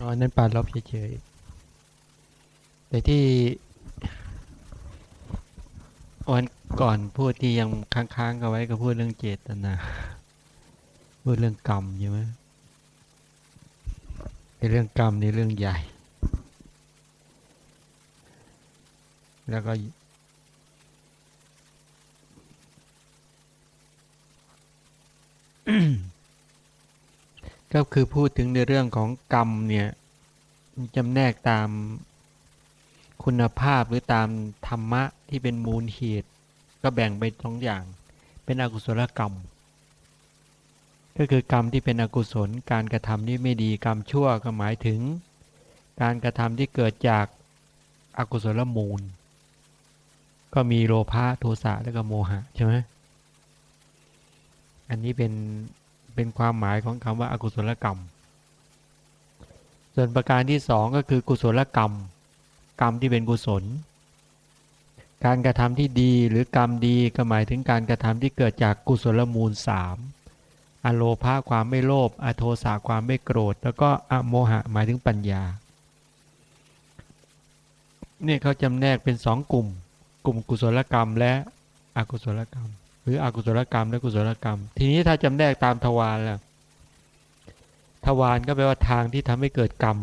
อ๋อนั่นปาลบเฉยๆแต่ที่วันก่อนพูดที่ยังค้างๆกันไว้ก็พูดเรื่องเจตนา พูดเรื่องกรรมใช่ไหมในเรื่องกรรมในเรื่องใหญ่ แล้วก็ ก็คือพูดถึงในเรื่องของกรรมเนี่ยจำแนกตามคุณภาพหรือตามธรรมะที่เป็นมูลเหตุ ก็แบ่งไปสองอย่าง เป็นอกุศลกรรม ก็คือกรรมที่เป็นอกุศลการกระทำที่ไม่ดีกรรมชั่วก็หมายถึง การกระทำที่เกิดจากอกุศลมูล ก็มีโลภะโทสะและก็โมหะใช่ไหมอันนี้เป็น เป็นความหมายของคำว่าอากุศลกรรม ส่วนประการที่สองก็คือกุศลกรรม กรรมที่เป็นกุศล การกระทำที่ดีหรือกรรมดีก็หมายถึงการกระทำที่เกิดจากกุศลมูลสามอโลภาความไม่โลภอโทสาความไม่โกรธ แล้วก็อโมหะหมายถึงปัญญาเนี่ยเขาจำแนกเป็นสองกลุ่ม กลุ่มกุศลกรรมและอกุศลกรรม หรืออกุศลกรรมและกุศลกรรม ทีนี้ถ้าจำแนกตามทวารแล้วทวารก็แปลว่าทางที่ทำให้เกิดกรรม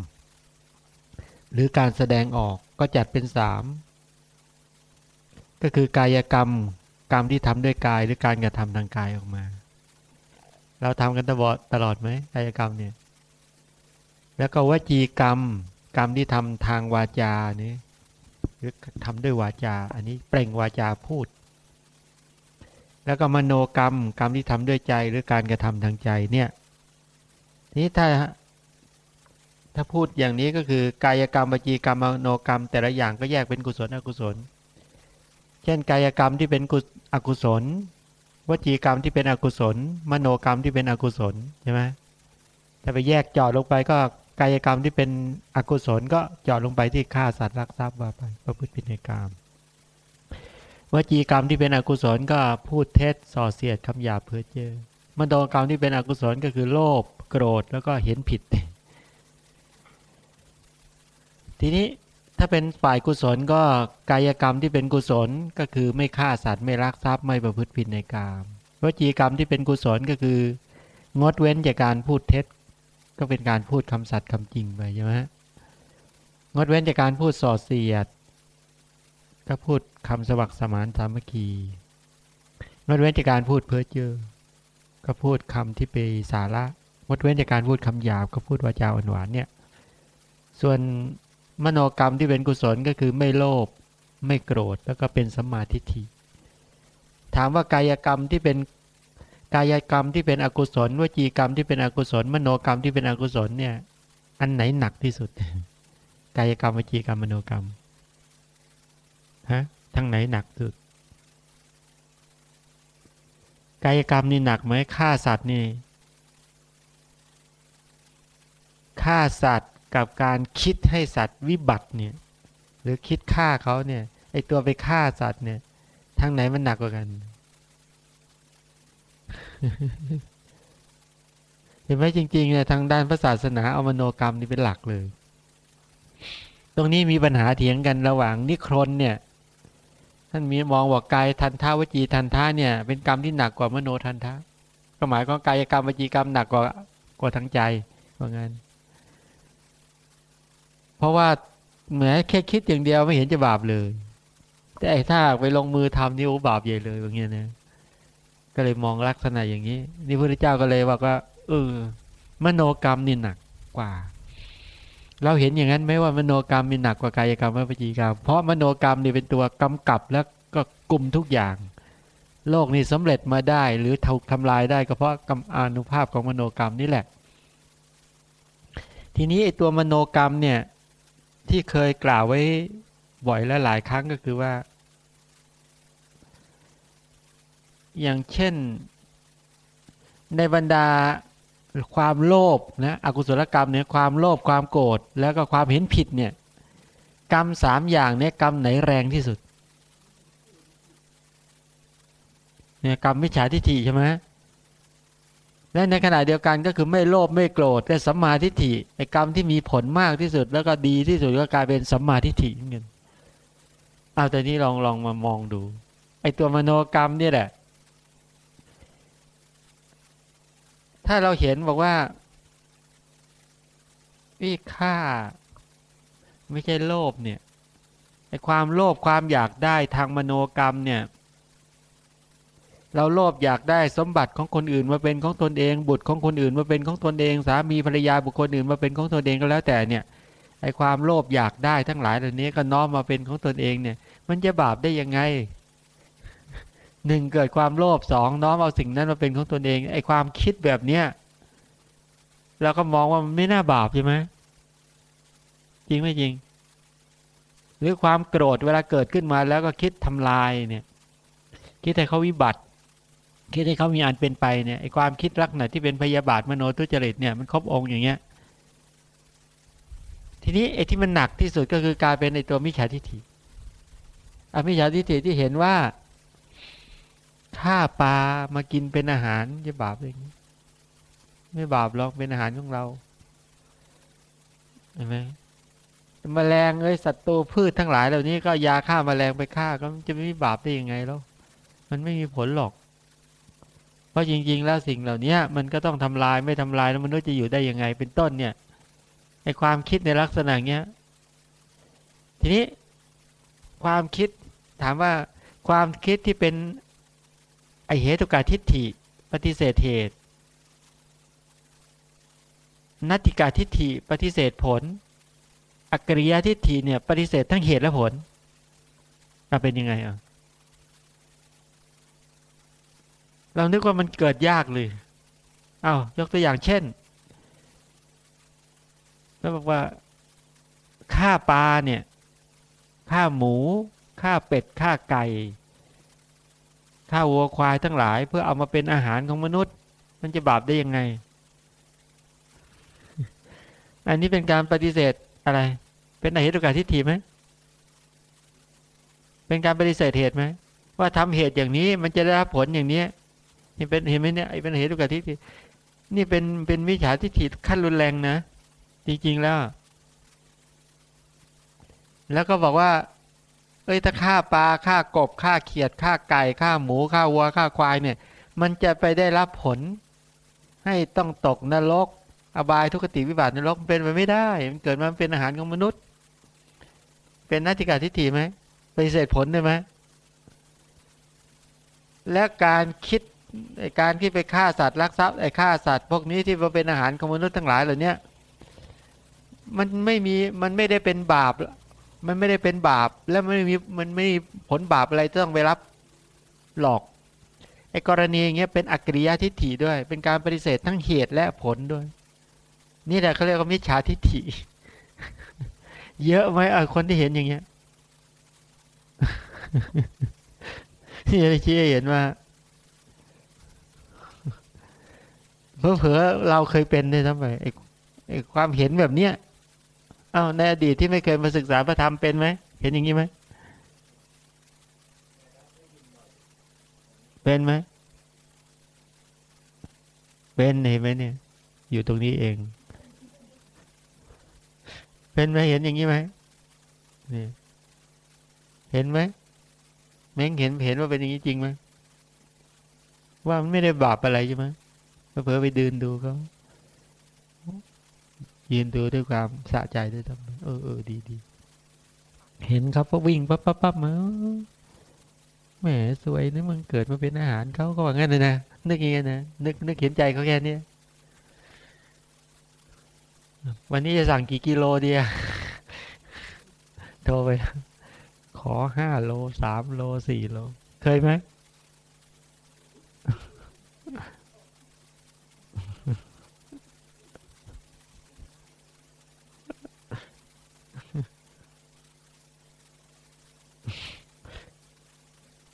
หรือการแสดงออกก็จัดเป็นสามก็คือกายกรรม กรรมที่ทำด้วยกายหรือการกระทำทางกายออกมา เราทำกันตลอดตลอดไหมกายกรรมเนี่ย แล้วก็วจีกรรม กรรมที่ทำทางวาจานี่หรือทำด้วยวาจา อันนี้เปล่งวาจาพูด แล้วก็มโนกรรมกรรมที่ทำด้วยใจหรือการกระทำทางใจเนี่ยนี้ถ้าถ้าพูดอย่างนี้ก็คือกายกรรมวจีกรรมมโนกรรม แต่ละอย่างก็แยกเป็นกุศลอกุศล เช่นกายกรรมที่เป็นอกุศล วจีกรรมที่เป็นอกุศล มโนกรรมที่เป็นอกุศลใช่ไหมถ้าไปแยกจอดลงไปก็กายกรรมที่เป็นอกุศลก็จอดลงไปที่ฆ่าสัตว์รักทรัพย์ว่าไปประพฤติผิดในกรรม วจีกรรมที่เป็นอกุศลก็พูดเท็จส่อเสียดคำหยาบเพ้อเจ้อมโนกรรมที่เป็นอกุศลก็คือโลภโกรธแล้วก็เห็นผิด ทีนี้ถ้าเป็นฝ่ายกุศลก็กายกรรมที่เป็นกุศลก็คือไม่ฆ่าสัตว์ไม่รักทรัพย์ไม่ประพฤติผิดในกามวจีกรรมที่เป็นกุศลก็คือ งดเว้นจากการพูดเท็จ ก็เป็นการพูดคำสัตย์คำจริงไปใช่ไหมงดเว้นจากการพูดส่อเสียด ก็พูดคำสวักสมานสามัคคีงดเว้นจากการพูดเพ้อเจ้อก็พูดคำที่เป็นสาระงดเว้นจากการพูดคำหยาบก็พูดวาจาหวานเนี่ย ส่วนมโนกรรมที่เป็นกุศลก็คือไม่โลภไม่โกรธแล้วก็เป็นสัมมาทิฏฐิ ถามว่ากายกรรมที่เป็นกายกรรมที่เป็นอกุศลวจีกรรมที่เป็นอกุศล มโนกรรมที่เป็นอกุศลเนี่ย อันไหนหนักที่สุด กายกรรมวจีกรรมมโนกรรม ฮะทั้งไหนหนักสุด กายกรรมนี่หนักไหมฆ่าสัตว์นี่ฆ่าสัตว์กับการคิดให้สัตว์วิบัติเนี่ย หรือคิดฆ่าเขาเนี่ยไอตัวไปฆ่าสัตว์เนี่ยทั้งไหนมันหนักกว่ากันเห็นไหมจริงๆเนี่ยทางด้านพระศาสนาเอามโนกรรมนี่เป็นหลักเลย ตรงนี้มีปัญหาเถียงกันระหว่างนิครนเนี่ย ท่านมีมองว่ากายทันท่าวจีทันท่าเนี่ย เป็นกรรมที่หนักกว่ามโนทันท่าก็หมายก็กายกรรมวจีกรรมหนักกว่ากว่าทั้งใจว่างั้น เพราะว่าเหมือนแค่คิดอย่างเดียวไม่เห็นจะบาปเลย แต่ถ้าไปลงมือทำนี่โอ้บาปใหญ่เลยอย่างเงี้ยนะก็เลยมองลักษณะอย่างนี้ นี่พระเจ้าก็เลยบอกว่าเออมโนกรรมนี่หนักกว่า เราเห็นอย่างนั้นไหมว่ามโนกรรมมีหนักกว่ากายกรรมและปจีกรรม เพราะมโนกรรมนี่เป็นตัวกำกับแล้วก็กลุ่มทุกอย่าง โลกนี้สำเร็จมาได้หรือถูกทำลายได้ก็เพราะกรรมอนุภาพของมโนกรรมนี่แหละ ทีนี้ไอตัวมโนกรรมเนี่ยที่เคยกล่าวไว้บ่อยและหลายครั้งก็คือว่า อย่างเช่นในบรรดา ความโลภนะอกุศลกรรมเนี่ยความโลภความโกรธแล้วก็ความเห็นผิดเนี่ยกรรมสามอย่างเนี่ยกรรมไหนแรงที่สุดเนี่ยกรรมมิจฉาทิฏฐิใช่ไหมและในขณะเดียวกันก็คือไม่โลภไม่โกรธแต่สัมมาทิฏฐิไอ้กรรมที่มีผลมากที่สุด แล้วก็ดีที่สุดก็กลายเป็นสัมมาทิฏฐิเงินเอาแต่นี้ลองลองมามองดูไอ้ตัวมโนกรรมเนี่ยแหละ ถ้าเราเห็นบอกว่าวิค่า ไม่ใช่โลภเนี่ยไอความโลภความอยากได้ทางมโนกรรมเนี่ย เราโลภอยากได้สมบัติของคนอื่นมาเป็นของตนเอง บุตรของคนอื่นมาเป็นของตนเองสามีภรรยาบุคคลอื่นมาเป็นของตนเองก็แล้วแต่เนี่ยไอความโลภอยากได้ทั้งหลายเหล่านี้ก็น้อมมาเป็นของตนเองเนี่ย มันจะบาปได้ยังไง หนึ่งเกิดความโลภสองน้อมเอาสิ่งนั้นมาเป็นของตนเองไอ้ความคิดแบบเนี้ยเราก็มองว่ามันไม่น่าบาปใช่ไหมจริงไม่จริง หรือความโกรธเวลาเกิดขึ้นมาแล้วก็คิดทำลายเนี่ย คิดให้เขาวิบัติ คิดให้เขามีอันเป็นไปเนี่ยไอ้ความคิดลักษณะที่เป็นพยาบาทมโนทุจริตเนี่ยมันครบองค์อย่างเงี้ย ทีนี้ไอ้ที่มันหนักที่สุดก็คือการเป็นในตัวมิจฉาทิฏฐิอมิจฉาทิฏฐิที่เห็นว่า ฆ่าปลามากินเป็นอาหารจะบาปอะไรอย่างนี้ ไม่บาปหรอกเป็นอาหารของเราเห็นไหมมแมลงเอ้ยศัตรูพืชทั้งหลายเหล่านี้ก็ยาฆ่ามาแมลงไปฆ่าก็จะไม่มีบาปได้ยังไงแล้ว มันไม่มีผลหรอก เพราะจริง ๆ แล้วสิ่งเหล่านี้มันก็ต้องทำลายไม่ทำลายแล้วมนุษย์จะอยู่ได้ยังไงเป็นต้นเนี่ยในความคิดในลักษณะเนี้ยทีนี้ความคิดถามว่าความคิดที่เป็น ไอเหตุกาทิฏฐิ ปฏิเสธเหตุ นัตติกาทิฏฐิ ปฏิเสธผล อักริยทิฏฐิเนี่ยปฏิเสธทั้งเหตุและผลเป็นยังไงอะ เรานึกว่ามันเกิดยากเลยเอายกตัวอย่างเช่น แล้วบอกว่าฆ่าปลาเนี่ยฆ่าหมูฆ่าเป็ดฆ่าไก่ ฆ่าวัวควายทั้งหลาย เพื่อเอามาเป็นอาหารของมนุษย์ มันจะบาปได้ยังไง อันนี้เป็นการปฏิเสธอะไร เป็นอเหตุกาทิฏฐิไหมเป็นการปฏิเสธเหตุไหมว่าทำเหตุอย่างนี้มันจะได้รับผลอย่างนี้นี่เป็นเห็นไหมเนี่ยเป็นเหตุกับทิฏฐินี่เป็นเป็นวิชาทิฏฐิขั้นรุนแรงนะจริงๆแล้ว แล้วก็บอกว่า เอ้ยถ้าฆ่าปลาฆ่ากบฆ่าเขียดฆ่าไก่ฆ่าหมูฆ่าวัวฆ่าควายเนี่ย มันจะไปได้รับผล ให้ต้องตกนรกอบายทุกขติวิบัตินรกเป็นไปไม่ได้ มันเกิดมาเป็นอาหารของมนุษย์ เป็นนักติกาทิฏฐิไหมปฏิเสธผลได้ไหมและการคิดการที่ไปฆ่าสัตว์ลักทรัพย์ไอ้ฆ่าสัตว์ พวกนี้ที่มาเป็นอาหารของมนุษย์ทั้งหลายเหล่านี้มันไม่มีมันไม่ได้เป็นบาป มันไม่ได้เป็นบาป และไม่มีมันไม่มีผลบาปอะไรต้องไปรับหลอกไอกรณีอย่างเงี้ยเป็นอักริยทิฏฐิด้วย เป็นการปฏิเสธทั้งเหตุและผลด้วย นี่แหละเขาเรียกว่ามิจฉาทิฏฐิ เยอะไหมอคนที่เห็นอย่างเงี้ยที่จะชี้เห็นว่าเพอเพอเราเคยเป็นด้วยซ้ำไปไอ้ความเห็นแบบเนี้ย อ้าวในอดีตที่ไม่เคยมาศึกษาพระธรรมเป็นไหมเห็นอย่างนี้ไหมเป็นไหมเป็นเห็นไหมเนี่ย อยู่ตรงนี้เอง เป็นไหมเห็นอย่างนี้ไหมนี่เห็นไหมแม่งเห็นเห็นว่าเป็นอย่างนี้จริงไหมว่ามันไม่ได้บาปอะไรใช่ไหมเผลอไปดืนดูเขา ยืนดูด้วยความสะใจด้วยทำเออเออดีดีเห็นเขาก็วิ่งปั๊บปั๊บปั๊บมาแหมสวยนี่มึงเกิดมาเป็นอาหารเขาก็ว่างั้นเลยนะนึกอย่างนี้นะนึกนึกเห็นใจเขาแค่นี้วันนี้จะสั่งกี่กิโลเดียโทรไป ขอห้าโลสามโลสี่โล เคยไหม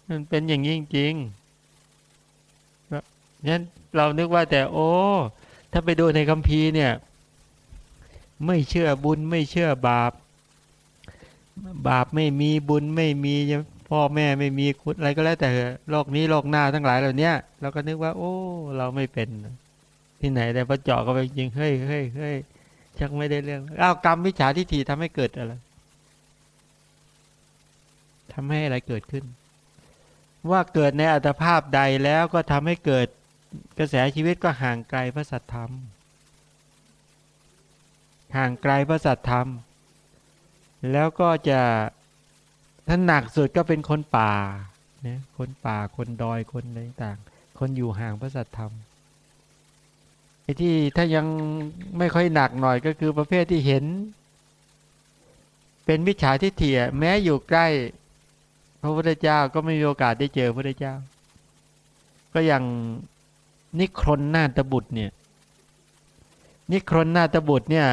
มันเป็นอย่างนี้จริงๆนั้นเรานึกว่าแต่โอ้ ถ้าไปดูในคัมภีร์เนี่ย ไม่เชื่อบุญไม่เชื่อบาป บาปไม่มีบุญไม่มีพ่อแม่ไม่มีคุณอะไรก็แล้วแต่โลกนี้โลกหน้าทั้งหลายเหล่านี้เราก็นึกว่า โอ้ เราไม่เป็น ที่ไหนแต่พอเจาะก็ไปจริงเฮ้ยเฮ้ยเฮ้ยชักไม่ได้เรื่องอ้าวกรรมวิชาทิฏฐิทำให้เกิดอะไรทำให้อะไรเกิดขึ้น ว่าเกิดในอัตภาพใดแล้วก็ทำให้เกิดกระแสชีวิตก็ห่างไกลพระสัทธรรม ห่างไกลพระสัทธรรม แล้วก็จะถ้านหนักสุดก็เป็นคนป่าเนี่ยคนป่าคนดอยคนอะไรต่าง คนอยู่ห่างพระสัทธรรมไอ้ที่ถ้ายังไม่ค่อยหนักหน่อยก็คือประเภทที่เห็น เป็นมิจฉาทิฏฐิแม้อยู่ใกล้ พระพุทธเจ้าก็ไม่มีโอกาสได้เจอพระพุทธเจ้า ก็อย่างนิครนนาตบุตรเนี่ย นิครนนาตบุตรเนี่ย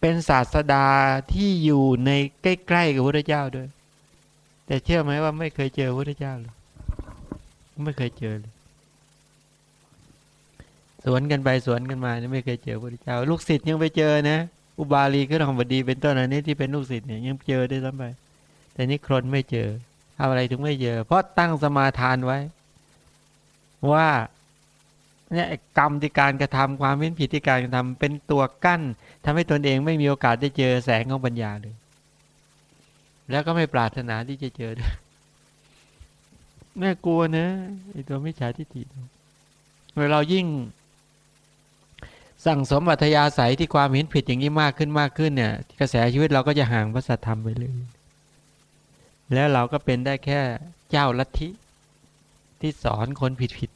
เป็นศาสดาที่อยู่ในใกล้ๆกับพระพุทธเจ้าด้วย แต่เชื่อไหมว่าไม่เคยเจอพระพุทธเจ้าเลยไม่เคยเจอเลยสวนกันไปสวนกันมาไม่เคยเจอพระพุทธเจ้า ลูกศิษย์ยังไปเจอนะอุบาลีก็ทองบดีเป็นต้นอันนี้ที่เป็นลูกศิษย์เนี่ยยังเจอได้ซ้ำไป แต่นี่ครนไม่เจอทำอะไรถึงไม่เจอ เพราะตั้งสมาทานไว้ ว่าเนี่ยกรรมที่การกระทำความเป็นผิดที่การกระทำเป็นตัวกั้นทำให้ตนเองไม่มีโอกาสได้เจอแสงของปัญญาเลย แล้วก็ไม่ปรารถนาที่จะเจอด้วยแม่กลัวนะไอตัวมิจฉาทิฏฐิเวลายิ่ง สั่งสมอัธยาศัยที่ความเห็นผิดอย่างนี้มากขึ้นมากขึ้นเนี่ย กระแสชีวิตเราก็จะห่างพระสัทธรรมไปเลย แล้วเราก็เป็นได้แค่เจ้าลัทธิที่สอนคนผิดผิด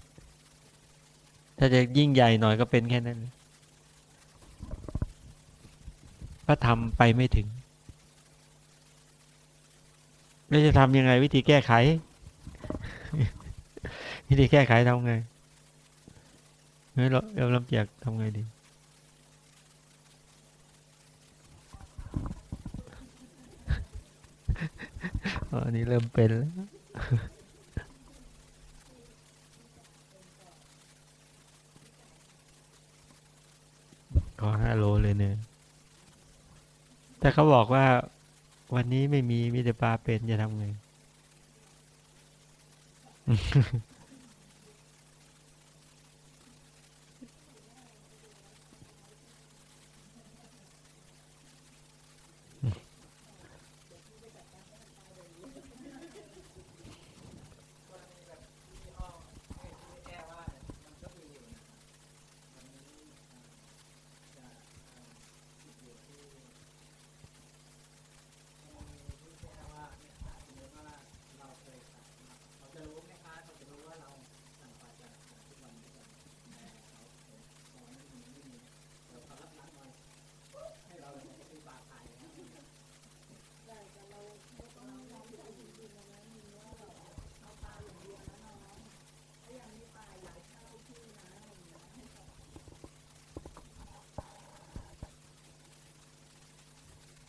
ถ้าจะยิ่งใหญ่หน่อยก็เป็นแค่นั้น พระธรรมไปไม่ถึงแล้วจะทำยังไงวิธีแก้ไข วิธีแก้ไขทำไงเฮ้ยเราเราลำเจียกทำไงดี อันนี้เริ่มเป็นแล้วก็ห้าโลเลยเนี่ย แต่เขาบอกว่าวันนี้ไม่มีมีแต่ปลาเป็นจะทำไง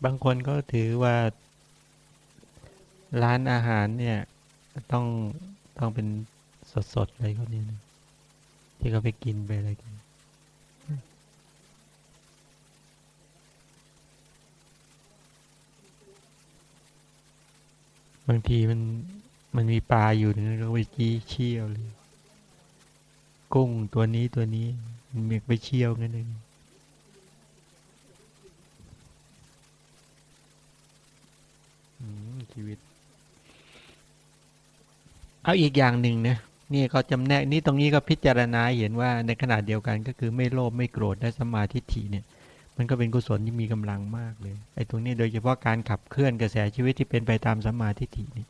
บางคนก็ถือว่าร้านอาหารเนี่ย ต้องต้องเป็นสดๆอะไรเขาเนี่ยที่เขาไปกินไปอะไรกันบางทีมันมันมีปลาอยู่นี่ยเราไปจี้เชี่ยวเลย กุ้งตัวนี้ตัวนี้มันมีไปเชี่ยวกันเลย ชีวิต เอาอีกอย่างหนึ่งนะนี่เขาจำแนกนี่ตรงนี้ก็พิจารณาเห็นว่าในขนาดเดียวกันก็คือไม่โลภไม่โกรธและสมาธิฐิเนี่ย มันก็เป็นกุศลที่มีกำลังมากเลยไอ้ตรงนี้โดยเฉพาะการขับเคลื่อนกระแสชีวิตที่เป็นไปตามสมาธิฐินี่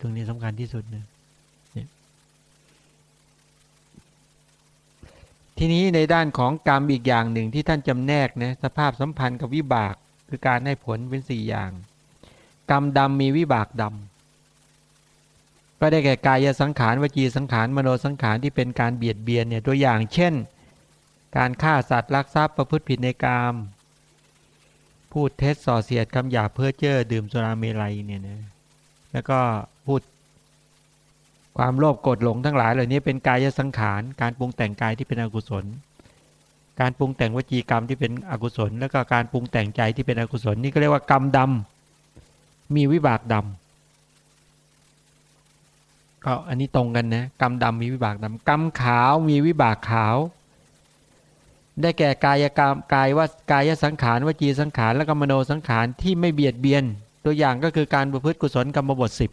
ตรงนี้สำคัญที่สุดนะทีนี้ในด้านของกรรมอีกอย่างหนึ่งที่ท่านจำแนกนะสภาพสัมพันธ์กับวิบากคือการให้ผลเป็นสี่อย่าง กรรมดำมีวิบากดำก็ได้แก่กายสังขารวจีสังขารมโนสังขารที่เป็นการเบียดเบียนเนี่ยตัวอย่างเช่น การฆ่าสัตว์ลักทรัพย์ประพฤติผิดในกามพูดเท็จส่อเสียดคำหยาเพื่อเจ้อดื่มสุราเมลัยเนี่ยนะแล้วก็พูดความโลภโกรธหลงทั้งหลายเหล่านี้เป็นกายสังขาร การปรุงแต่งกายที่เป็นอกุศล การปรุงแต่งวจีกรรมที่เป็นอกุศล แล้วก็การปรุงแต่งใจที่เป็นอกุศลนี่ก็เรียกว่ากรรมดำ มีวิบากดก็อันนี้ตรงกันนะกรรมดำมีวิบากดำกรรมขาวมีวิบากขาว ได้แก่กายกรรมกายว่ากายสังขารวจีสังขารและกรรมโนสังขารที่ไม่เบียดเบียน ตัวอย่างก็คือการประพฤติกุศลกรรมบทสิบ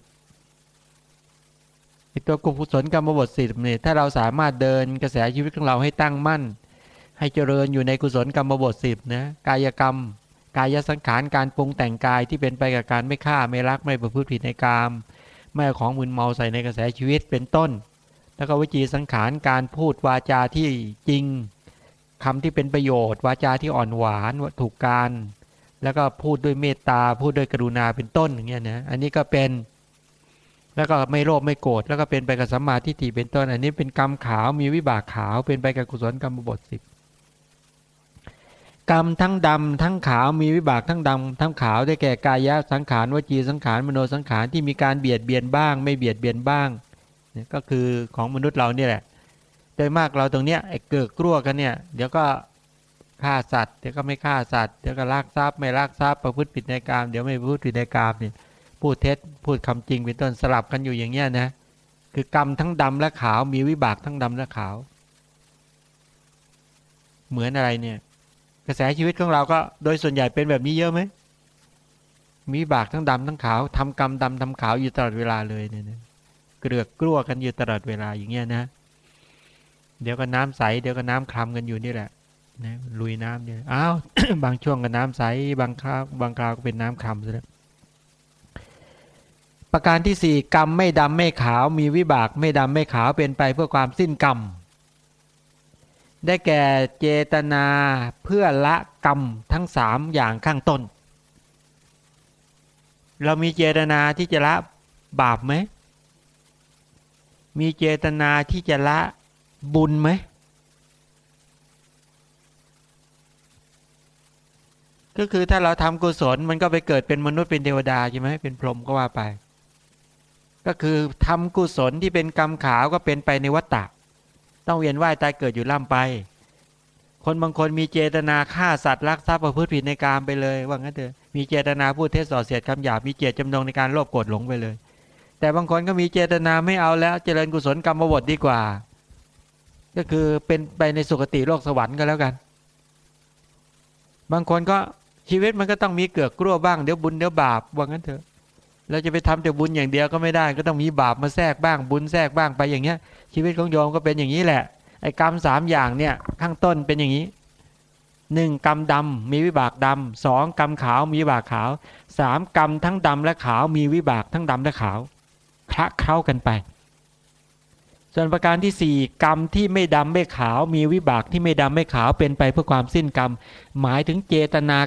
ตัวกุศลกรรมบทสิบเนี่ยถ้าเราสามารถเดินกระแสชีวิตของเราให้ตั้งมั่น ให้เจริญอยู่ในกุศลกรรมบทสิบนะกายกรรม กายสังขารการปรุงแต่งกายที่เป็นไปกับการไม่ฆ่าไม่รักไม่ประพฤติผิดในกามไม่ของมึนเมาใส่ในกระแสชีวิตเป็นต้น แล้วก็วิจีสังขารการพูดวาจาที่จริงคำที่เป็นประโยชน์ วาจาที่อ่อนหวานถูกการ แล้วก็พูดด้วยเมตตาพูดด้วยกรุณาเป็นต้นอย่างเงี้ยนะอันนี้ก็เป็น แล้วก็ไม่โลภไม่โกรธแล้วก็เป็นไปกับสัมมาทิฏฐิเป็นต้น อันนี้เป็นกรรมขาวมีวิบากขาวเป็นไปกับกุศลกรรมบทสิบ กรรมทั้งดำทั้งขาวมีวิบากทั้งดำทั้งขาวได้แก่กายะสังขารวจีสังขารมโนสังขารที่มีการเบียดเบียนบ้าง ไม่เบียดเบียนบ้างนี่ก็คือของมนุษย์เราเนี่ยแหละ โดยมากเราตรงเนี้ยไอ้เกิดกลัวกันเนี่ย เดี๋ยวก็ฆ่าสัตว์เดี๋ยวก็ไม่ฆ่าสัตว์เดี๋ยวก็ลักทรัพย์ไม่ลักทรัพย์ประพฤติผิดในกรรมเดี๋ยวไม่ประพฤติผิดในกรรมเนี่ยพูดเท็จพูดคำจริงเป็นต้นสลับกันอยู่อย่างเงี้ยนะคือกรรมทั้งดำและขาวมีวิบากทั้งดำและขาว เหมือนอะไรเนี่ย กระแสชีวิตของเราก็โดยส่วนใหญ่เป็นแบบนี้เยอะไหมมีบากทั้งดำทั้งขาวทำกรรมดำทำขาวอยู่ตลอดเวลาเลยเนี่ยเกลือกกลัวกันอยู่ตลอดเวลาอย่างเงี้ยนะ เดี๋ยวก็น้ำใส เดี๋ยวก็น้ำคลำกันอยู่นี่แหละนะลุยน้ำเนี่ยอ้าวบางช่วงก็น้ำใส บางคราวบางคราวก็เป็นน้ำคลำซะแล้วประการที่สี่กรรมไม่ดำไม่ขาว มีวิบากไม่ดำไม่ขาวเป็นไปเพื่อความสิ้นกรรม ได้แก่เจตนาเพื่อละกรรมทั้งสามอย่างข้างต้น เรามีเจตนาที่จะละบาปไหม มีเจตนาที่จะละบุญไหม ก็คือถ้าเราทำกุศลมันก็ไปเกิดเป็นมนุษย์เป็นเทวดาใช่ไหมเป็นพรหมก็ว่าไป ก็คือทำกุศลที่เป็นกรรมขาวก็เป็นไปในวัฏฏะ ต้องเวียนว่ายตายเกิดอยู่ล่ำไป คนบางคนมีเจตนาฆ่าสัตว์รักทรัพย์ประพฤติผิดในการไปเลย ว่างั้นเถอะมีเจตนาพูดเท็จส่อเสียดคำหยาบมีเจตจำนงในการโลภโกรธหลงไปเลย แต่บางคนก็มีเจตนาไม่เอาแล้วเจริญกุศลกรรมบทดีกว่า ก็คือเป็นไปในสุคติโลกสวรรค์ก็แล้วกัน บางคนก็ชีวิตมันก็ต้องมีเกือกกลัวบ้างเดี๋ยวบุญเดี๋ยวบาปว่างั้นเถอะ เราจะไปทำแต่บุญอย่างเดียวก็ไม่ได้ ก็ต้องมีบาปมาแทรกบ้างบุญแทรกบ้างไปอย่างเงี้ย ชีวิตของโยมก็เป็นอย่างนี้แหละไอ้กรรมสามอย่างเนี่ยข้างต้นเป็นอย่างนี้หนึ่งกรรมดำมีวิบากดำสองกรรมขาวมีวิบากขาวสามกรรมทั้งดำและขาวมีวิบากทั้งดำและขาวคละเข้ากันไป ส่วนประการที่สี่กรรมที่ไม่ดำไม่ขาวมีวิบากที่ไม่ดำไม่ขาวเป็นไปเพื่อความสิ้นกรรม หมายถึงเจตนา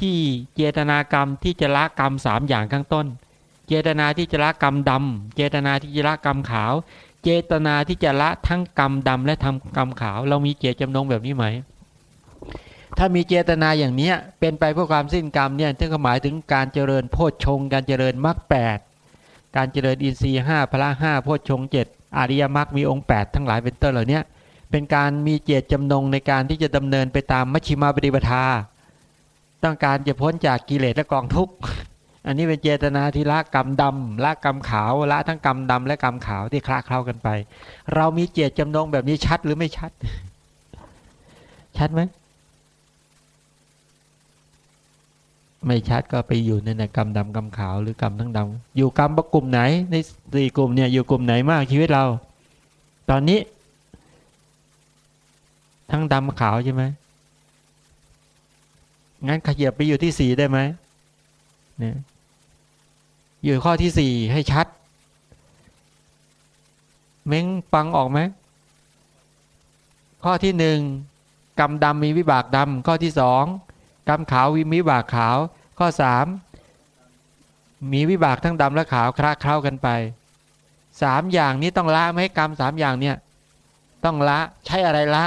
ที่เจตนากรรมที่จะละกรรมสามอย่างข้างต้น เจตนาที่จะละกรรมดำเจตนาที่จะละกรรมขาว เจตนาที่จะละทั้งกรรมดำและทำกรรมขาว เรามีเจตจำนงแบบนี้ไหม ถ้ามีเจตนาอย่างนี้เป็นไปเพื่อความสิ้นกรรมเนี่ยที่หมายถึงการเจริญโพชฌงการเจริญมรรคแปดการเจริญอินทรีย์ห้าพละห้าโพชฌงเจ็ดอริยมรรคมีองค์ 8 ทั้งหลายเป็นต้นเหล่านี้เป็นการมีเจตจำนงในการที่จะดำเนินไปตามมัชฌิมาปฏิปทา ต้องการจะพ้นจากกิเลสและกองทุกข์ อันนี้เป็นเจตนาที่ละกรรมดำละกรรมขาวละทั้งกรรมดำและกรรมขาวที่คลาเคล้ากันไป เรามีเจตจำนงแบบนี้ชัดหรือไม่ชัด ชัดไหมไม่ชัดก็ไปอยู่ในกรรมดำกรรมขาวหรือกรรมทั้งดำอยู่กรรมประกลุ่มไหน ในสี่กลุ่มเนี่ยอยู่กลุ่มไหนมากชีวิตเรา ตอนนี้ ทั้งดำขาวใช่ไหมงั้นขยับไปอยู่ที่สี่ได้ไหมเนี่ย อยู่ข้อที่สี่ให้ชัด เม้งปังออกไหม ข้อที่หนึ่งกรรมดำมีวิบากดำข้อที่สองกรรมขาววิมีวิบากขาว ข้อสามมีวิบากทั้งดำและขาวคลาเคล้ากันไปสามอย่างนี้ต้องละไหมกรรมสามอย่างเนี่ยต้องละใช้อะไรละ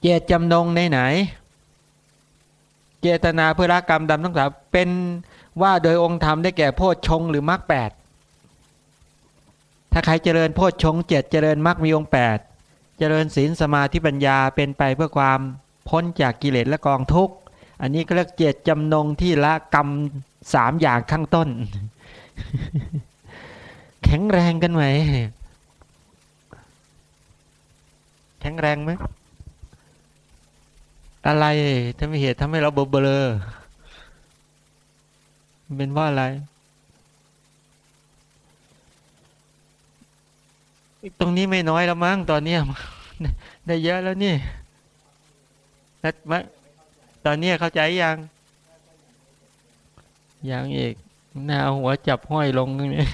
เจตจำนงในไหน เจตนาเพื่อละกรรมดำทั้งสามเป็น ว่าโดยองค์ธรรมได้แก่โพชฌงหรือมรรคแปดถ้าใครเจริญโพชฌงเจ็ดเจริญมรรคมีองค์แปดเจริญศีลสมาธิปัญญาเป็นไปเพื่อความพ้นจากกิเลสและกองทุกข์อันนี้ก็เรียกเจตจำนงที่ละกรรมสามอย่างข้างต้น แข็งแรงกันไหมแข็งแรงไหมอะไรถ้าไม่เหตุทำให้เราเบลเบลอ เป็นว่าอะไร ตรงนี้ไม่น้อยแล้วมั้งตอนนี้ได้เยอะแล้วนี่แล้วตอนนี้เข้าใจยังยังอีกหน้าหัวจับห้อยลงนี่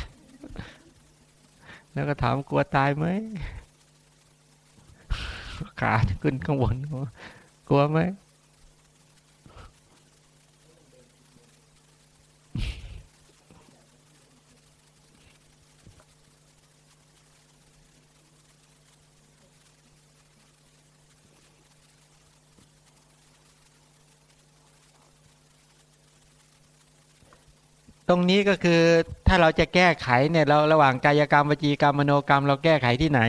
แล้วก็ถามกลัวตายไหมขาขึ้นข้างบนกลัวไหม รงนี้ก็คือถ้าเราจะแก้ไขเนี่ยเราระหว่างกายกรรมวจีกรรมมโนกรรม เราแก้ไขที่ไหน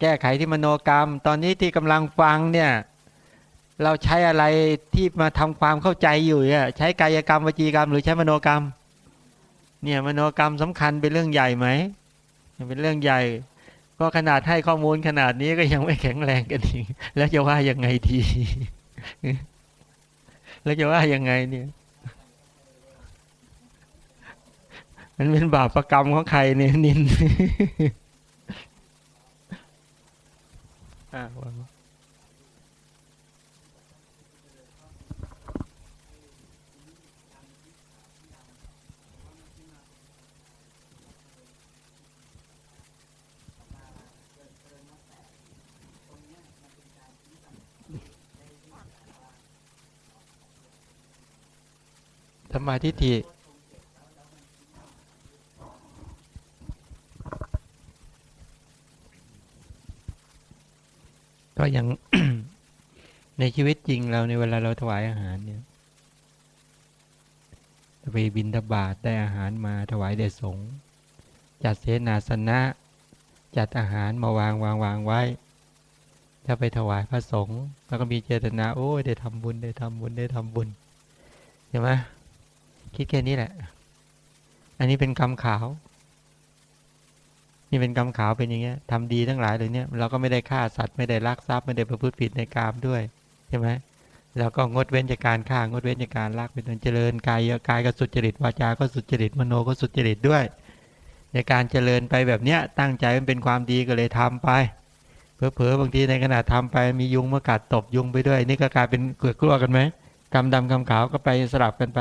แก้ไขที่มโนกรรม ตอนนี้ที่กำลังฟังเนี่ยเราใช้อะไรที่มาทำความเข้าใจอยู่เนี่ยใช้กายกรรมวจีกรรม หรือใช้มโนกรรม เนี่ยมโนกรรมสำคัญเป็นเรื่องใหญ่ไหมเป็นเรื่องใหญ่ ก็ขนาดให้ข้อมูลขนาดนี้ก็ยังไม่แข็งแรงกันอีกแล้วจะว่ายังไงทีแล้วจะว่ายังไงเนี่ย มันเป็นบาปประกรรมของใครเนี่ยนินสมาธิ ก็ยังในชีวิตจริงเราในเวลาเราถวายอาหารเนี่ยไปบินทบาทได้อาหารมาถวายเดชสงจัดเสนาสนะ จัดอาหารมาวางวางวางไว้ ถ้าไปถวายพระสงฆ์แล้วก็มีเจตนา โอ้ได้ทำบุญได้ทำบุญได้ทำบุญใช่ไหมคิดแค่นี้แหละ อันนี้เป็นกรรมขาว นี่เป็นกรรมขาวเป็นอย่างเงี้ยทำดีทั้งหลายเลยเนี่ยเราก็ไม่ได้ฆ่าสัตว์ไม่ได้ลักทรัพย์ไม่ได้ประพฤติผิดในกามด้วยใช่ไหมแล้วก็งดเว้นจากการฆ่างดเว้นจากการลักเป็นต้นเจริญกายกายก็สุจริตวาจาก็สุจริตมโนก็สุจริตด้วย ในการเจริญไปแบบเนี้ยตั้งใจมันเป็นความดีก็เลยทำไปเผลอๆบางทีในขณะทำไปมียุงมากัดตบยุงไปด้วย นี่ก็กลายเป็นเกิดกลัวกันไหมกำดำกำขาวก็ไปสลับกันไป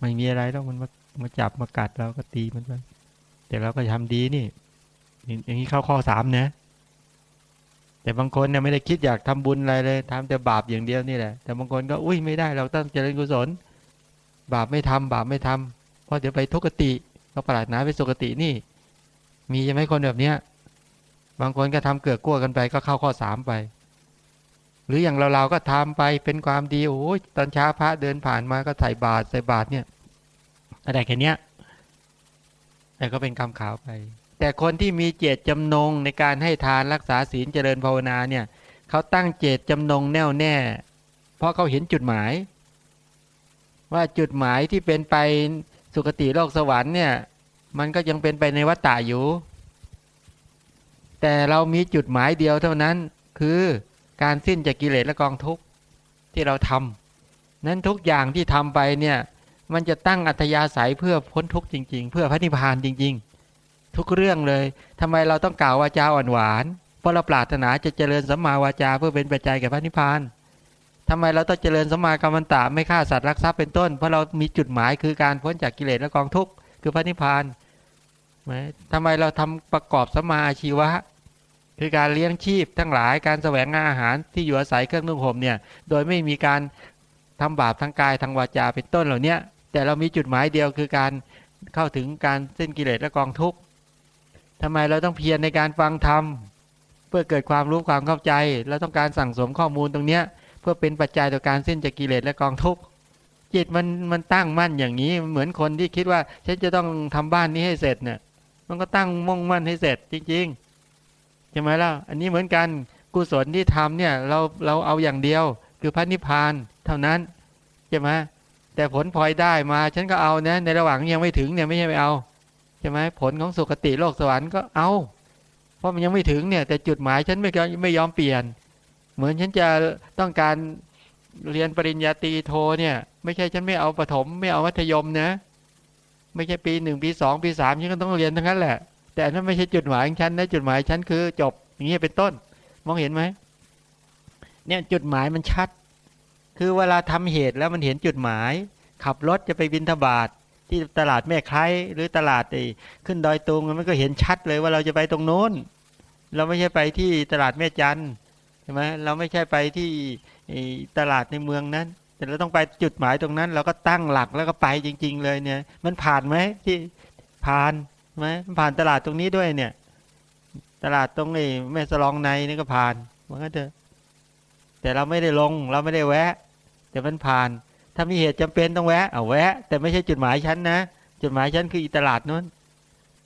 ไม่มีอะไรแล้วมันมามาจับมากัดเราก็ตีมันไป แต่เราก็ทำดีนี่อย่างนี้เข้าข้อสามนะแต่บางคนเนี่ยไม่ได้คิดอยากทำบุญอะไรเลยทำแต่บาปอย่างเดียวนี่แหละ แต่บางคนก็อุ้ยไม่ได้เราต้องเจริญกุศล บาปไม่ทำบาปไม่ทำเพราะเดี๋ยวไปทุกติก็ปรารถนาไปสุกตินี่ มีใช่ไหมคนแบบเนี้ย บางคนก็ทำเกือกกลัวกันไปก็เข้าข้อสามไป หรืออย่างเราเราก็ทำไปเป็นความดีโอ้ยตอนเช้าพระเดินผ่านมาก็ใส่บาตรใส่บาตรเนี่ยอะไรแค่เนี้ย แต่ก็เป็นคำขาวไป แต่คนที่มีเจตจำนงในการให้ทานรักษาศีลเจริญภาวนาเนี่ยเขาตั้งเจตจำนงแน่วแน่ เพราะเขาเห็นจุดหมาย ว่าจุดหมายที่เป็นไปสุคติโลกสวรรค์เนี่ย มันก็ยังเป็นไปในวัฏฏะอยู่ แต่เรามีจุดหมายเดียวเท่านั้นคือการสิ้นจากกิเลสและกองทุกข์ที่เราทำนั้นทุกอย่างที่ทำไปเนี่ย มันจะตั้งอัธยาศัยเพื่อพ้นทุกข์จริง ๆ เพื่อพระนิพพานจริง ๆ ทุกเรื่องเลยทำไมเราต้องกล่าววาจาอ่อนหวานเพราะเราปรารถนาจะเจริญสัมมาวาจาเพื่อเป็นปัจจัยแก่พระนิพพานทำไมเราต้องเจริญสัมมากรรมตะไม่ฆ่าสัตว์รักทรัพย์เป็นต้น เพราะเรามีจุดหมายคือการพ้นจากกิเลสและกองทุกข์คือพระนิพพานไหมทำไมเราทำประกอบสัมมาอาชีวะ คือการเลี้ยงชีพทั้งหลายการแสวงงานอาหารที่อยู่อาศัยเครื่องนุ่งห่มเนี่ยโดยไม่มีการทำบาปทางกายทางวาจาเป็นต้นเหล่านี้ แต่เรามีจุดหมายเดียวคือการเข้าถึงการเส้นกิเลสและกองทุกข์ทำไมเราต้องเพียรในการฟังธรรมเพื่อเกิดความรู้ความเข้าใจ เราต้องการสั่งสมข้อมูลตรงเนี้ยเพื่อเป็นปัจจัยต่อการเส้นจากกิเลสและกองทุกข์จิตมันมันตั้งมั่นอย่างนี้เหมือนคนที่คิดว่าฉันจะต้องทำบ้านนี้ให้เสร็จเนี่ยมันก็ตั้งมุ่งมั่นให้เสร็จจริงๆใช่ไหมล่ะอันนี้เหมือนกันกุศลที่ทำเนี่ยเราเราเอาอย่างเดียว คือพระนิพพานเท่านั้นใช่ไหม แต่ผลพลอยได้มา ฉันก็เอานะ ในระหว่างยังไม่ถึงเนี่ยไม่ใช่ไม่เอาใช่ไหมผลของสุคติโลกสวรรค์ก็เอา เพราะมันยังไม่ถึงเนี่ย แต่จุดหมายฉันไม่ไม่ยอมเปลี่ยน เหมือนฉันจะต้องการเรียนปริญญาตรีโทเนี่ย ไม่ใช่ฉันไม่เอาประถม ไม่เอามัธยมนะ ไม่ใช่ปีหนึ่งปีสองปีสามฉันก็ต้องเรียนทั้งนั้นแหละ แต่นั่นไม่ใช่จุดหมายของฉันนะจุดหมายฉันคือจบอย่างนี้เป็นต้น มองเห็นไหมเนี่ยจุดหมายมันชัด คือเวลาทำเหตุแล้วมันเห็นจุดหมาย ขับรถจะไปบินทบาทที่ตลาดแม่ไคร้หรือตลาดไอ้ขึ้นดอยตุงมันก็เห็นชัดเลยว่าเราจะไปตรงโน้น เราไม่ใช่ไปที่ตลาดแม่จันใช่ไหมเราไม่ใช่ไปที่ตลาดในเมืองนั้น แต่เราต้องไปจุดหมายตรงนั้น เราก็ตั้งหลักแล้วก็ไปจริง ๆ เลยเนี่ย มันผ่านไหมที่ผ่านไหมผ่านตลาดตรงนี้ด้วยเนี่ย ตลาดตรงนี้แม่สลองในนี่ก็ผ่านมันก็เถอะแต่เราไม่ได้ลงเราไม่ได้แวะ แต่มันผ่าน ถ้ามีเหตุจำเป็นต้องแวะเอาแวะ แต่ไม่ใช่จุดหมายฉันนะ จุดหมายฉันคืออีตลาดนู้น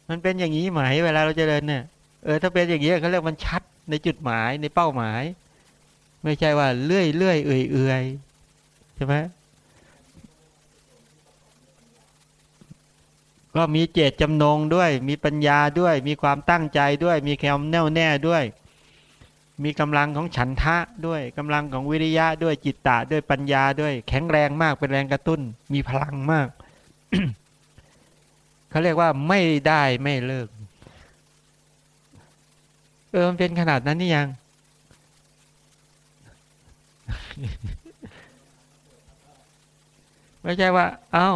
มันเป็นอย่างนี้ไหมเวลาเราจะเดินเนี่ยเออถ้าเป็นอย่างนี้เขาเรียกมันชัดในจุดหมายในเป้าหมาย ไม่ใช่ว่าเลื่อยเลื่อยเอื่อยเอื่อยใช่ไหมก็มีเจตจำนงด้วย มีปัญญาด้วย มีความตั้งใจด้วย มีแคมแน่วแน่ด้วย มีกำลังของฉันทะด้วยกำลังของวิริยะด้วยจิตตะด้วยปัญญาด้วยแข็งแรงมากเป็นแรงกระตุ้น มีพลังมากเขาเรียกว่าไม่ได้ไม่เลิก เออมันเป็นขนาดนั้นนี่ยัง ไม่ใช่ว่า เอา้า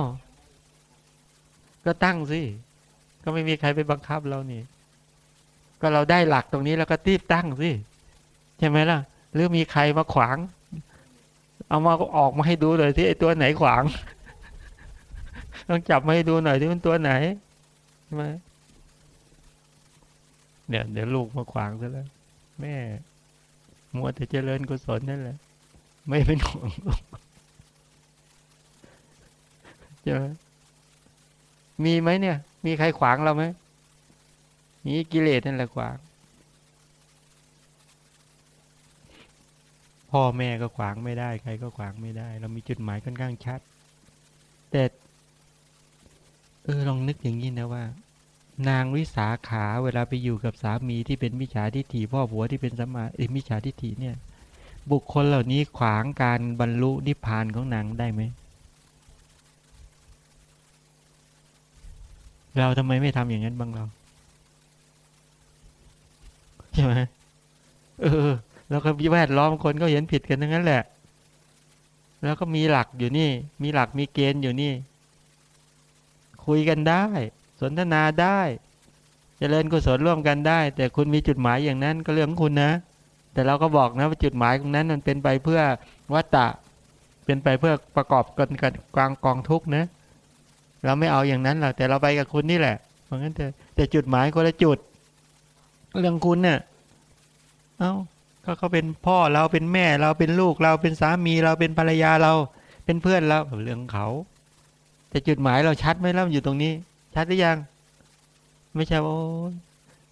ก็ตั้งสิ ก็ไม่มีใครไปบังคับเรานี่ ก็เราได้หลักตรงนี้แล้วก็ตีบตั้งสิ ช่ไหมล่ะ หรือมีใครมาขวาง เอามาออกมาให้ดูเลยที่ไอตัวไหนขวาง ต้องจับมาให้ดูหน่อยที่มันตัวไหนใช่ไหมเนี่ยเดี๋ยวลูกมาขวางซะแล้ว แม่ มัวแต่เจริญกุศลนั่นแหละ ไม่เป็นห่วงลูกใช่ไหมมีไหมเนี่ย มีใครขวางเราไหมมีกิเลสนั่นแหละขวาง พ่อแม่ก็ขวางไม่ได้ ใครก็ขวางไม่ได้ เรามีจุดหมายค่อนข้างชัด แต่เออลองนึกอย่างนี้นะว่า นางวิสาขาเวลาไปอยู่กับสามีที่เป็นมิจฉาทิฏฐิพ่อผัวที่เป็นสมาเอมิจฉาทิฏฐิเนี่ย บุคคลเหล่านี้ขวางการบรรลุนิพพานของนางได้ไหมเราทำไมไม่ทำอย่างนั้นบ้างเรา ใช่ไหมเออ แล้วก็แวดล้อมคนก็เห็นผิดกันทั้งนั้นแหละ แล้วก็มีหลักอยู่นี่ มีหลักมีเกณฑ์อยู่นี่ คุยกันได้ สนทนาได้จเจริญกุศลร่วมกันได้ แต่คุณมีจุดหมายอย่างนั้นก็เรื่องของคุณนะ แต่เราก็บอกนะว่าจุดหมายตรงนั้นมันเป็นไปเพื่อวัตตะ เป็นไปเพื่อประกอบกันกับกลางกองทุกนะเราไม่เอาอย่างนั้นหรอกแต่เราไปกับคุณนี่แหละเพราะงั้นแต่แต่จุดหมายคนละจุด เรื่องคุณเนี่ยเอา้า ก็เขาเป็นพ่อเราเป็นแม่เราเป็นลูกเราเป็นสามีเราเป็นภรรยาเรา เป็นเพื่อนเราเรื่องเขา แต่จุดหมายเราชัดไหมล่ะอยู่ตรงนี้ ชัดหรือยัง ไม่ใช่ว่า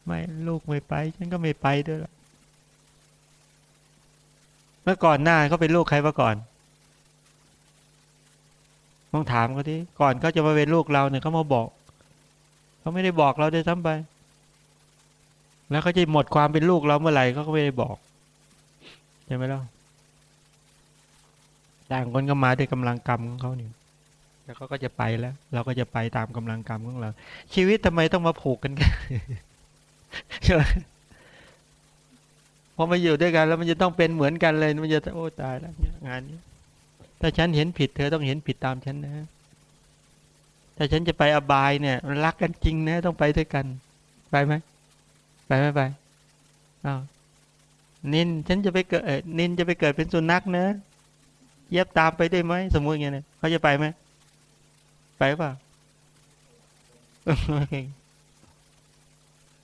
ไม่ลูกไม่ไป ฉันก็ไม่ไปด้วยละเมื่อก่อนหน้าเขาเป็นลูกใครมาก่อนต้องถามเขาที่ก่อนเขาจะมาเป็นลูกเราเนี่ยเขามาบอกเขาไม่ได้บอกเราได้ซ้ำไป แล้วเขาจะหมดความเป็นลูกเราเมื่อไหร่เขาก็ไม่ได้บอก ช่ไหมล่ะต่างคนก็มาด้วยกำลังกรรมของเขาเนี่ยแล้วเขาก็จะไปแล้ว เราก็จะไปตามกำลังกรรมของเรา ชีวิตทำไมต้องมาผูกกันกันใช่ไหมพอมาอยู่ด้วยกัน แล้วมันจะต้องเป็นเหมือนกันเลย มันจะโอ้ตายแล้วงานนี้ถ้าฉันเห็นผิดเธอต้องเห็นผิดตามฉันนะถ้าฉันจะไปอบายเนี่ยรักกันจริงนะต้องไปด้วยกัน ไปไหมไปไหมไปอ้าว นินฉันจะไปเกิดนินจะไปเกิดเป็นสุนัขนะเย็บตามไปได้ไหมสมมุติอย่างนี้เขาจะไปไหมไปป่ะ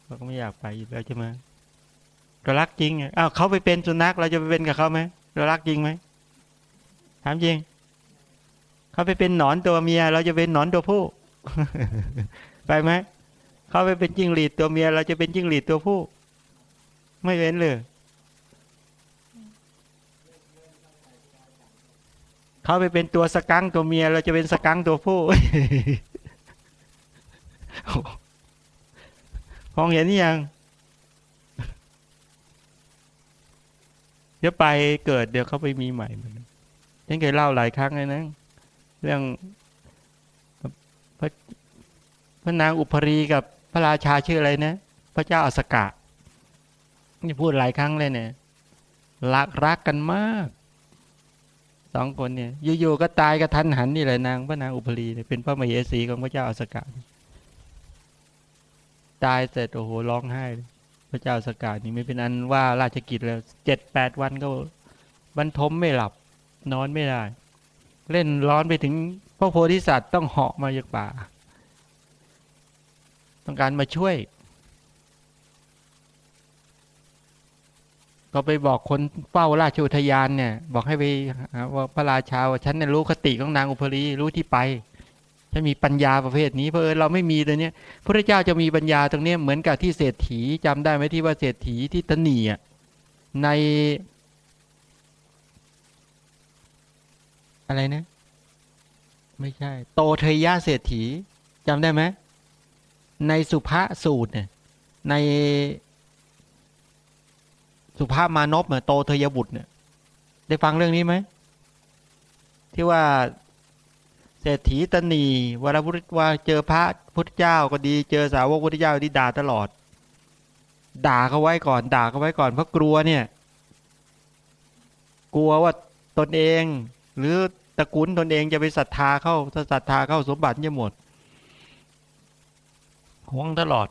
เราก็ไม่อยากไปอยู่แล้วใช่ไหมเรารักจริงอ้าวเขาไปเป็นสุนัขเราจะไปเป็นกับเขาไหมเรารักจริงไหมถามจริงเขาไปเป็นหนอนตัวเมีย เราจะเป็นหนอนตัวผู้ ไปไหมเขาไปเป็นจิ้งหรีดตัวเมีย เราจะเป็นจิ้งหรีดตัวผู้ ไม่เว้นเลย เขาไปเป็นตัวสกังตัวเมีย เราจะเป็นสกังตัวผู้มองเห็นยังเดี๋ยวไปเกิดเดี๋ยวเขาไปมีใหม่เหมือนฉันเคยเล่าหลายครั้งเลยนะเรื่องพระพระนางอุปรีกับพระราชาชื่ออะไรนะ พระเจ้าอสกะนี่พูดหลายครั้งเลยเนี่ยรักรักกันมาก สองคนเนี่ยอยู่ๆก็ตายกระทันหันนี่แหละนางพระนางอุปรีเป็นพระมเหสีของพระเจ้าอสกะตายเสร็จโอ้โหร้องไห้ พระเจ้าสกาดนี่ไม่เป็นอันว่าราชกิจแล้วเจ็ดแปดวันก็บรรทมไม่หลับ นอนไม่ได้ เล่นร้อนไปถึงพระโพธิสัตว์ต้องเหาะมาจากป่า ต้องการมาช่วย ก็ไปบอกคนเฝ้าราชอุทยานเนี่ย บอกให้ไปว่าพระราชาว่าฉันเนี่ยรู้คติของนางอุปรีรู้ที่ไปฉันมีปัญญาประเภทนี้เพราะเออเราไม่มีตัวเนี้ยพระเจ้าจะมีปัญญาตรงนี้เหมือนกับที่เศรษฐีจำได้ไหมที่ว่าเศรษฐีที่ตนีอะในอะไรนะ ไม่ใช่ โตเทยะเศรษฐีจำได้ไหมในสุภาสูตรเนี่ยใน สุภาพมานพเนี่ยโตเทยบุตรเนี่ย ได้ฟังเรื่องนี้ไหมที่ว่าเศรษฐีตนีวรพุทธว่าเจอพระพุทธเจ้าก็ดี เจอสาวกพุทธเจ้าที่ด่าตลอด ด่าเขาไว้ก่อน ด่าเขาไว้ก่อนเพราะกลัวเนี่ย กลัวว่าตนเอง หรือตระกูลตนเองจะไปศรัทธาเข้าถ้าศรัทธาเข้าสมบัติจะหมดห่วงตลอด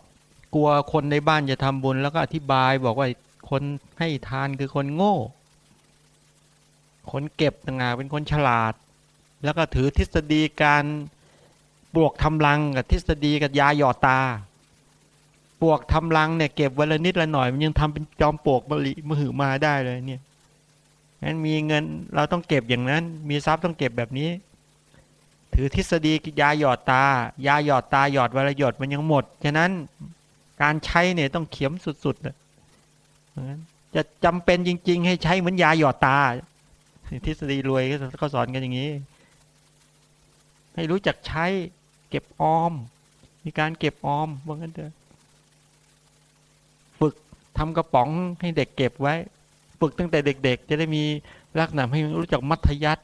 กลัวคนในบ้านจะทำบุญแล้วก็อธิบายบอกว่า คนให้ทานคือคนโง่ คนเก็บต่างหากเป็นคนฉลาด แล้วก็ถือทฤษฎีการปลวกทำรังกับทฤษฎีกับยาหยอดตาปลวกทำรังเนี่ยเก็บวันละนิดละหน่อยมันยังทำเป็นจอมปลวกมลิมหือมาได้เลยเนี่ยงั้นมีเงินเราต้องเก็บอย่างนั้น มีทรัพย์ต้องเก็บแบบนี้ ถือทฤษฎียาหยอดตา ยาหยอดตาหยอดวันละหยดมันยังหมด ฉะนั้นการใช้เนี่ยต้องเข็มสุดๆเลย จะจำเป็นจริง ๆ ให้ใช้เหมือนยาหยอดตา ทฤษฎีรวยเขาสอนกันอย่างนี้ ให้รู้จักใช้เก็บออม มีการเก็บออมว่างั้นเถอะฝึกทำกระป๋องให้เด็กเก็บไว้ ฝึกตั้งแต่เด็ก ๆ จะได้มีลักษณะให้รู้จักมัธยัติ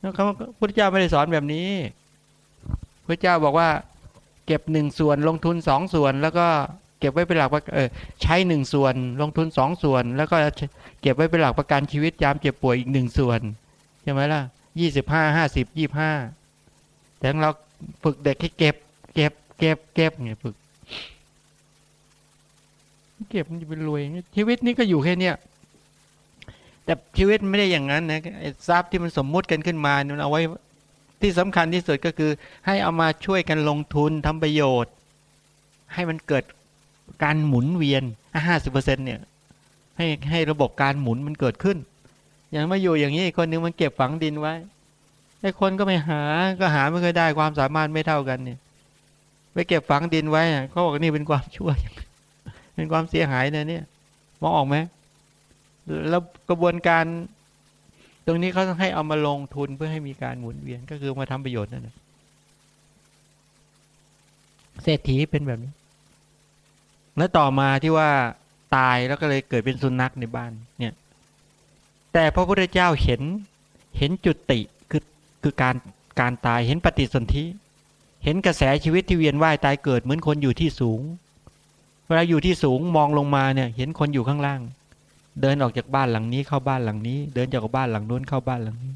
แล้วเขาพระเจ้าไม่ได้สอนแบบนี้พระเจ้าบอกว่า เก็บหนึ่งส่วนลงทุนสองส่วนแล้วก็ เก็บไว้เป็นหลักว่าเออใช้หนึ่งส่วน ลงทุนสองส่วน แล้วก็เก็บไว้เป็นหลักประกันชีวิตยามเจ็บป่วยอีกหนึ่งส่วนใช่ไหมล่ะยี่สิบห้าห้าสิบยี่ห้าแต่เราฝึกเด็กให้เก็บ เก็บ เก็บ เก็บเนี่ยฝึก เก็บมันจะเป็นรวยชีวิตนี้ก็อยู่แค่เนี้ยแต่ชีวิตไม่ได้อย่างนั้นนะไอ้ทรัพย์ที่มันสมมุติกันขึ้นมาเนี่ยเอาไว้ที่สำคัญที่สุดก็คือ ให้เอามาช่วยกันลงทุนทำประโยชน์ ให้มันเกิด การหมุนเวียนห้าสิบเปอร์เซ็นเนี่ยให้ให้ระบบการหมุนมันเกิดขึ้น อย่างมาอยู่อย่างนี้คนนึงมันเก็บฝังดินไว้ไอ้คนก็ไม่หาก็หาไม่เคยได้ความสามารถไม่เท่ากันเนี่ยไปเก็บฝังดินไว้เขาบอกนี่เป็นความชั่วเป็นความเสียหายนะเนี่ยมองออกไหมแล้วกระบวนการ ตรงนี้เขาต้องให้เอามาลงทุนเพื่อให้มีการหมุนเวียนก็คือมาทำประโยชน์นั่นแหละเศรษฐีเป็นแบบนี้ แล้วต่อมาที่ว่าตายแล้วก็เลยเกิดเป็นสุนัขในบ้านเนี่ย แต่พระพุทธเจ้าเห็นเห็นจุติคือคือการการตายเห็นปฏิสนธิเห็นกระแสชีวิตที่เวียนว่ายตายเกิดเหมือนคนอยู่ที่สูง เวลาอยู่ที่สูงมองลงมาเนี่ย เห็นคนอยู่ข้างล่าง เดินออกจากบ้านหลังนี้เข้าบ้านหลังนี้ เดินจากบ้านหลังนู้นเข้าบ้านหลังนี้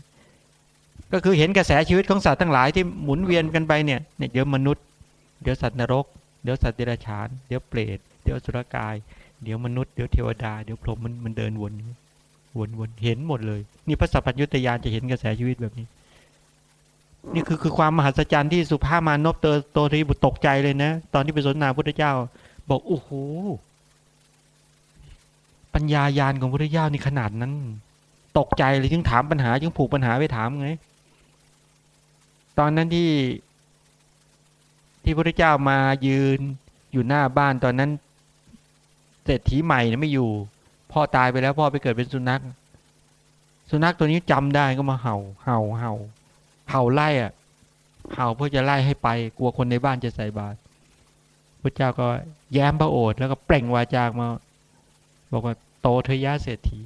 ก็คือเห็นกระแสชีวิตของสัตว์ทั้งหลายที่หมุนเวียนกันไปเนี่ยเนี่ยเดี๋ยวมนุษย์ เดี๋ยวสัตว์นรก เดี๋ยวสัตว์เดรัจฉาน เดี๋ยวเปรต เดี๋ยวสุรกาย เดี๋ยวมนุษย์เดี๋ยวเทวดาเดี๋ยวพรหมมันมันเดินวนวนๆเห็นหมดเลย นี่พระสัพพัญญุตยานจะเห็นกระแสชีวิตแบบนี้ นี่คือคือความมหัศจรรย์ที่สุภาพมานพเตอโตทีบุตรตกใจเลยนะ ตอนที่ไปสนนาพุทธเจ้า บอกโอ้โหปัญญายาณของพุทธเจ้านี่ขนาดนั้น ตกใจเลยจึงถามปัญหาจึงผูกปัญหาไปถามไงตอนนั้นที่ที่พระเจ้ามายืนอยู่หน้าบ้านตอนนั้น เศรษฐีใหม่ไม่อยู่ พ่อตายไปแล้วพ่อไปเกิดเป็นสุนัข สุนัขตัวนี้จำได้ก็มาเห่า เห่าเห่า เห่าไล่อะ เห่าเพื่อจะไล่ให้ไป กลัวคนในบ้านจะใส่บาตรพระเจ้าก็แย้มพระโอษฐ์แล้วก็เปล่งวาจามา บอกว่าโตเทยะเศรษฐี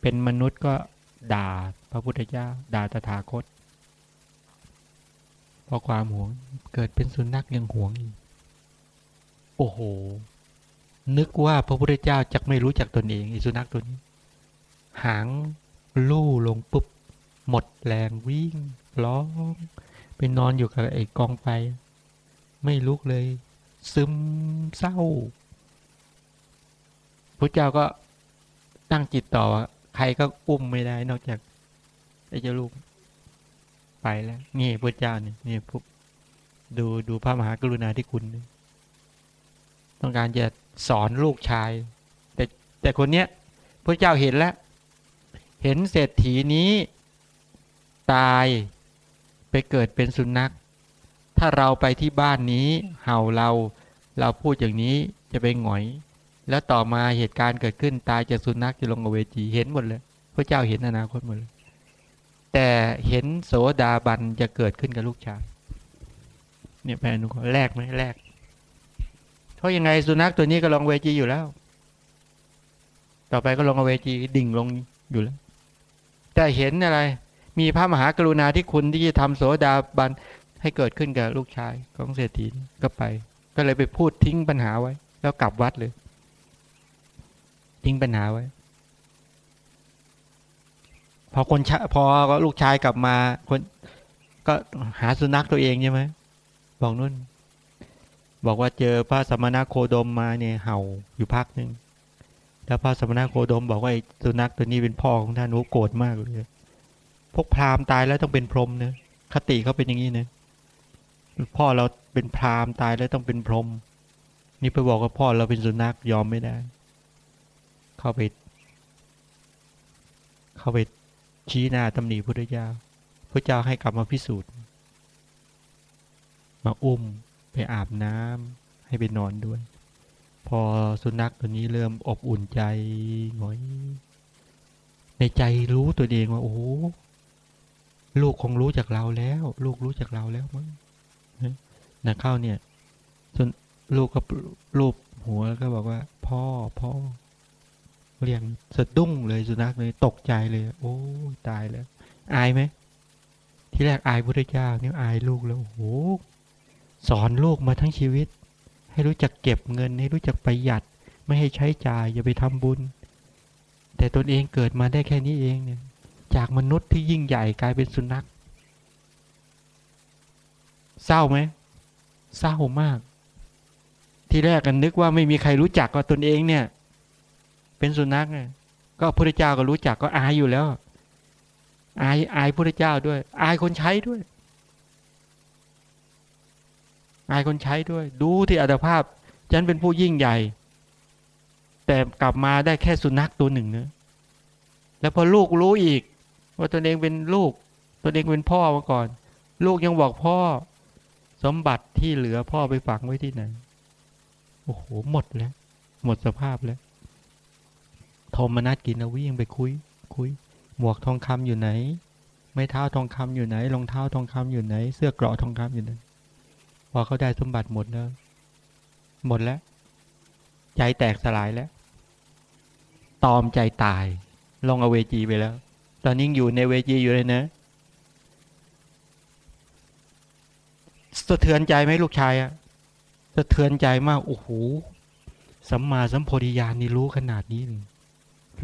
เป็นมนุษย์ก็ด่าพระพุทธเจ้าด่าตถาคตเพราะความหวงเกิดเป็นสุนัขยังหวงอีก โอ้โห นึกว่าพระพุทธเจ้าจะไม่รู้จักตนเองอ้สุนัขตัวนี้ หางลู่ลงปุ๊บ หมดแรงวิ่งร้องไปนอนอยู่กับไอ้กองไฟ ไม่ลุกเลย ซึมเศร้าพระเจ้าก็ตั้งจิตต่อ ใครก็อุ้มไม่ได้นอกจากไอ้เจ้าลูก ไปแล้ว นี่พระเจ้าเนี่ยนี่ปุ๊บดูดูพระมหากรุณาธิคุณ ต้องการจะสอนลูกชาย แต่แต่คนเนี้ยพระเจ้าเห็นแล้ว เห็นเศรษฐีนี้ ตายไปเกิดเป็นสุนัข ถ้าเราไปที่บ้านนี้ เห่าเรา เราพูดอย่างนี้จะไปหงอย แล้วต่อมาเหตุการณ์เกิดขึ้นตายจากสุนัขจะลงอเวจีเห็นหมดเลย พระเจ้าเห็นอนาคตหมดเลย แต่เห็นโสดาบันจะเกิดขึ้นกับลูกชายเนี่ยแปลนุขแรกไหมแรก เพราะยังไงสุนัขตัวนี้ก็ลงเวจีอยู่แล้ว ต่อไปก็ลงเวจีดิ่งลงอยู่แล้ว แต่เห็นอะไร มีพระมหากรุณาที่คุณที่จะทำโสดาบันให้เกิดขึ้นกับลูกชายของเศรษฐีก็ไป ก็เลยไปพูดทิ้งปัญหาไว้ แล้วกลับวัดเลย ทิ้งปัญหาไว้ พอคนชพอลูกชายกลับมาคนก็หาสุนัขตัวเองใช่ไหมบอกนุ่น บอกว่าเจอพระสมณโคดมมาเนี่ยเห่าอยู่พักหนึ่งแล้วพระสมณโคดมบอกว่าไอ้สุนัขตัวนี้เป็นพ่อของท่านโอ้โกรธมากเลยพวกพราหมณ์ตายแล้วต้องเป็นพรหมเนะคติเขาเป็นอย่างนี้นะพ่อเราเป็นพราหมณ์ตายแล้วต้องเป็นพรหมนี่ไปบอกว่าพ่อเราเป็นสุนัขยอมไม่ได้ เข้าไป เข้าไปชี้หน้าตำหนิพระเจ้าพระเจ้าให้กลับมาพิสูจน์ มาอุ้ม ไปอาบน้ำให้ไปนอนด้วย พอสุนัขตัวนี้เริ่มอบอุ่นใจหงอย ในใจรู้ตัวเองว่า โอ้ลูกคงรู้จากเราแล้ว ลูกรู้จากเราแล้วมั้งนะเข้าเนี่ยส่วนลูกก็รูปหัวก็บอกว่า พ่อพ่อเรียงสะดุ้งเลยสุนัขเลยตกใจเลย โอ้ตายแล้ว อายไหม ที่แรกอายพระเจ้าเนี่ยอายลูกแล้วโอ้ สอนลูกมาทั้งชีวิต ให้รู้จักเก็บเงินให้รู้จักประหยัด ไม่ให้ใช้จ่ายอย่าไปทำบุญ แต่ตนเองเกิดมาได้แค่นี้เองเนี่ย จากมนุษย์ที่ยิ่งใหญ่กลายเป็นสุนัข เศร้าไหมเศร้ามาก ที่แรกกันนึกว่าไม่มีใครรู้จักว่าตนเองเนี่ย เป็นสุนัขก็พระเจ้าก็รู้จักก็อายอยู่แล้ว อายอายพระเจ้าด้วย อายคนใช้ด้วย อายคนใช้ด้วย ดูที่อัตภาพ ฉันเป็นผู้ยิ่งใหญ่ แต่กลับมาได้แค่สุนัขตัวหนึ่งเนะแล้วพอลูกรู้อีก ว่าตนเองเป็นลูก ตนเองเป็นพ่อมาก่อน ลูกยังบอกพ่อ สมบัติที่เหลือพ่อไปฝังไว้ที่ไหนโอ้โหหมดแล้ว หมดสภาพแล้วโทมนัดกินาวิ่งไปคุย คุย หมวกทองคำอยู่ไหน ไม่เท้าทองคำอยู่ไหนรองเท้าทองคำอยู่ไหน เสื้อเกราะทองคำอยู่ไหน พอเขาได้สมบัติหมดแล้วหมดแล้ว ใจแตกสลายแล้ว ตอมใจตาย ลงอเวจีไปแล้ว ตอนนี้อยู่ในเวจีอยู่เลยนะสะเทือนใจไหมลูกชายอะสะเทือนใจมากโอ้โหสัมมาสัมโพธิญาณนี่รู้ขนาดนี้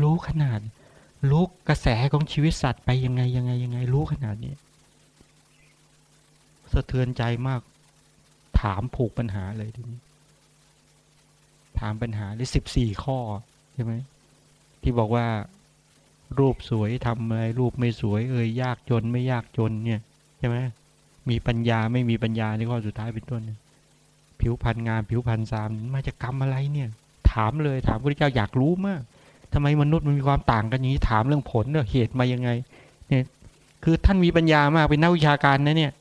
รู้ขนาด รู้กระแสของชีวิตสัตว์ไปยังไงยังไงยังไง รู้ขนาดนี้ สะเทือนใจมาก ถามผูกปัญหาเลยทีนี้ ถามปัญหาได้สิบสี่ข้อใช่ไหมที่บอกว่า รูปสวยทำอะไรรูปไม่สวย เอ่ยยากจนไม่ยากจนเนี่ยใช่ไหมมีปัญญาไม่มีปัญญาในข้อสุดท้ายเป็นต้นผิวพันงามผิวพันสามมาจากกรรมอะไรเนี่ย ถามเลยถามพระเจ้าอยากรู้มากทำไมมนุษย์มันมีความต่างกันอย่างนี้ถามเรื่องผลเนี่ยเหตุมายังไงเนี่ยคือท่านมีปัญญามากเป็นนักวิชาการนะเนี่ย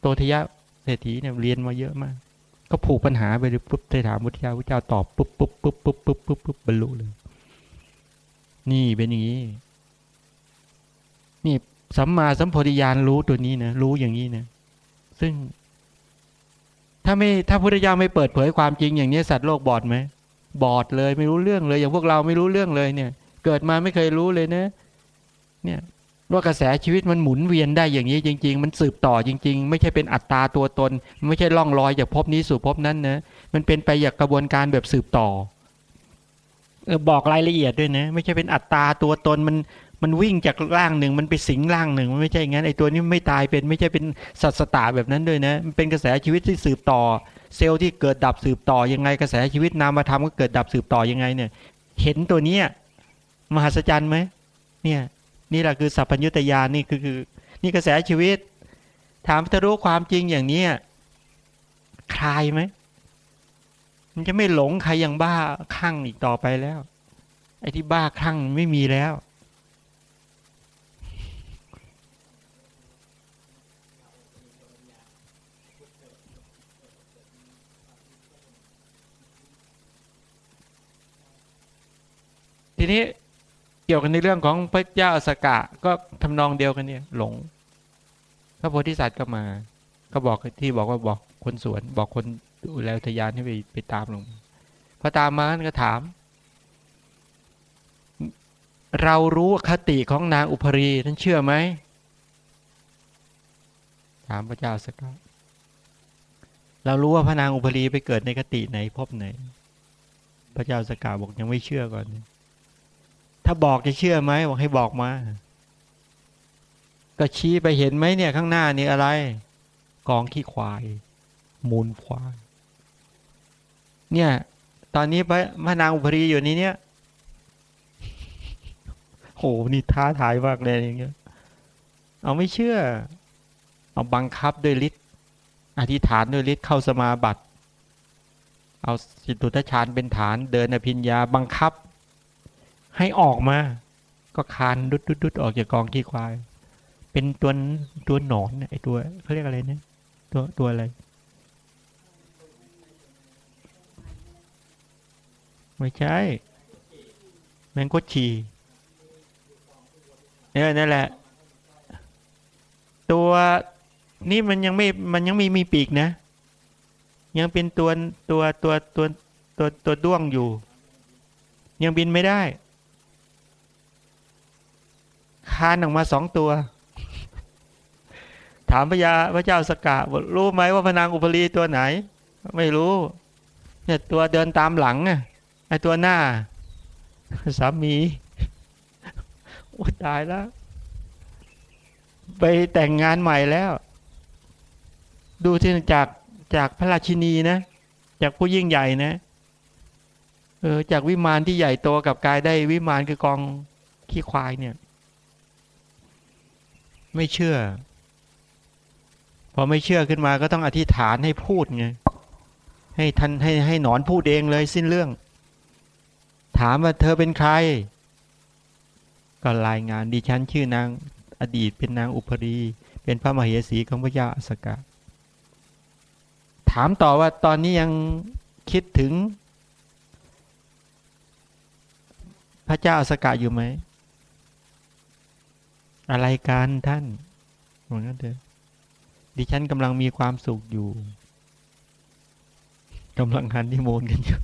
โตทยะ เศรษฐีเนี่ยเรียนมาเยอะมาก ก็ผูกปัญหาไปเลยปุ๊บได้ถามพระเจ้าพระเจ้าตอบปุ๊บปุ๊บปุ๊บปุ๊บปุ๊บปุ๊บปุ๊บบรรลุเลย นี่เป็นอย่างนี้ นี่สัมมาสัมโพธิญาณรู้ตัวนี้นะรู้อย่างนี้นะซึ่ง ถ้าไม่ถ้าพุทธเจ้าไม่เปิดเผยความจริงอย่างนี้สัตว์โลกบอดไหมบอดเลย ไม่รู้เรื่องเลย อย่างพวกเราไม่รู้เรื่องเลยเนี่ย เกิดมาไม่เคยรู้เลยนะเนี่ย ว่ากระแสชีวิตมันหมุนเวียนได้อย่างนี้จริง ๆ มันสืบต่อจริง ๆ ไม่ใช่เป็นอัตตาตัวตน ไม่ใช่ล่องลอยจากภพนี้สู่ภพนั้นนะมันเป็นไปอย่างกระบวนการแบบสืบต่อเออบอกรายละเอียดด้วยนะ ไม่ใช่เป็นอัตตาตัวตนมันมันวิ่งจากร่างหนึ่งมันไปสิงร่างหนึ่งมันไม่ใช่อย่างนั้นไอ้ตัวนี้ไม่ตายเป็นไม่ใช่เป็นสัตว์สตาแบบนั้นด้วยนะมันเป็นกระแสชีวิตที่สืบต่อ เซลล์ที่เกิดดับสืบต่อยังไงกระแสชีวิตนามธรรมก็เกิดดับสืบต่อยังไงเนี่ย เห็นตัวเนี้ยมหัศจรรย์ไหมเนี่ย นี่แหละคือสัพพัญญุตยานนี่คือคือ นี่กระแสชีวิต ถามถ้ารู้ความจริงอย่างนี้คลายไหมมันจะไม่หลงใครอย่างบ้าคลั่งอีกต่อไปแล้ว ไอ้ที่บ้าคลั่งไม่มีแล้ว ทีนี้ กี่ยวกันในเรื่องของพระเจ้าสกะ ก็ทำนองเดียวกันเนี่ย หลง พระโพธิสัตว์ก็มา ก็บอกที่บอกว่าบอกคนสวน บอกคนดูแลทยานให้ไปไปตามลงพอตามมาก็ถาม เรารู้คติของนางอุปรีท่านเชื่อไหมถามพระเจ้าสกะเรารู้ว่าพระนางอุปรีไปเกิดในคติไหนพบไหน พระเจ้าสกาบอกยังไม่เชื่อก่อน ถ้าบอกจะเชื่อไหมบอกให้บอกมา ก็ชี้ไปเห็นไหมเนี่ย ข้างหน้านี่อะไร กองขี้ควาย มูลควาย เนี่ย ตอนนี้พระพระนางอุปรีอยู่นี้เนี่ยโหนี่ท้าทายมากเลยอย่างเงี้ย เอาไม่เชื่อ เอาบังคับด้วยฤทธิ์อธิษฐานด้วยฤทธิ์เข้าสมาบัติ เอาสิตุตฌานเป็นฐานเดินอภิญญาบังคับ ให้ออกมา ก็คานดุดดุดดุดออกจากกองขี้ควาย เป็นตัวตัวหนอนไอตัวเขาเรียกอะไรเนี่ยตัวตัวอะไร ไม่ใช่ แมงกดชีเนี่ยนั่นแหละ ตัวนี่มันยังไม่มันยังไม่มีปีกนะ ยังเป็นตัวตัวตัวตัวตัวตัวด้วงอยู่ ยังบินไม่ได้ คานออกมาสองตัว ถามพระยาพระเจ้าสกะรู้ไหมว่าพนางอุปรีตัวไหน ไม่รู้เนี่ยตัวเดินตามหลังไอ้ตัวหน้าสามีโอ้ตายแล้ว ไปแต่งงานใหม่แล้ว ดูที่จากจากพระราชินีนะ จากผู้ยิ่งใหญ่นะเออจากวิมานที่ใหญ่โตกับกายได้วิมานคือกองขี้ควายเนี่ย ไม่เชื่อ พอไม่เชื่อขึ้นมาก็ต้องอธิษฐานให้พูดไงให้ทันให้ให้หนอนพูดเองเลยสิ้นเรื่อง ถามว่าเธอเป็นใคร ก็รายงานดิฉันชื่อนางอดีตเป็นนางอุปรี เป็นพระมเหสีของพระยาอสกาถามต่อว่าตอนนี้ยังคิดถึง พระเจ้าอสกาอยู่ไหม อะไรกันท่านเหมือนกันเถอะดิฉันกำลังมีความสุขอยู่กำลังฮันที่โมนกันอยู่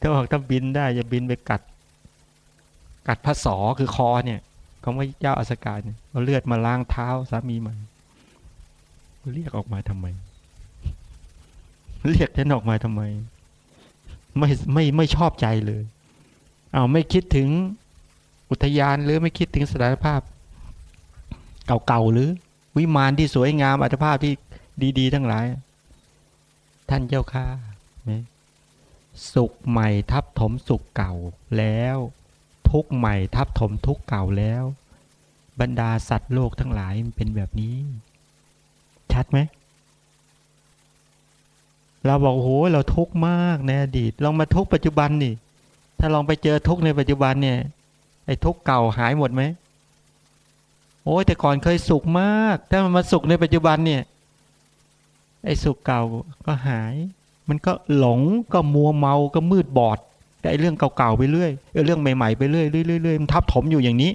ถ้าบอกถ้าบินได้จะบินไปกัด กัดพระสอคือคอเนี่ยของพระเจ้าอสการเนี่ยเอาเลือดมาล้างเท้าสามีมันเรียกออกมาทำไม เรียกฉันออกมาทำไม ไม่ไม่ไม่ชอบใจเลย เอาไม่คิดถึงอุทยานหรือไม่คิดถึงสถานภาพ เก่าๆหรือ วิมานที่สวยงามอัตภาพที่ดีๆ ทั้งหลาย ท่านเจ้าค่าสุขใหม่ทับถมสุขเก่าแล้ว ทุกใหม่ทับถมทุกเก่าแล้ว บรรดาสัตว์โลกทั้งหลายมันเป็นแบบนี้ ชัดไหมเราบอกโอ้โหเราทุกข์มากในอดีตลองมาทุกข์ปัจจุบันนี่ ถ้าลองไปเจอทุกในปัจจุบันเนี่ย ไอ้ทุกเก่าหายหมดไหมโอ้ยแต่ก่อนเคยสุขมาก ถ้ามันมาสุขในปัจจุบันเนี่ย ไอ้สุขเก่าก็หาย มันก็หลงก็มัวเมาก็มืดบอดแต่ไอ้เรื่องเก่าๆไปเรื่อยเรื่องใหม่ๆไปเรื่อยเรื่อยๆมันทับถมอยู่อย่างนี้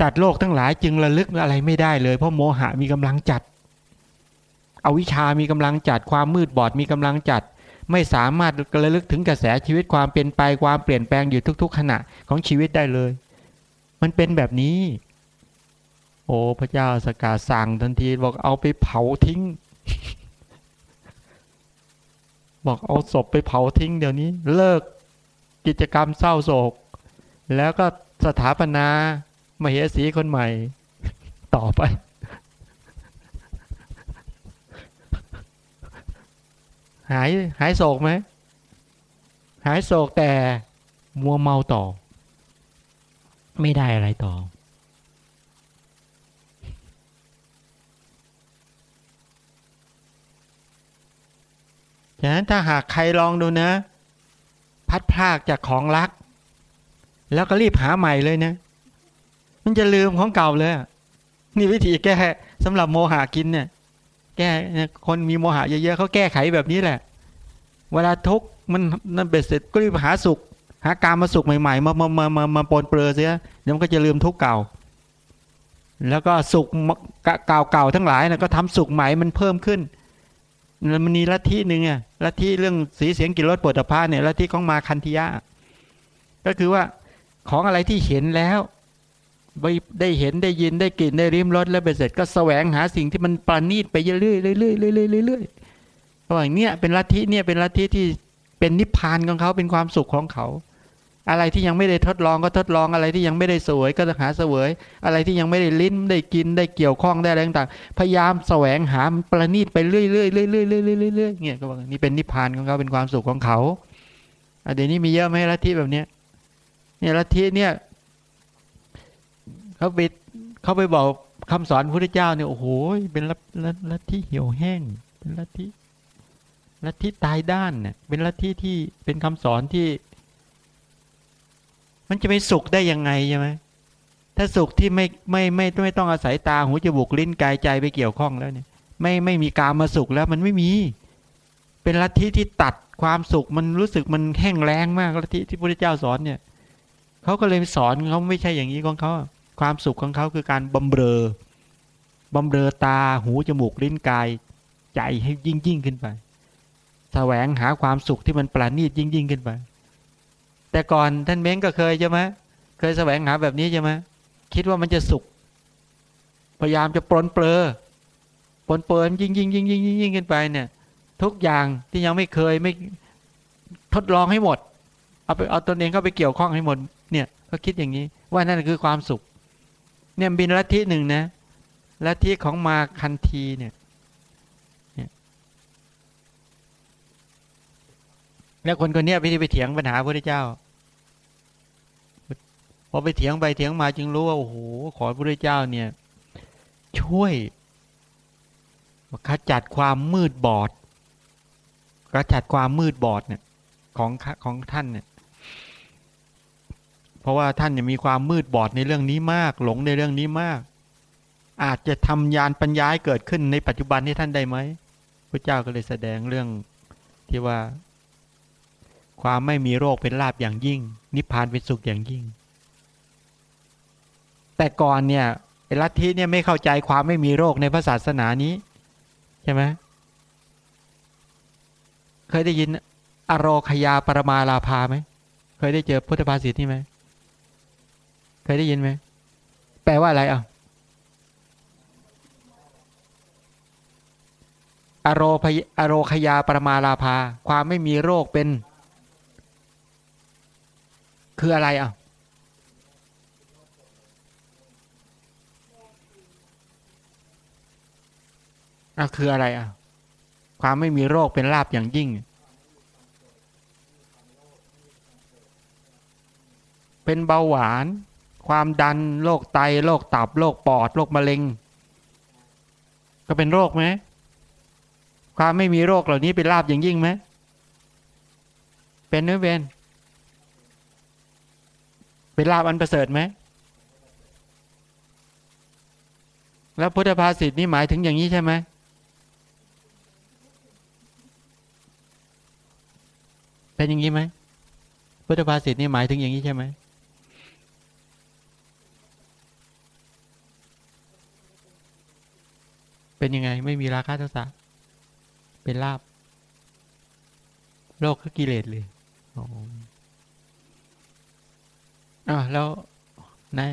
สัตว์โลกทั้งหลายจึงระลึกอะไรไม่ได้เลย เพราะโมหะมีกำลังจัดอวิชามีกำลังจัดความมืดบอดมีกำลังจัด ไม่สามารถระลึกถึงกระแสชีวิตความเป็นไปความเปลี่ยนแปลงอยู่ทุก ๆ ขณะของชีวิตได้เลย มันเป็นแบบนี้ โอ้พระเจ้าสกาสั่งทันทีบอกเอาไปเผาทิ้ง บอกเอาศพไปเผาทิ้งเดี๋ยวนี้ เลิกกิจกรรมเศร้าโศก แล้วก็สถาปนามเหสีคนใหม่ ต่อไป หายหายโศกไหมหายโศกแต่มัวเมาต่อ ไม่ได้อะไรต่อ ฉะนั้นถ้าหากใครลองดูนะ พัดพลากจากของรัก แล้วก็รีบหาใหม่เลยนะ มันจะลืมของเก่าเลย นี่วิธีแก้สำหรับโมหะกินเนี่ย แก้คนมีโมหะเยอะๆเขาแก้ไขแบบนี้แหละ เวลาทุกมันนั่นเบ็ดเสร็จก็รีบหาสุข หาการมาสุขใหม่ๆ มามามามามาปนเปื้อเสียเดี๋ยวมันก็จะลืมทุกเก่า แล้วก็สุขเก่าๆทั้งหลายนะก็ทำสุขใหม่มันเพิ่มขึ้นมันมีลัทธิหนึ่งอะลัทธิเรื่องสีเสียงกินรสปวดตาเนี่ยลัทธิของมาคันธิยะก็คือว่าของอะไรที่เห็นแล้ว ได้เห็นได้ยินได้กลิ่นได้ริมรสแล้วไปเสร็จก็แสวงหาสิ่งที่มันปราณีตไปเรื่อยๆเรื่อยๆเรื่อยๆเรื่อยๆเราะอย่างเนี้ยเป็นลัทธิเนี่ยเป็นลัทธิที่เป็นนิพพานของเขาเป็นความสุขของเขา อะไรที่ยังไม่ได้ทดลองก็ทดลองอะไรที่ยังไม่ได้สวยก็หาเสวย อะไรที่ยังไม่ได้ลิ้นได้กินได้เกี่ยวข้องได้อะไรต่างๆพยายามแสวงหาประณีตไปเรื่อยๆเรื่อยๆเรื่อยๆเรื่อยๆเนี่ยก็บอกนี่เป็นนิพพานของเขาเป็นความสุขของเขาเดี๋ยวนี้มีเยอะไหมลัทธิแบบเนี้ยเนี่ยลัทธิเนี่ย เขาไปเขาไปบอกคำสอนพระเจ้าเนี่ยโอ้โหเป็นลัทลัทธิเหี่ยวแห้ง เป็นลัทธิลัทธิตายด้านเนี่ยเป็นลัทธิที่เป็นคำสอนที่ มันจะไปสุขได้ยังไงใช่ไหมถ้าสุขที่ไม่ไม่ไม่ไม่ต้องอาศัยตาหูจมูกลิ้นกายใจไปเกี่ยวข้องแล้วเนี่ย ไม่ไม่มีการมาสุขแล้วมันไม่มี เป็นลัทธิที่ตัดความสุขมันรู้สึกมันแห้งแล้งมากลัทธิที่พระพุทธเจ้าสอนเนี่ยเขาก็เลยสอนเขาไม่ใช่อย่างนี้ของเขา ความสุขของเขาคือการบำเรอบำเรอตาหูจมูกลิ้นกายใจให้ยิ่งยิ่งขึ้นไปแสวงหาความสุขที่มันประณีตยิ่งยิ่งขึ้นไป แต่ก่อนท่านเม้งก็เคยใช่ไหมเคยแสวงหาแบบนี้ใช่ไหมคิดว่ามันจะสุข พยายามจะปลนเปลือปลนเปลือยิ่งยิ่งยิ่งยิ่งยิ่งยิ่งขึ้นไปเนี่ย ทุกอย่างที่ยังไม่เคยไม่ทดลองให้หมด เอาไปเอาตนเองเข้าไปเกี่ยวข้องให้หมด เนี่ย ก็คิดอย่างนี้ ว่านั่นคือความสุข เนี่ยบินลัทธิหนึ่งนะลัทธิของมาคันทีเนี่ยแล้วคนคนนี้ไปที่ไปเถียงปัญหาพระเจ้าพอไปเถียงไปเถียงมาจึงรู้ว่าโอ้โหขอพระเจ้าเนี่ย ช่วยขจัดความมืดบอดขจัดความมืดบอดเนี่ยของของท่านเนี่ย เพราะว่าท่านมีความมืดบอดในเรื่องนี้มาก หลงในเรื่องนี้มาก อาจจะทำยานปัญญาเกิดขึ้นในปัจจุบันที่ท่านได้ไหมพระเจ้าก็เลยแสดงเรื่องที่ว่า ความไม่มีโรคเป็นลาบอย่างยิ่ง นิพพานเป็นสุขอย่างยิ่ง แต่ก่อนเนี่ยไอ้ลัทธิเนี่ยไม่เข้าใจความไม่มีโรคในพระศาสนานี้ใช่ไหมเคยได้ยินอโรคยาปรมาลาภาไหมเคยได้เจอพุทธภาษิตนี่ไหม เคยได้ยินไหม แปลว่าอะไรอะอโรพยอโรคยาปรมาลาภา ความไม่มีโรคเป็น คืออะไรอะอะคืออะไรอะ ความไม่มีโรคเป็นลาบอย่างยิ่ง เป็นเบาหวาน ความดันโรคไตโรคตับโรคปอดโรคมะเร็ง ก็เป็นโรคไหมความไม่มีโรคเหล่านี้เป็นลาบอย่างยิ่งไหมเป็นหรือเป็นเป็นลาบอันประเสริฐไหมแล้วพุทธภาษิตนี่หมายถึงอย่างนี้ใช่ไหมเป็นอย่างนี้ไหมพุทธภาษิตนี่หมายถึงอย่างนี้ใช่ไหม เป็นยังไงไม่มีราคะโทสะเป็นลาบ โลกคือกิเลสเลยอ๋ออ่าแล้วนาย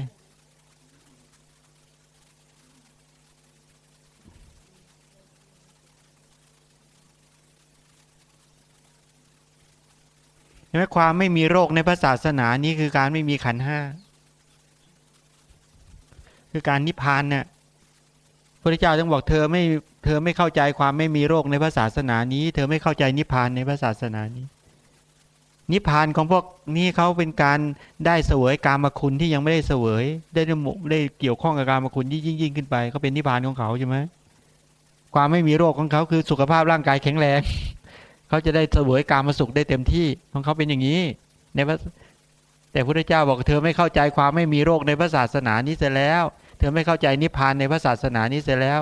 เห็นไหมความไม่มีโรคในพระศาสนานี้คือการไม่มีขันห้า คือการนิพพานเนี่ย พระเจ้าต้องบอกเธอไม่เธอไม่เข้าใจความไม่มีโรคในพระศาสนานี้ เธอไม่เข้าใจนิพพานในพระศาสนานี้ นิพพานของพวกนี้เขาเป็นการได้เสวยกามคุณที่ยังไม่ได้เสวย ได้ได้เกี่ยวข้องกับกามคุณยิ่งยิ่งยิ่งขึ้นไปเขาเป็นนิพพานของเขาใช่ไหมความไม่มีโรคของเขาคือสุขภาพร่างกายแข็งแรงเขาจะได้เสวยกามาสุขได้เต็มที่ของเขาเป็นอย่างนี้ ในพระแต่พระเจ้าบอกเธอไม่เข้าใจความไม่มีโรคในพระศาสนานี้เสียแล้ว เธอไม่เข้าใจนิพพานในพระศาสนานี้เสียแล้ว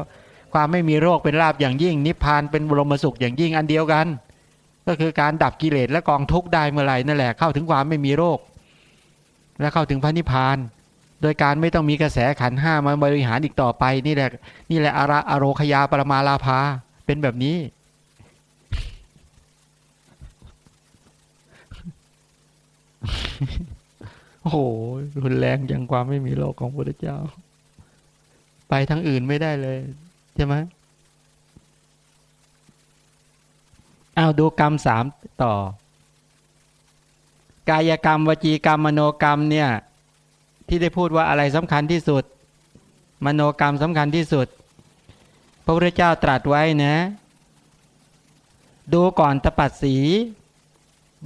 ความไม่มีโรคเป็นลาบอย่างยิ่ง นิพพานเป็นบรมสุขอย่างยิ่งอันเดียวกัน ก็คือการดับกิเลสและกองทุกข์ได้เมื่อไหร่นั่นแหละเข้าถึงความไม่มีโรค และเข้าถึงพระนิพพาน โดยการไม่ต้องมีกระแสขันห้ามาบริหารอีกต่อไปนี่แหละนี่แหละอาราอโรคยาปรมาลาภาเป็นแบบนี้โอ้โหรุนแรงย่างความไม่มีโลกของพระเจ้า ไปทางอื่นไม่ได้เลยใช่ไหมเอาดูกรรมสามต่อ กายกรรมวจีกรรมมโนกรรมเนี่ย ที่ได้พูดว่าอะไรสำคัญที่สุด มโนกรรมสำคัญที่สุด พระพุทธเจ้าตรัสไว้นะ ดูก่อนตปัดสี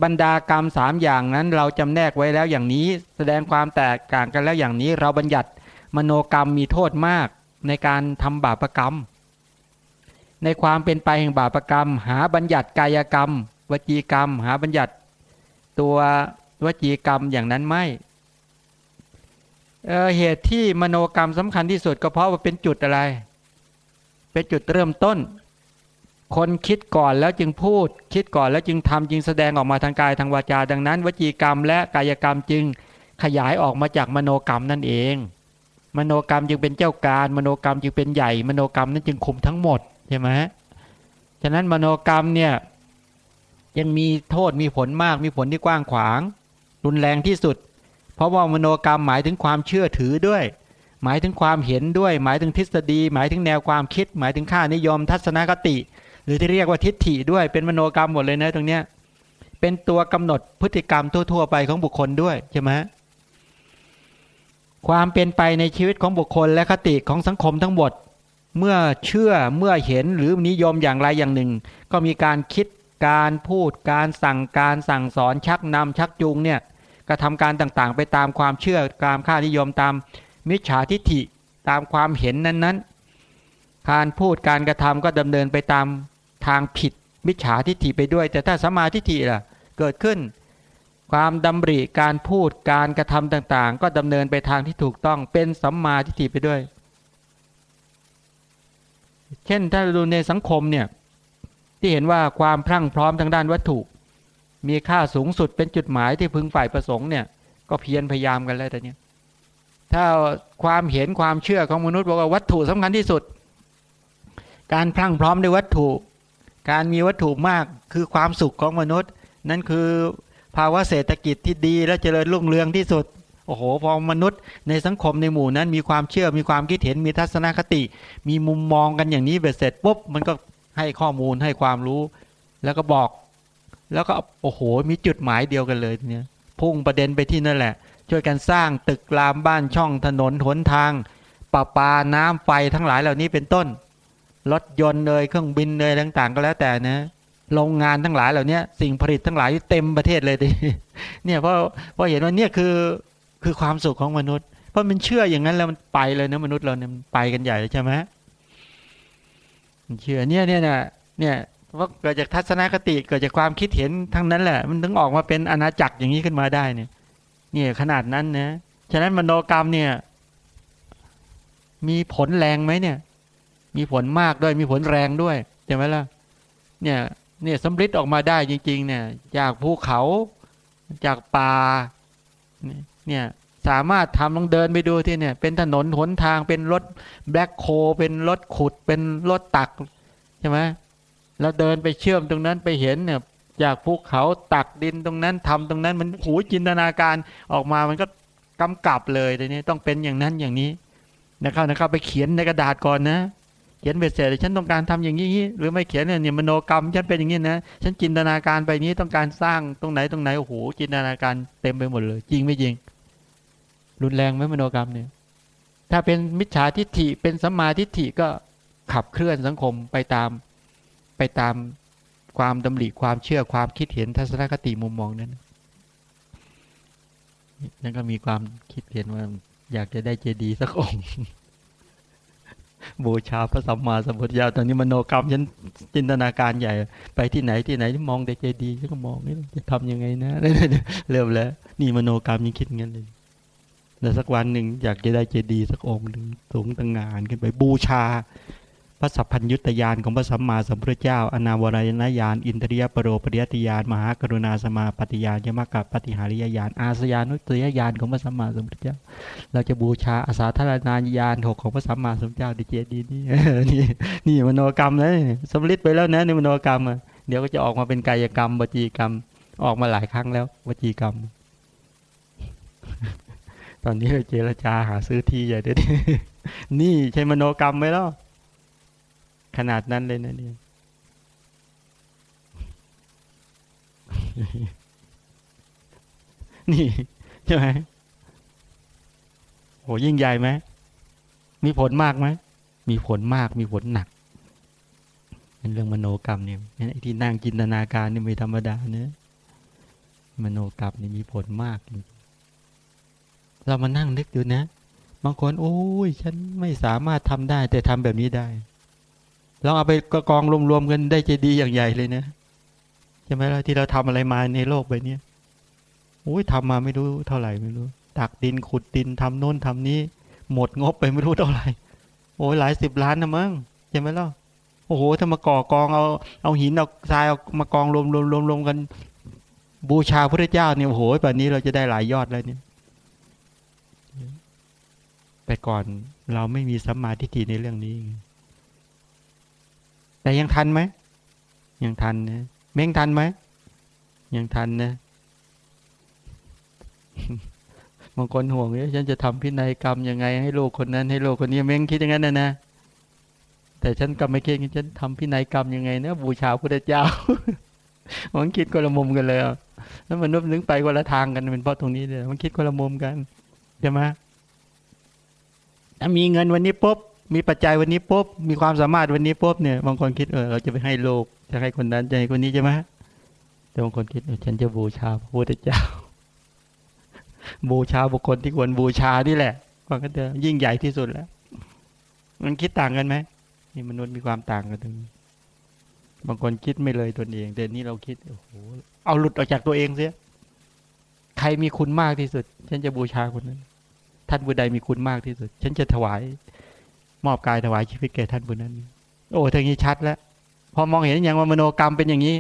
บรรดากรรมสามอย่างนั้น เราจำแนกไว้แล้วอย่างนี้ แสดงความแตกต่างกันแล้วอย่างนี้ เราบัญญัติ มโนกรรมมีโทษมากในการทำบาปรกรรม ในความเป็นไปแห่งบาปรกรรม หาบัญญัติกายกรรม วจีกรรม หาบัญญัติตัววจีกรรมอย่างนั้นไม่เเหตุที่มโนกรรมสำคัญที่สุดก็เพราะว่าเป็นจุดอะไร เป็นจุดเริ่มต้น คนคิดก่อนแล้วจึงพูด คิดก่อนแล้วจึงทำจึงแสดงออกมาทางกายทางวาจา ดังนั้น วจีกรรมและกายกรรมจึงขยายออกมาจากมโนกรรมนั่นเอง มโนกรรมจึงเป็นเจ้าการ มโนกรรมจึงเป็นใหญ่ มโนกรรมนั้นจึงคุมทั้งหมดใช่ไหมฉะนั้นมโนกรรมเนี่ยยังมีโทษมีผลมากมีผลที่กว้างขวาง รุนแรงที่สุด เพราะว่ามโนกรรมหมายถึงความเชื่อถือด้วย หมายถึงความเห็นด้วย หมายถึงทฤษฎี หมายถึงแนวความคิด หมายถึงค่านิยม ทัศนคติ หรือที่เรียกว่าทิฏฐิด้วยเป็นมโนกรรมหมดเลยนะตรงเนี้ยเป็นตัวกำหนดพฤติกรรมทั่ว ๆ ไปของบุคคลด้วยใช่ไหม ความเป็นไปในชีวิตของบุคคลและคติของสังคมทั้งหมด เมื่อเชื่อเมื่อเห็นหรือนิยมอย่างไรอย่างหนึ่ง ก็มีการคิดการพูดการสั่งการสั่งสอนชักนำชักจูงเนี่ยกระทำการต่างๆ ไปตามความเชื่อตามค่านิยมตามมิจฉาทิฏฐิตามความเห็นนั้นๆ การพูดการกระทำก็ดำเนินไปตามทางผิดมิจฉาทิฏฐิไปด้วย แต่ถ้าสมมาทิฏฐิล่ะเกิดขึ้น ความดำริการพูดการกระทำต่างๆ ก็ดำเนินไปทางที่ถูกต้องเป็นสัมมาทิฏฐิไปด้วย เช่นถ้าดูในสังคมเนี่ยที่เห็นว่าความพรั่งพร้อมทางด้านวัตถุ มีค่าสูงสุดเป็นจุดหมายที่พึงฝ่ายประสงค์เนี่ยก็เพียรพยายามกันแล้วแต่เนี้ยถ้าความเห็นความเชื่อของมนุษย์บอกว่าวัตถุสำคัญที่สุด การพรั่งพร้อมด้วยวัตถุ การมีวัตถุมากคือความสุขของมนุษย์ นั่นคือ ภาวะเศรษฐกิจที่ดีและเจริญรุ่งเรืองที่สุด โอ้โห พอมนุษย์ในสังคมในหมู่นั้น มีความเชื่อ มีความคิดเห็น มีทัศนคติ มีมุมมองกันอย่างนี้เบ็ดเสร็จปุ๊บ มันก็ให้ข้อมูลให้ความรู้ แล้วก็บอก แล้วก็โอ้โห มีจุดหมายเดียวกันเลยเนี่ย พุ่งประเด็นไปที่นั่นแหละ ช่วยกันสร้างตึกรามบ้านช่องถนนหนทางประปาน้ำไฟทั้งหลายเหล่านี้เป็นต้น รถยนต์เลยเครื่องบินเลยต่าง ๆ ก็แล้วแต่นะ โรงงานทั้งหลายเหล่านี้สิ่งผลิตทั้งหลายเต็มประเทศเลยดิเนี่ยเพราะเพราะเห็นว่าเนี่ยคือคือความสุขของมนุษย์ เพราะมันเชื่ออย่างนั้นแล้วมันไปเลยนะมนุษย์เราเนี่ยไปกันใหญ่ใช่ไหมเชื่อเนี่ยเนี่ยเนี่ยเนี่ยว่าเกิดจากทัศนคติเกิดจากความคิดเห็นทั้งนั้นแหละ มันถึงออกมาเป็นอาณาจักรอย่างนี้ขึ้นมาได้เนี่ย เนี่ยขนาดนั้นนะฉะนั้นมโนกรรมเนี่ย มีผลแรงไหมเนี่ย มีผลมากด้วยมีผลแรงด้วยใช่ไหมล่ะเนี่ย เนี่ยสำลิดออกมาได้จริง ๆ เนี่ย จากภูเขาจากป่าเนี่ยสามารถทำลองเดินไปดูที่เนี่ย เป็นถนนหนทางเป็นรถแบล็คโคเป็นรถขุดเป็นรถตักใช่ไหมแล้วเดินไปเชื่อมตรงนั้นไปเห็นเนี่ยจากภูเขาตักดินตรงนั้นทำตรงนั้นมันหูจินตนาการออกมามันก็กำกับเลยทีนี้ต้องเป็นอย่างนั้นอย่างนี้นะครับนะครับ ไปเขียนในกระดาษก่อนนะ เขียนเบ็ดเสร็จฉันต้องการทำอย่างนี้หรือไม่เขียนเนี่ยมโนกรรมฉันเป็นอย่างนี้นะฉันจินตนาการไปนี้ต้องการสร้างตรงไหนตรงไหนโอ้โหจินตนาการเต็มไปหมดเลย จริงไม่จริง รุนแรงไหมมโนกรรมเนี่ย ถ้าเป็นมิจฉาทิฏฐิเป็นสัมมาทิฏฐิก็ขับเคลื่อนสังคมไปตามไปตามความดำริความเชื่อความคิดเห็นทัศนคติมุมมองนั้นนั่นก็มีความคิดเห็นว่าอยากจะได้เจดีย์สักองค์ บูชาพระสัมมาสัมพุทธเจ้าตอนนี้มโนกรรมฉันจินตนาการใหญ่ ไปที่ไหนที่ไหนมองแต่เจดีย์ฉันก็มองนี่จะทำยังไงนะเริ่มแล้ว นี่มโนกรรมยังคิดงั้นเลยแล้วสักวันหนึ่งอยากจะได้เจดีย์สักองค์หนึ่งสูงตั้งงานขึ้นไปบูชา พระสัพพัญยุตยานของพระสัมมาสัมพุทธเจ้า อนาวรายณญาณอินทรียปโรปริยติยานมหากรุณาสมาปฏิญาณยมกับปฏิหาริยญาณอาสยานุตยญาณของพระสัมมาสัมพุทธเจ้า เราจะบูชาอาสาธารณญาณหกของพระสัมมาสัมพุทธเจ้าดิเจดีนี่นี่นี่มโนกรรมเลยสมฤทธิ์ไปแล้วนะในมโนกรรมเดี๋ยวก็จะออกมาเป็นกายกรรมวจีกรรมออกมาหลายครั้งแล้ววจีกรรม ตอนนี้เจรจาหาซื้อที่ใหญ่เด็ดนี่ใช่มโนกรรมไหมล่ะ ขนาดนั้นเลยนะเนี่ยนี่ใช่ไหมโหยิ่งใหญ่ไหมมีผลมากไหมมีผลมากมีผลหนักเป็นเรื่องมโนกรรมเนี่ยไอ้ที่นั่งจินตนาการนี่ไม่ธรรมดาเนะมโนกรรมนี่มีผลมาก เรามานั่งนึกดูนะบางคนโอ้ยฉันไม่สามารถทำได้ แต่ทำแบบนี้ได้ ลองเอาไปกองรวมๆกันได้ใจดีอย่างใหญ่เลยนะใช่ไหมล่ะที่เราทำอะไรมาในโลกใบนี้โอ้ยทำมาไม่รู้เท่าไหร่ไม่รู้ตักดินขุดดินทำโน่นทำนี้ หมดงบไปไม่รู้เท่าไหร่โอ้ยหลายสิบล้านนะมั้งใช่ไหมล่ะโอ้โหถ้ามาก่อกองเอาเอาหินเอาทรายเอามากองรวมรวมรวมรวมกัน บูชาพระเจ้าเนี่ยโอ้โหแบบนี้เราจะได้หลายยอดแล้วเนี่ยแต่ก่อนเราไม่มีสัมมาทิฏฐิในเรื่องนี้ แต่ยังทันไหมยังทันนะเม้งทันไหมยังทันนะบางคนห่วงเนี่ยฉันจะทำพินัยกรรมยังไง ให้ลูกคนนั้นให้ลูกคนนี้เม้งคิดอย่างนั้นนะนะแต่ฉันก็ไม่คิดฉันทำพินัยกรรมยังไงนะบูชาพระเจ้ามันคิดคนละมุมกันเลยแล้วมันนุบนึงไปคนละทางกันเป็นเพราะตรงนี้เลยมันคิดคนละมุมกันใช่ไหมถ้ามีเงินวันนี้ปุ๊บ มีปัจจัยวันนี้ปุ๊บมีความสามารถวันนี้ปุ๊บเนี่ยบางคนคิดเออเราจะไปให้โลกจะให้คนนั้นจะให้คนนี้ใช่ไหมแต่บางคนคิดเออฉันจะบูชาพระพุทธเจ้า บูชาบุคคลที่ควรบูชานี่แหละมันก็จะยิ่งใหญ่ที่สุดแล้ว มันคิดต่างกันไหมนี่มนุษย์มีความต่างกันตรงนี้บางคนคิดไม่เลยตนเอง แต่นี่เราคิดโอ้โหเอาหลุดออกจากตัวเองเสียใครมีคุณมากที่สุด ฉันจะบูชาคนนั้น ท่านบุใดมีคุณมากที่สุด ฉันจะถวาย มอบกายถวายชีวิตแก่ท่านผู้นั้น โอ้ทางนี้ชัดแล้ว พอมองเห็นอย่างว่ามโนกรรมเป็นอย่างนี้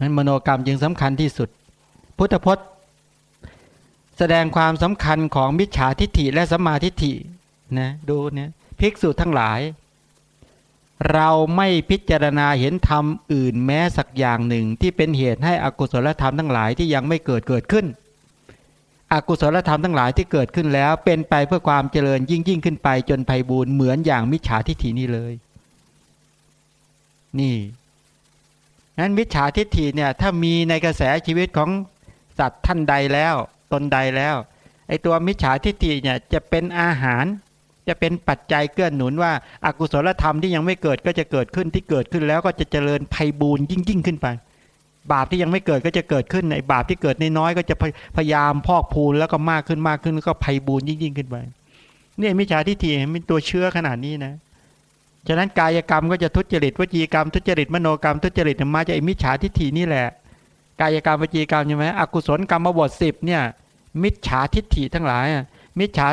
นั้นมโนกรรมจึงสำคัญที่สุด พุทธพจน์ แสดงความสำคัญของมิจฉาทิฏฐิและสัมมาทิฏฐินะดูเนี่ยภิกษุทั้งหลาย เราไม่พิจารณาเห็นธรรมอื่นแม้สักอย่างหนึ่งที่เป็นเหตุให้อกุศลธรรมทั้งหลายที่ยังไม่เกิดเกิดขึ้น อกุศลธรรมทั้งหลายที่เกิดขึ้นแล้ว เป็นไปเพื่อความเจริญยิ่งยิ่งขึ้นไปจนไพบูรณ์เหมือนอย่างมิจฉาทิฏฐินี่เลย นี่นั้นมิจฉาทิฏฐิเนี่ยถ้ามีในกระแสชีวิตของสัตว์ท่านใดแล้วตนใดแล้วไอตัวมิจฉาทิฏฐิเนี่ยจะเป็นอาหาร จะเป็นปัจจัยเกื้อหนุนว่าอากุศลธรรมที่ยังไม่เกิดก็จะเกิดขึ้นที่เกิดขึ้นแล้วก็จะเจริญไพบูรณ์ยิ่งยิ่งขึ้นไป บาปที่ยังไม่เกิดก็จะเกิดขึ้นในบาปที่เกิดในน้อยก็จะพยายามพอกพูนแล้วก็มากขึ้นมากขึ้นแล้วก็ไพ่บูนยิ่งยิ่งขึ้นไปเนี่ยมิจฉาทิฏฐิเป็นตัวเชื้อขนาดนี้นะฉะนั้นกายกรรมก็จะทุจริตวจีกรรม ทุจริตมโนกรรม ทุจริตมาจากมิจฉาทิฏฐินี่แหละ กายกรรมวจีกรรมใช่ไหมอกุศลกรรมบทสิบเนี่ย มิจฉาทิฏฐิทั้งหลายมิจฉา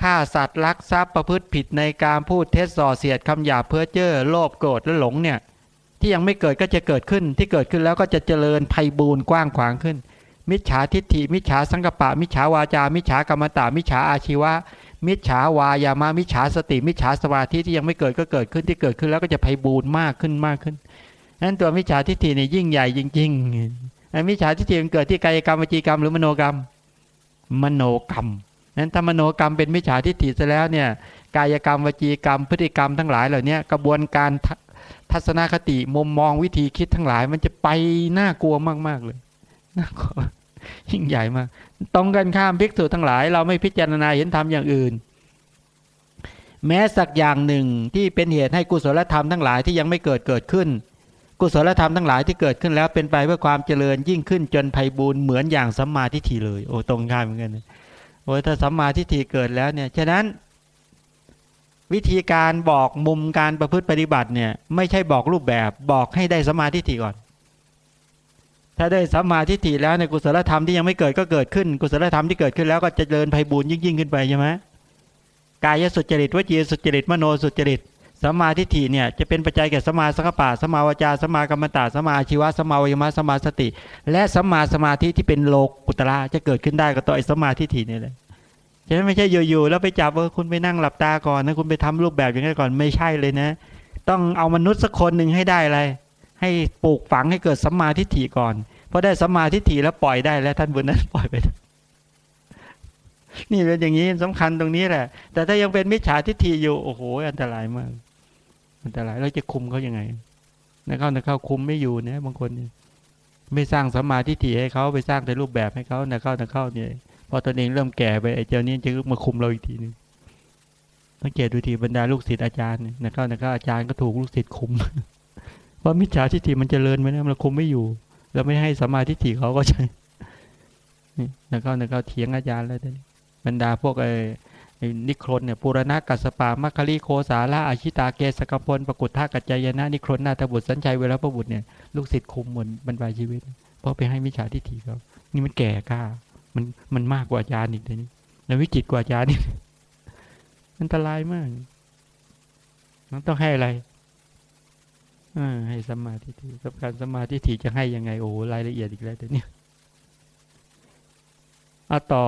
ฆ่าสัตว์ลักทรัพย์ประพฤติผิดในการพูดเท็จส่อเสียดคำหยาเพ้อเจ้อโลภโกรธและหลงเนี่ย ที่ยังไม่เกิดก็จะเกิดขึ้น ที่เกิดขึ้นแล้วก็จะเจริญไพบูร์กว้างขวางขึ้น มิจฉาทิฏฐิ มิจฉาสังกปะ มิจฉาวาจา มิจฉากรรมตามิจฉาอาชีวะ มิจฉาวายามามิจฉาสติ มิจฉาสมาธิที่ยังไม่เกิดก็เกิดขึ้น ที่เกิดขึ้นแล้วก็จะไพบูร์มากขึ้นมากขึ้นนั้นตัวมิจฉาทิฏฐิเนี่ยยิ่งใหญ่จริงๆไอ้มิจฉาทิฏฐิมันเกิดที่กายกรรมวจีกรรมหรือมโนกรรม มโนกรรมนั้นถ้ามโนกรรมเป็นมิจฉาทิฏฐิซะแล้วเนี่ยกายกรรมวจีกรรมพฤติกรรมทั้งหลายเหล่านี้กระบวนการ ทัศนคติมุมมองวิธีคิดทั้งหลาย มันจะไปน่ากลัวมากๆเลยน่ากลัวยิ่งใหญ่มาก ตรงกันข้ามภิกษุทั้งหลาย เราไม่พิจารณาเห็นธรรมอย่างอื่น แม้สักอย่างหนึ่งที่เป็นเหตุให้กุศลธรรมทั้งหลายที่ยังไม่เกิดเกิดขึ้น กุศลธรรมทั้งหลายที่เกิดขึ้นแล้วเป็นไปเพื่อความเจริญยิ่งขึ้นจนไพบูรณ์เหมือนอย่างสัมมาทิฏฐิเลย โอ้ตรงข้ามเหมือนกันโอ้ถ้าสัมมาทิฏฐิเกิดแล้วเนี่ยฉะนั้น วิธีการบอกมุมการประพฤติปฏิบัติเนี่ยไม่ใช่บอกรูปแบบบอกให้ได้สมาธิฏฐิก่อน ถ้าได้สมาธิฏฐิแล้วในกุศลธรรมที่ยังไม่เกิดก็เกิดขึ้น กุศลธรรมที่เกิดขึ้นแล้วก็จะเจริญไพบูรยิ่งยิ่งขึ้นไปใช่ไหมกายสุจริตวจีสุจริตมโนสุจริตสมาธิฏฐิเนี่ยจะเป็นปัจจัยแก่สมาสังกปะสมาวจาสมากรรมตาสมาชีวะสมาวิมารสมาสติ และสมาสมาธิที่เป็นโลกุตระจะเกิดขึ้นได้ก็ต่อไอ้สมาธิฏฐินี่แหละ ฉะนั้นไม่ใช่อยู่ๆแล้วไปจับว่าคุณไปนั่งหลับตาก่อนนะคุณไปทำรูปแบบอย่างนี้ก่อนไม่ใช่เลยนะ ต้องเอามนุษย์สักคนหนึ่งให้ได้อะไรให้ปลูกฝังให้เกิดสัมมาทิฏฐิก่อนพอได้สัมมาทิฏฐิแล้วปล่อยได้แล้วท่านบุญนั้นปล่อยไปนี่เป็นอย่างนี้สำคัญตรงนี้แหละ แต่ถ้ายังเป็นมิจฉาทิฏฐิอยู่โอ้โหอันตรายมาก อันตรายเราจะคุมเขายังไงนะเขานะเขาคุมไม่อยู่เนี่ยบางคน ไม่สร้างสัมมาทิฏฐิให้เขาไปสร้างแต่รูปแบบให้เขานะเขานะเขาเนี่ย พอตนเองเริ่มแก่ไปไอ้เจ้านี้จะมาคุมเราอีกทีนึงสังเกตดูทีบรรดาลูกศิษย์อาจารย์นะครับนะครับอาจารย์ก็ถูกลูกศิษย์คุม เพราะมิจฉาทิฏฐิมันจเจริญไปนะมันคุมไม่อยู่ แล้วไม่ให้สมาธิฏฐิเขาก็ใช่นี่นะครับนะครับเถียงอาจารย์แล้วท่บรรดาพวกไอ้นิครนเนี่ยปุรณะกัสปามัคคลีโคสาละอาชิตาเกสกพลปกุฏท่ากัจจายนะนิครนนาตบุตรสัญชัยเวลาพระบุตรเนี่ยลูกศิษย์คุมหมดบรรดาชีวิต เพราะไปให้มิจฉาทิฏฐิเขานี่มันแก่กล้า มันมันมากกว่าอาจารย์อีกเลยนี่แล้ววิจิตกว่าอาจารย์นี่อันตรายมากมันต้องให้อะไรอให้สมาธิทีกับการสมาธิที่จะให้ยังไงโอ้รายละเอียดอีกแล้วแต่เนี้ยอาต่อ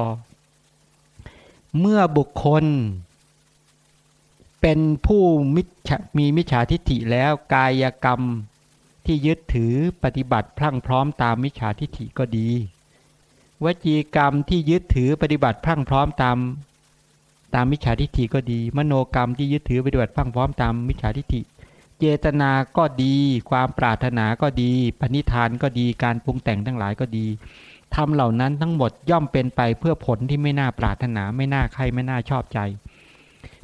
เมื่อบุคคล เป็นผู้มิจมีมิจฉาทิฏฐิแล้วกายกรรมที่ยึดถือปฏิบัติพลั่งพร้อมตามมิจฉาทิฏฐิก็ดี วจีกรรมที่ยึดถือปฏิบัติพรั่งพร้อมตาม ตามมิจฉาทิฏฐิก็ดี มโนกรรมที่ยึดถือปฏิบัติพรั่งพร้อมตามมิจฉาทิฏฐิ เจตนาก็ดี ความปรารถนาก็ดี ปณิธานก็ดีการปรุงแต่งทั้งหลายก็ดีทำเหล่านั้นทั้งหมดย่อมเป็นไปเพื่อผลที่ไม่น่าปรารถนาไม่น่าใครไม่น่าชอบใจ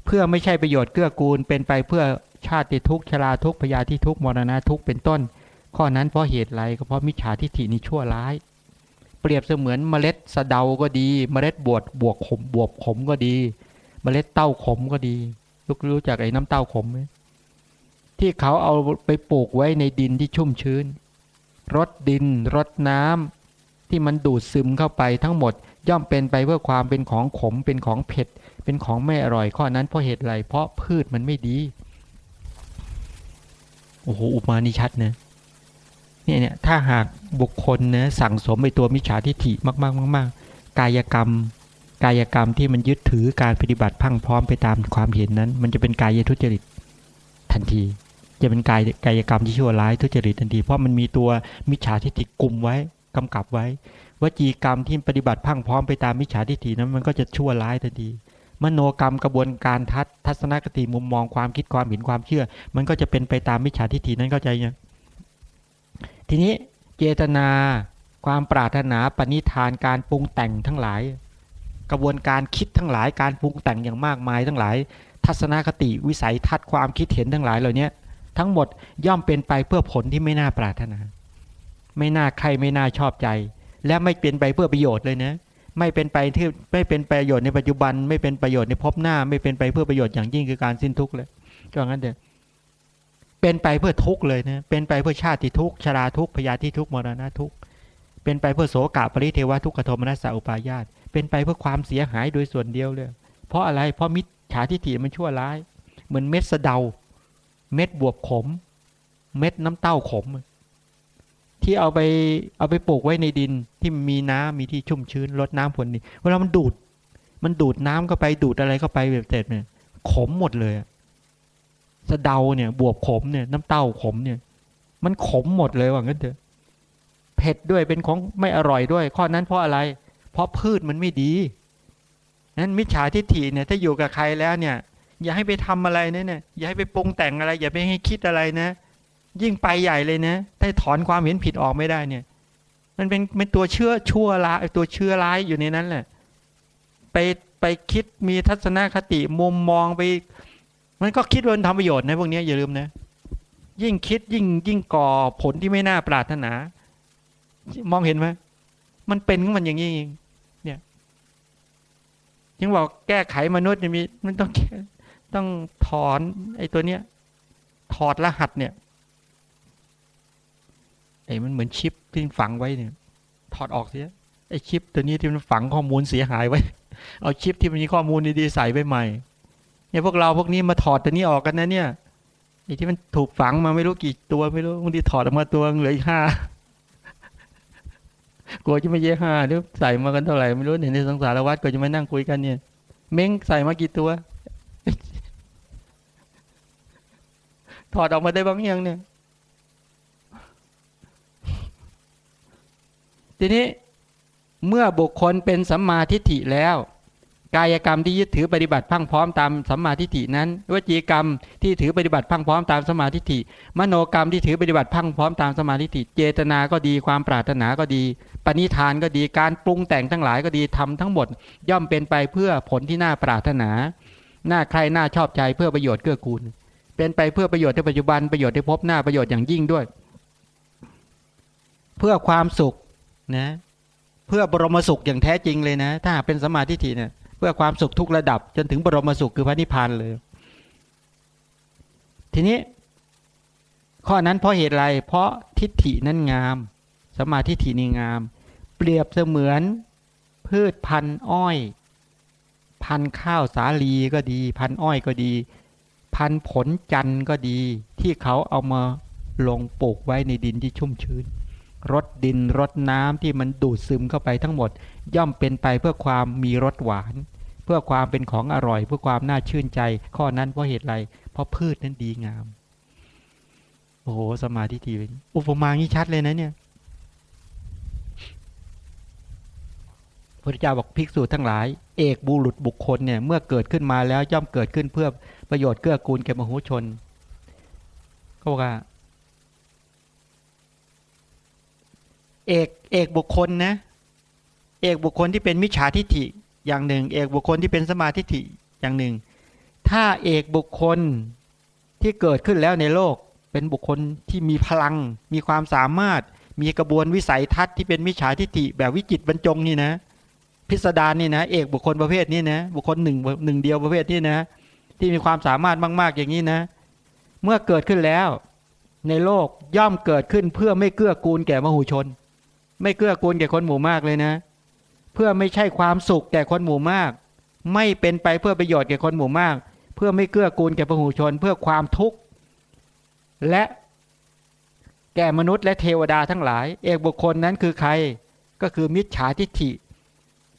เพื่อไม่ใช่ประโยชน์เกื้อกูล เป็นไปเพื่อชาติทุกข์ชราทุกข์พยาธิทุกข์มรณะทุกข์เป็นต้น ข้อนั้นเพราะเหตุไรก็เพราะมิจฉาทิฏฐินี้ชั่วร้าย เปรียบเสมือนเมล็ดสะเดาก็ดี เมล็ดบวชบวกขมบวบขมก็ดี เมล็ดเต้าขมก็ดีลูกรู้จักไอ้น้ำเต้าขมไหมที่เขาเอาไปปลูกไว้ในดินที่ชุ่มชื้น รดดินรดน้ำที่มันดูดซึมเข้าไปทั้งหมดย่อมเป็นไปเพื่อความเป็นของขมเป็นของเผ็ด เป็นของไม่อร่อยข้อนั้นเพราะเหตุไรเพราะพืชมันไม่ดี โอ้โหอุมานี่ชัดเนะ เนี่ยเนี่ยถ้าหากบุคคลเนะสั่งสมไปตัวมิจฉาทิฏฐิมากๆมากๆกายกรรม กายกรรมที่มันยึดถือการปฏิบัติพังพร้อมไปตามความเห็นนั้น มันจะเป็นกายทุจริตทันที จะเป็นกายกายกรรมที่ชั่วร้ายทุจริตทันที เพราะมันมีตัวมิจฉาทิฏฐิกลุ่มไว้กำกับไว้วจีกรรมที่ปฏิบัติพังพร้อมไปตามมิจฉาทิฏฐินั้นมันก็จะชั่วร้ายทันทีมโนกรรมกระบวนการทัศทัศนคติมุมมองความคิดความเห็นความเชื่อ มันก็จะเป็นไปตามมิจฉาทิฏฐินั้นเข้าใจยัง ทีนี้เจตนาความปรารถนาปณิธานการปรุงแต่งทั้งหลาย กระบวนการคิดทั้งหลายการปรุงแต่งอย่างมากมายทั้งหลาย ทัศนคติวิสัยทัศน์ความคิดเห็นทั้งหลายเหล่านี้ทั้งหมดย่อมเป็นไปเพื่อผลที่ไม่น่าปรารถนา ไม่น่าใครไม่น่าชอบใจ และไม่เป็นไปเพื่อประโยชน์เลยนะไม่เป็นไปที่ไม่เป็นประโยชน์ในปัจจุบัน ไม่เป็นประโยชน์ในภพหน้า ไม่เป็นไปเพื่อประโยชน์อย่างยิ่งคือการสิ้นทุกข์เลยก็งั้นเถอะ เป็นไปเพื่อทุกข์เลยนะเป็นไปเพื่อชาติทุกข์ชราทุกข์พยาธิทุกข์มรณะทุกข์เป็นไปเพื่อโสกะปริเทวทุกขโทมนัสสะอุปายาตเป็นไปเพื่อความเสียหายโดยส่วนเดียวเลย เพราะอะไรเพราะมิจฉาทิฏฐิมันชั่วร้าย เหมือนเม็ดสะเดา เม็ดบวบขม เม็ดน้ำเต้าขม ที่เอาไปเอาไปปลูกไว้ในดินที่มีน้ำมีที่ชุ่มชื้นลดน้ำฝนนี่เวลามันดูด มันดูดน้ำเข้าไปดูดอะไรเข้าไปแบบเสร็จเนี่ยขมหมดเลย สะเดาเนี่ย บวบขมเนี่ย น้ำเต้าขมเนี่ย มันขมหมดเลยว่างั้นเถอะเผ็ดด้วยเป็นของไม่อร่อยด้วย ข้อนั้นเพราะอะไร เพราะพืชมันไม่ดีนั้นมิจฉาทิฏฐิเนี่ยถ้าอยู่กับใครแล้วเนี่ย อย่าให้ไปทำอะไรเนี่ยอย่าให้ไปปรุงแต่งอะไร อย่าไปให้คิดอะไรนะ ยิ่งไปใหญ่เลยนะถ้าถอนความเห็นผิดออกไม่ได้เนี่ย มันเป็นเป็นตัวเชื้อชั่วร้ายตัวเชื้อร้ายอยู่ในนั้นแหละ ไปไปคิดมีทัศนคติมุมมองไป มันก็คิดว่ามันทำประโยชน์นะพวกนี้อย่าลืมนะ ยิ่งคิดยิ่งยิ่งก่อผลที่ไม่น่าปรารถนา มองเห็นไหมมันเป็นของมันอย่างนี้เองเนี่ยยังบอกแก้ไขมนุษย์จะมีมันต้องต้องถอนไอ้ตัวเนี้ย ถอดรหัสเนี่ยไอ้มันเหมือนชิปที่ฝังไว้เนี่ย ถอดออกเสียไอ้ชิปตัวนี้ที่มันฝังข้อมูลเสียหายไว้ เอาชิปที่มันมีข้อมูลดีๆใส่ไปใหม่ เนี่ยพวกเราพวกนี้มาถอดตัวนี้ออกกันนะเนี่ยไอ้ที่มันถูกฝังมาไม่รู้กี่ตัวไม่รู้บางทีถอดออกมาตัวเหลืออีกห้ากลัวจะไม่เยอห้าหรือใส่มากันเท่าไหร่ไม่รู้เนี่ยในสังสารวัตรก็จะมานั่งคุยกันเนี่ย เม้งใส่มากี่ตัว ถอดออกมาได้บ้างย่างเนี่ย ทีนี้เมื่อบุคคลเป็นสัมมาทิฏฐิแล้ว กายกรรมที่ยึดถือปฏิบัติพังพร้อมตามสัมมาทิฏฐินั้นวจีกรรมที่ถือปฏิบัติพังพร้อมตามสัมมาทิฏฐิมโนกรรมที่ถือปฏิบัติพังพร้อมตามสัมมาทิฏฐิเจตนาก็ดีความปรารถนาก็ดี ปณิธานก็ดีการปรุงแต่งทั้งหลายก็ดีทำทั้งหมด ย่อมเป็นไปเพื่อผลที่น่าปรารถนาหน้าใครน่าชอบใจเพื่อประโยชน์เกื้อกูล เป็นไปเพื่อประโยชน์ในปัจจุบันประโยชน์ในพบหน้าประโยชน์อย่างยิ่งด้วย เพื่อความสุขนะ เพื่อบรมสุขอย่างแท้จริงเลยนะ ถ้าเป็นสมาธิฐิเนี่ย เพื่อความสุขทุกระดับ จนถึงบรมสุขคือพระนิพพานเลย ทีนี้ ข้อนั้นเพราะเหตุไร เพราะทิฏฐินั้นงามสมาธิฏฐินี่งาม เปรียบเสมือนพืชพันธุ์อ้อย พันธุ์ข้าวสาลีก็ดี พันธุ์อ้อยก็ดี พันธุ์ผลจันทร์ก็ดี ที่เขาเอามาลงปลูกไว้ในดินที่ชุ่มชื้น รสดินรสน้ำที่มันดูดซึมเข้าไปทั้งหมด ย่อมเป็นไปเพื่อความมีรสหวาน เพื่อความเป็นของอร่อย เพื่อความน่าชื่นใจ ข้อนั้นเพราะเหตุไรเพราะพืชนั้นดีงามโอ้โหสมาธิทีอุปมางี้ชัดเลยนะเนี่ยพระเจ้าบอกภิกษุทั้งหลาย เอกบุรุษบุคคลเนี่ยเมื่อเกิดขึ้นมาแล้วย่อมเกิดขึ้นเพื่อประโยชน์เกื้อกูลแก่มโหชนก็บอกว่า เอกเอกบุคคลนะ เอกบุคคลที่เป็นมิจฉาทิฏฐิอย่างหนึ่ง เอกบุคคลที่เป็นสมาธิฐิอย่างหนึ่ง ถ้าเอกบุคคลที่เกิดขึ้นแล้วในโลก เป็นบุคคลที่มีพลัง มีความสามารถ มีกระบวนวิสัยทัศน์ที่เป็นมิจฉาทิฏฐิแบบวิจิตบรรจงนี่นะ พิสดารนี่นะ เอกบุคคลประเภทนี้นะ บุคคลหนึ่งหนึ่งเดียวประเภทนี้นะ ที่มีความสามารถมาก ๆ อย่างนี้นะ เมื่อเกิดขึ้นแล้วในโลกย่อมเกิดขึ้นเพื่อไม่เกื้อกูลแก่มหูชน ไม่เกื้อกูลแก่คนหมู่มากเลยนะ เพื่อไม่ใช่ความสุขแก่คนหมู่มาก ไม่เป็นไปเพื่อประโยชน์แก่คนหมู่มาก เพื่อไม่เกื้อกูลแก่ประหูชน เพื่อความทุกข์และแก่มนุษย์และเทวดาทั้งหลาย เอกบุคคลนั้นคือใคร ก็คือมิจฉาทิฏฐิ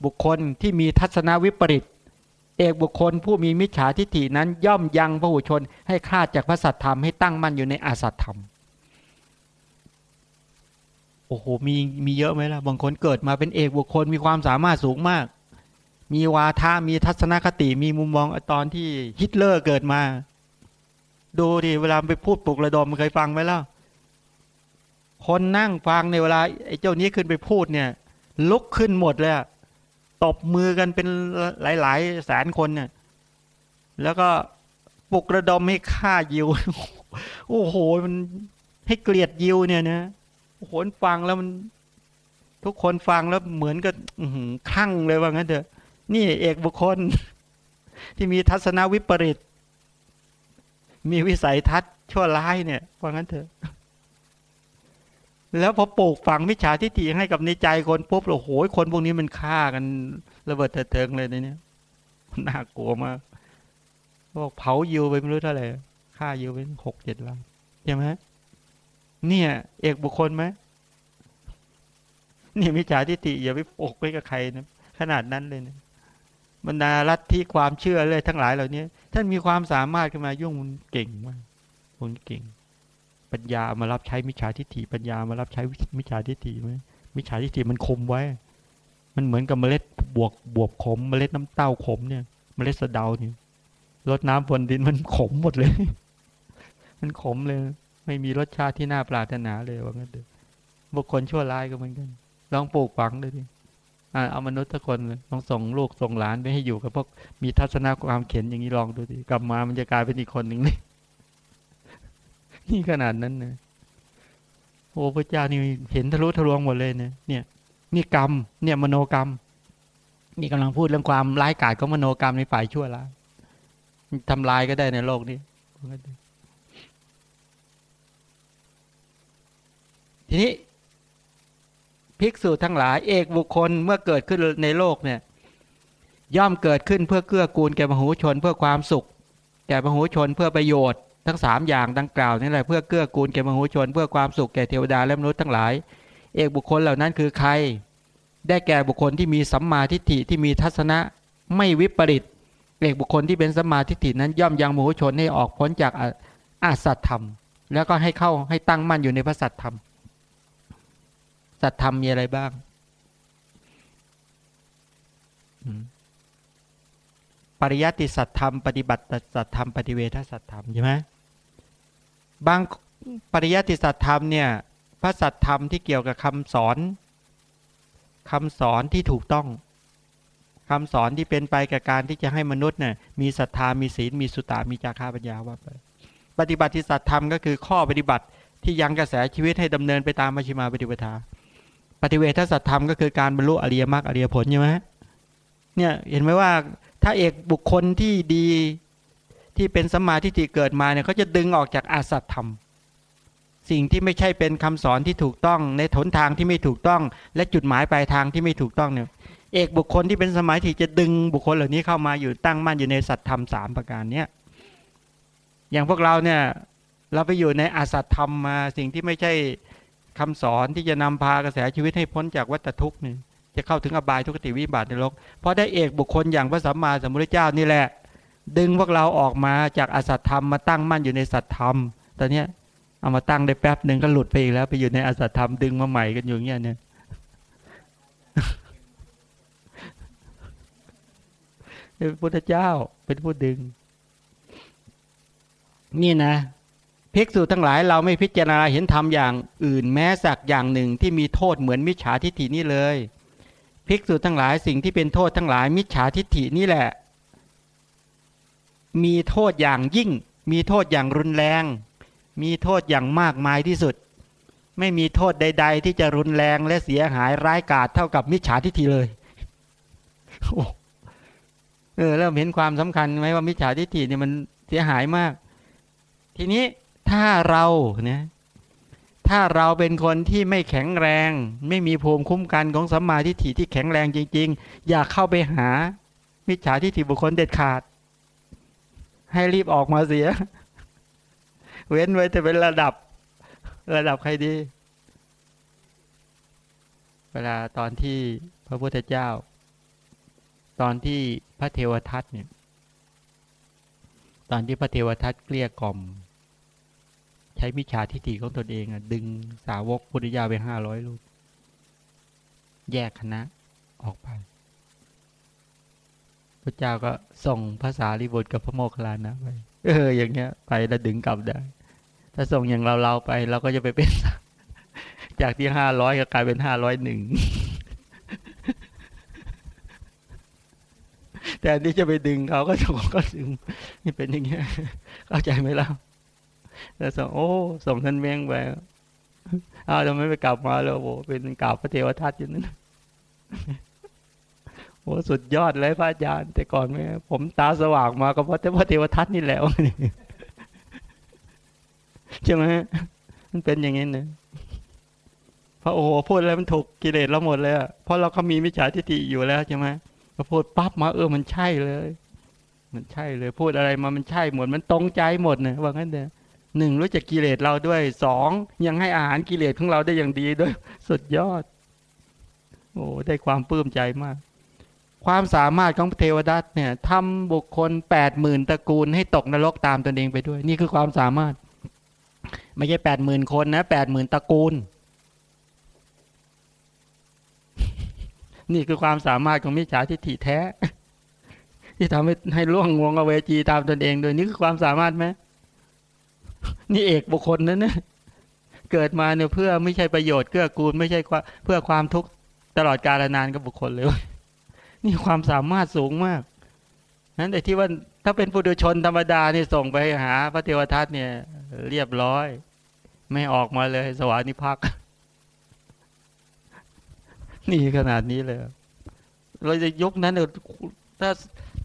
บุคคลที่มีทัศนวิปริต เอกบุคคลผู้มีมิจฉาทิฏฐินั้นย่อมยังพระหูชนให้คลาดจากพระสัตธรรมให้ตั้งมั่นอยู่ในอาสัตธรรม โอ้โหมีมีเยอะไหมล่ะบางคนเกิดมาเป็นเอกบุคคลมีความสามารถสูงมาก มีวาทามีทัศนคติมีมุมมองตอนที่ฮิตเลอร์เกิดมา ดูดิเวลาไปพูดปลุกระดมเคยฟังไหมล่ะคนนั่งฟังในเวลาไอ้เจ้านี้ขึ้นไปพูดเนี่ย ลุกขึ้นหมดเลยตบมือกันเป็นหลาย ๆ แสนคนเนี่ย แล้วก็ปลุกระดมให้ฆ่ายิว โอ้โหมันให้เกลียดยิวเนี่ยนะ คนฟังแล้วมัน ทุกคนฟังแล้วเหมือนกับคลั่งเลยว่างั้นเถอะ นี่เอกบุคคล ที่มีทัศนวิปริต มีวิสัยทัศน์ชั่วร้ายเนี่ยว่างั้นเถอะ แล้วพอปลูกฝังมิจฉาทิฏฐิให้กับในใจคนปุ๊บโอ้โหคนพวกนี้มันฆ่ากันระเบิดเถิงเลยในนี้น่ากลัวมากบอกเผายิวไปไม่รู้เท่าไหร่ฆ่ายิวไปหกเจ็ดล้านใช่ไหม เนี่ย เอกบุคคลไหมนี่มิจฉาทิฏฐิอย่าไปปกไว้กับใครนะขนาดนั้นเลยนะบรรดาลัทธิความเชื่อเลยทั้งหลายเหล่านี้ท่านมีความสามารถขึ้นมายุ่งมันเก่งมากคนเก่ง ปัญญามารับใช้มิจฉาทิฏฐิปัญญามารับใช้มิจฉาทิฏฐิไหมมิจฉาทิฏฐิมันคมไว้ มันเหมือนกับเมล็ดบวกบวบขมเมล็ดน้ำเต้าขมเนี่ย เมล็ดสะเดาเนี่ยรดน้ำบนดินมันขมหมดเลย มันขมเลย ไม่มีรสชาติที่น่าปรารถนาเลยว่างั้นเถอะบุคคลชั่วร้ายก็เหมือนกันลองปลูกฝังดูดิเอามนุษย์ทุกคนลองส่งลูกส่งหลานไปให้อยู่กับพวกมีทัศนคความเข็นอย่างนี้ลองดูดิกลับมามันจะกลายเป็นอีกคนหนึ่งเลยนี่ขนาดนั้นนะโอ้พระเจ้านี่เห็นทะลุทะลวงหมดเลยเนี่ยเนี่ย นี่กรรม เนี่ยมโนกรรม นี่กำลังพูดเรื่องความร้ายกาจของมโนกรรมในฝ่ายชั่วร้ายทำลายก็ได้ในโลกนี้ ทีนี้ภิกษุทั้งหลายเอกบุคคลเมื่อเกิดขึ้นในโลกเนี่ยย่อมเกิดขึ้นเพื่อเกื้อกูลแก่มหูชนเพื่อความสุข แก่มหูชนเพื่อประโยชน์ ทั้งสามอย่างดังกล่าวนี่แหละเพื่อเกื้อกูลแก่มหูชน เพื่อความสุขแก่เทวดาและมนุษย์ทั้งหลาย เอกบุคคลเหล่านั้นคือใคร ได้แก่บุคคลที่มีสัมมาทิฏฐิที่มีทัศนะไม่วิปริตเอกบุคคลที่เป็นสัมมาทิฏฐินั้นย่อมยังมหูชนให้ออกพ้นจากอาสัตธรรม แล้วก็ให้เข้าให้ตั้งมั่นอยู่ในพระสัตธรรม สัตธรรมมีอะไรบ้างปริยัติสัตธรรมปฏิบัติสัตธรรมปฏิเวทสัตธรรมใช่ไหมบางปริยัติสัตธรรมเนี่ยพระสัตธรรมที่เกี่ยวกับคำสอนคำสอนที่ถูกต้องคำสอนที่เป็นไปกับการที่จะให้มนุษย์เนี่ยมีศรัทธามีศีลมีสุตามีจาราปัญญาว่าไปปฏิบัติสัตธรรมก็คือข้อปฏิบัติที่ยังกระแสชีวิตให้ดำเนินไปตามมัชฌิมาปฏิปทา ปฏิเวทสัตธรรมก็คือการบรรลุอริยมรรคอริยผลใช่ไหมเนี่ยเห็นไหมว่าถ้าเอกบุคคลที่ดีที่เป็นสมาทิฏฐิเกิดมาเนี่ยเขาจะดึงออกจากอาสัตธรรม สิ่งที่ไม่ใช่เป็นคำสอนที่ถูกต้องในถนทางที่ไม่ถูกต้อง และจุดหมายปลายทางที่ไม่ถูกต้องเนี่ยเอกบุคคลที่เป็นสมัยที่จะดึงบุคคลเหล่านี้เข้ามาอยู่ตั้งมั่นอยู่ในสัตธรรมสามประการเนี้ยอย่างพวกเราเนี่ยเราไปอยู่ในอาสัตธรรมมาสิ่งที่ไม่ใช่ คำสอนที่จะนำพากระแสชีวิตให้พ้นจากวัฏทุกข์นี่จะเข้าถึงอบายทุกติวิบัติในโลกเพราะได้เอกบุคคลอย่างพระสัมมาสัมพุทธเจ้านี่แหละ ดึงพวกเราออกมาจากอสัตธรรมมาตั้งมั่นอยู่ในสัตธรรมตอนนี้เอามาตั้งได้แป๊บหนึ่งก็หลุดไปอีกแล้ว ไปอยู่ในอสัตธรรมดึงมาใหม่กันอยู่เงี้ยเนี่ยเป็นพุทธเจ้าเป็นผู้ดึง นี่นะ ภิกษุทั้งหลายเราไม่พิจารณาเห็นธรรมอย่างอื่นแม้สักอย่างหนึ่งที่มีโทษเหมือนมิจฉาทิฏฐินี่เลย ภิกษุทั้งหลายสิ่งที่เป็นโทษทั้งหลายมิจฉาทิฏฐินี่แหละ มีโทษอย่างยิ่ง มีโทษอย่างรุนแรง มีโทษอย่างมากมายที่สุด ไม่มีโทษใด ๆ ที่จะรุนแรงและเสียหายร้ายกาจเท่ากับมิจฉาทิฏฐิเลยเออแล้วเห็นความสำคัญไหมว่ามิจฉาทิฏฐิเนี่ยมันเสียหายมาก ทีนี้ ถ้าเราเนี่ยถ้าเราเป็นคนที่ไม่แข็งแรง ไม่มีภูมิคุ้มกันของสัมมาทิฏฐิที่แข็งแรงจริง ๆ อย่าเข้าไปหา มิจฉาทิฏฐิบุคคลเด็ดขาด ให้รีบออกมาเสีย เว้นไว้แต่เป็นระดับ ระดับใครดี เวลาตอนที่พระพุทธเจ้า ตอนที่พระเทวทัตเนี่ย ตอนที่พระเทวทัตเกลี้ยกล่อม ใช้มิจฉาทิฏฐิของตนเองอะ ดึงสาวกพุทธยาไปห้าร้อยลูก แยกคณะออกไปพระเจ้าก็ส่งภาษาลิบุตรกับพระโมคคัลลานะไปเออ อย่างเงี้ย ไปแล้วดึงกลับได้ ถ้าส่งอย่างเราเราไปเราก็จะไปเป็น จากที่ห้าร้อยก็กลายเป็นห้าร้อยหนึ่งแต่ที่จะไปดึงเขาก็จะก็ดึงนี่เป็นอย่างเงี้ยเข้าใจไหมล่ะ แล้วส่งโอ้ส่งท่านเมงไปอ้าวทำไมไปกลับมาแล้วโอ้เป็นกราบพระเทวทัตอยู่นั่นโอ้สุดยอดเลยพระอาจารย์แต่ก่อนไม่ผมตาสว่างมาก็เพราะพระเทวทัตนี่แหละใช่ไหมมันเป็นอย่างนี้นะพระโอ้โหพูดอะไรมันถูกกิเลสเราหมดเลยเพราะเราเขามีมิจฉาทิฏฐิอยู่แล้วใช่ไหมพอพูดปั๊บมาเออมันใช่เลย มันใช่เลย พูดอะไรมามันใช่หมดมันตรงใจหมดนะว่างั้นเด้อ หนึ่งรู้จักกิเลสเราด้วยสองยังให้อาหารกิเลสของเราได้อย่างดีด้วย สุดยอด โอ้ได้ความปลื้มใจมาก ความสามารถของเทวดาเนี่ยทำบุคคลแปดหมื่นตระกูลให้ตกนรกตามตนเองไปด้วย นี่คือความสามารถ ไม่ใช่แปดหมื่นคนนะแปดหมื่นตระกูล นี่คือความสามารถของมิจฉาทิฏฐิแท้ ที่ทำให้ให้ล่วงงวงอเวจีตามตนเองโดยนี่คือความสามารถไหม นี่เอกบุคคลนั้นน่ะเกิดมาเนี่ยเพื่อไม่ใช่ประโยชน์เกื้อกูลไม่ใช่เพื่อความทุกข์ตลอดกาลนานกับบุคคลเลย นี่ความสามารถสูงมาก นั้นแต่ที่ว่าถ้าเป็นปุถุชนธรรมดาเนี่ยส่งไปหา พระเทวทัตเนี่ย เรียบร้อย ไม่ออกมาเลย สวานิพักนี่ขนาดนี้เลยเราจะยกนั้นถ้า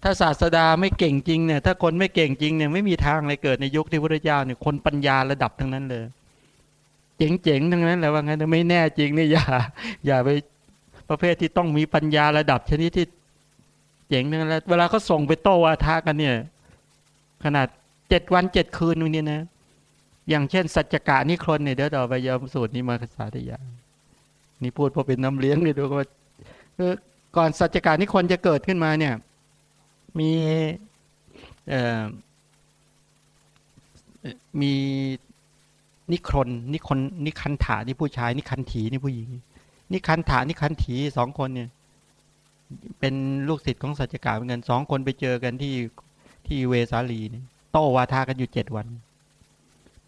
ถ้าศาสดาไม่เก่งจริงเนี่ยถ้าคนไม่เก่งจริงเนี่ยไม่มีทางเลยเกิดในยุคที่พระเจ้าเนี่ยคนปัญญาระดับทั้งนั้นเลย เจ๋งๆทั้งนั้นแหละว่างั้นไม่แน่จริงนี่อย่า อย่าไปประเภทที่ต้องมีปัญญาระดับชนิดที่เจ๋งนั่นแหละเวลาเขาส่งไปโต้วาทากันเนี่ย ขนาดเจ็ดวันเจ็ดคืนนี่นะอย่างเช่น สัจกะนิครนเนี่ยเดี๋ยวต่อไปยอมสูตรนี้มาสาธยานี่พูดพอเป็นน้ำเลี้ยงเลยดูว่าก่อนสัจกะนิครนจะเกิดขึ้นมาเนี่ย มีมีนิครนนิคนนิคันถานี่ผู้ชาย นิคันถีนี่ผู้หญิง นิคันถานิคันถีสองคนเนี่ย เป็นลูกศิษย์ของสัจกาเหมือนกันสองคนไปเจอกันที่ที่เวสาลีเนี่ยโตวาทากันอยู่เจ็ดวัน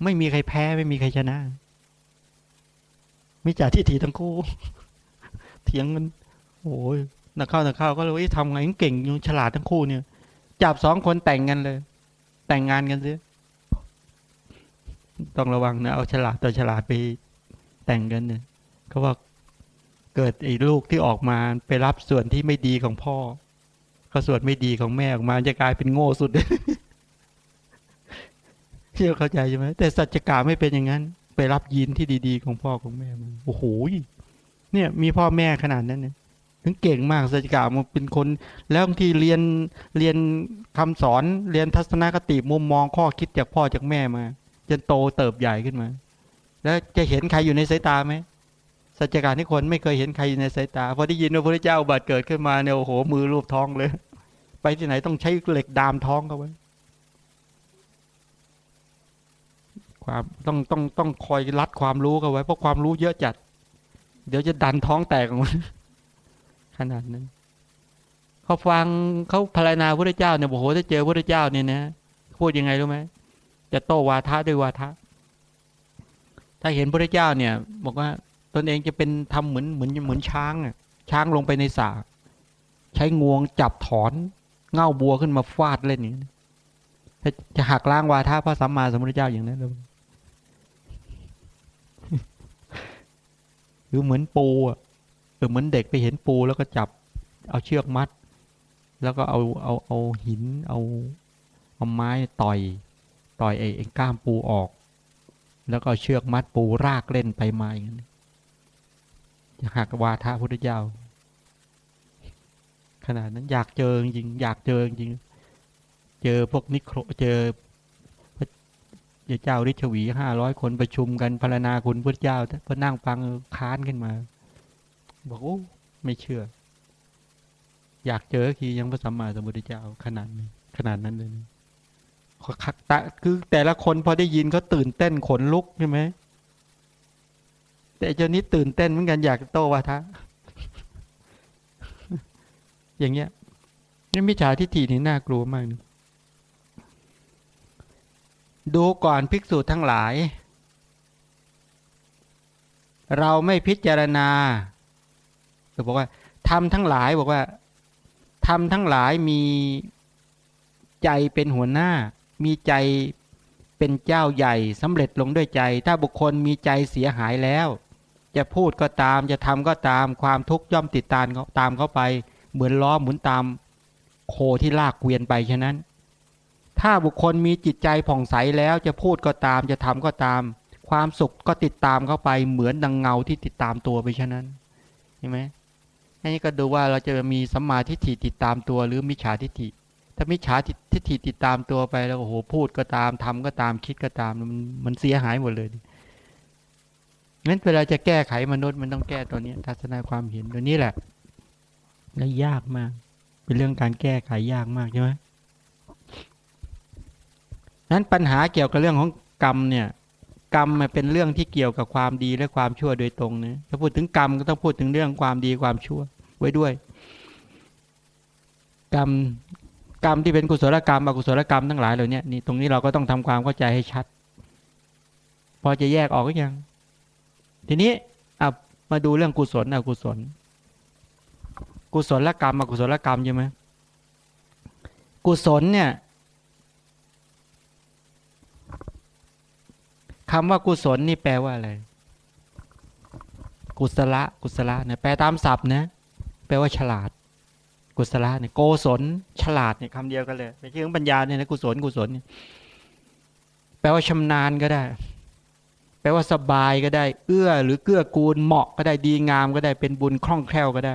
ไม่มีใครแพ้ไม่มีใครชนะมิจฉาทิฏฐิทั้งคู่ เถียงกันโอ้ย นักเข้านักเข้าก็เลยทำไงเก่งยังฉลาดทั้งคู่เนี่ย จับสองคนแต่งกันเลย แต่งงานกันซิต้องระวังนะเอาฉลาดต่อฉลาดไปแต่งกันเนี่ยเขาว่าเกิดไอ้ลูกที่ออกมาไปรับส่วนที่ไม่ดีของพ่อก็ส่วนไม่ดีของแม่ออกมาจะกลายเป็นโง่สุดเชื่อเข้าใจใช่ไหมแต่สัจกาไม่เป็นอย่างนั้น ไปรับยีนที่ดี ๆ ของพ่อของแม่มาโอ้โหเนี่ย มีพ่อแม่ขนาดนั้นเนี่ย ถึงเก่งมากสัจกามันเป็นคน แล้วบางทีเรียนเรียนคำสอนเรียนทัศนคติมุมมองข้อคิดจากพ่อจากแม่มาจนโตเติบใหญ่ขึ้นมา แล้วจะเห็นใครอยู่ในสายตาไหมสัจการที่คนไม่เคยเห็นใครอยู่ในสายตาพอได้ยินว่าพระเจ้าบัตรเกิดขึ้นมาเนี่ยโอ้โหมือรูปท้องเลย ไปที่ไหนต้องใช้เหล็กดามท้องเขาไว้ความต้องต้องต้องคอยรัดความรู้เขาไว้เพราะความรู้เยอะจัด เดี๋ยวจะดันท้องแตกออกมา ขนาดนั้นเขาฟังเขาพารณาพระเจ้าเนี่ยโอ้โหถ้าเจอพระเจ้าเนี่ยนะพูดยังไงรู้ไหมจะโต้วาทะด้วยวาทะ ถ้าเห็นพระเจ้าเนี่ย บอกว่าตนเองจะเป็นทำเหมือนเหมือนเหมือนช้างอะช้างลงไปในสาใช้งวงจับถอนเง่าบัวขึ้นมาฟาดเล่นอย่างนี้จะหักล้างวาทะพระสัมมาสัมพุทธเจ้าอย่างนั้นเลยหรือเหมือนปูอะ อเหมือนเด็กไปเห็นปูแล้วก็จับเอาเชือกมัด แล้วก็เอาเอาเอาหินเอาเอาไม้ต่อยต่อยไอ้ไอ้ก้ามปูออก แล้วก็เชือกมัดปูรากเล่นไปมาอย่างนี้จะหักวาทะพุทธเจ้าขนาดนั้นอยากเจอจริงอยากเจอจริงเจอพวกนิโครเจอพระเจ้าริชวีห้าร้อยคนประชุมกันพรรณนาคุณพระเจ้าพอนั่งฟังค้านขึ้นมา บอกโอ้ไม่เชื่อ อยากเจอคียังพระสัมมาสัมพุทธเจ้าขนาดนี้ขนาดนั้นเลยคักตะคือแต่ละคนพอได้ยินเขาตื่นเต้นขนลุกใช่ไหมแต่เจ้านี้ตื่นเต้นเหมือนกันอยากโตวาทะอย่างเงี้ยนี่มิจฉาทิฏฐินี่น่ากลัวมากดูก่อนภิกษุทั้งหลาย เราไม่พิจารณา บอกว่าทำทั้งหลายบอกว่าทำทั้งหลายมีใจเป็นหัวหน้า มีใจเป็นเจ้าใหญ่สำเร็จลงด้วยใจ ถ้าบุคคลมีใจเสียหายแล้ว จะพูดก็ตามจะทำก็ตามความทุกข์ย่อมติดตามเขาตามเขาไป เหมือนล้อหมุนตามโคที่ลากเกวียนไปฉะนั้น ถ้าบุคคลมีจิตใจผ่องใสแล้วจะพูดก็ตามจะทำก็ตาม ความสุขก็ติดตามเข้าไปเหมือนดังเงาที่ติดตามตัวไปฉะนั้นเห็นไหม อันี่ก็ดูว่าเราจะมีสัมมาทิฏฐิติดตามตัวหรือมิจฉาทิฏฐิ ถ้ามิจฉาทิฏฐิติดตามตัวไปแล้วโอ้โหพูดก็ตามทำก็ตามคิดก็ตามมันมันเสียหายหมดเลยงั้นเวลาจะแก้ไขมนุษย์มันต้องแก้ตัวนี้ทัศนความเห็นตัวนี้แหละและยากมาก เป็นเรื่องการแก้ไขยากมากใช่ไหมนั้นปัญหาเกี่ยวกับเรื่องของกรรมเนี่ย กรรมเป็นเรื่องที่เกี่ยวกับความดีและความชั่วโดยตรงนะถ้าพูดถึงกรรมก็ต้องพูดถึงเรื่องความดีความชั่วไว้ด้วย กรรมกรรมที่เป็นกุศลกรรมอกุศลกรรมทั้งหลายเหล่านี้นี่ตรงนี้เราก็ต้องทำความเข้าใจให้ชัด พอจะแยกออกก็ยัง ทีนี้อะมาดูเรื่องกุศลอกุศล กุศลกรรมอกุศลกรรมใช่ไหมกุศลเนี่ย คำว่ากุศลนี่แปลว่าอะไร กุศละกุศละเนี่ยแปลตามศัพท์นะ แปลว่าฉลาด กุศละเนี่ยโกศล ฉลาดเนี่ยคำเดียวกันเลยเป็นชื่องปัญญาเนี่ยนะกุศลกุศลเนี่ยแปลว่าชำนาญก็ได้ แปลว่าสบายก็ได้ เอื้อหรือเกื้อกูลเหมาะก็ได้ดีงามก็ได้เป็นบุญคล่องแคล่วก็ได้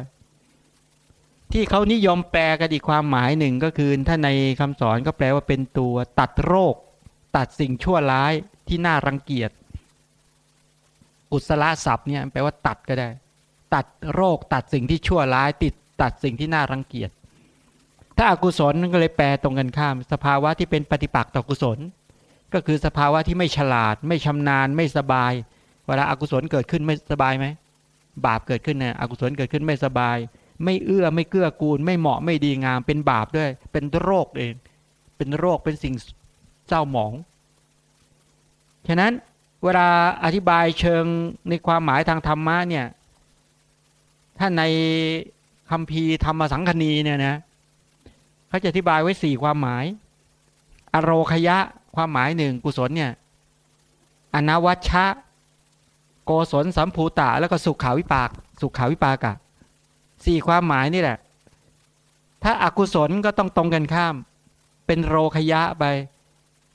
ที่เขานิยมแปลกันอีกความหมายหนึ่งก็คือ ถ้าในคำสอนก็แปลว่าเป็นตัวตัดโรค ตัดสิ่งชั่วร้าย ที่น่ารังเกียจ กุศลศัพท์เนี่ยแปลว่าตัดก็ได้ ตัดโรคตัดสิ่งที่ชั่วร้ายติดตัดสิ่งที่น่ารังเกียจ ถ้าอากุศลก็เลยแปลตรงกันข้าม สภาวะที่เป็นปฏิปักษ์ต่อกุศล ก็คือสภาวะที่ไม่ฉลาด ไม่ชำนาญ ไม่สบาย เวลาอากุศลเกิดขึ้นไม่สบายไหมบาปเกิดขึ้นเนี่ยอกุศลเกิดขึ้นไม่สบาย ไม่เอื้อไม่เกื้อกูล ไม่เหมาะไม่ดีงาม เป็นบาปด้วย เป็นโรคเอง เป็นโรคเป็นสิ่งเจ้าหมอง ฉะนั้นเวลาอธิบายเชิงในความหมายทางธรรมะเนี่ยถ้าในคำพีธรรมสังคณีเนี่ยนะเขาจะอธิบายไว้สี่ความหมาย อโรคยะความหมายหนึ่งกุศลเนี่ยอนวัชชะ โกศลสัมภูตะแล้วก็สุขาวิปาก สุขาวิปากะสี่ความหมายนี่แหละ ถ้าอากุศลก็ต้องตรงกันข้าม เป็นโรคยะไป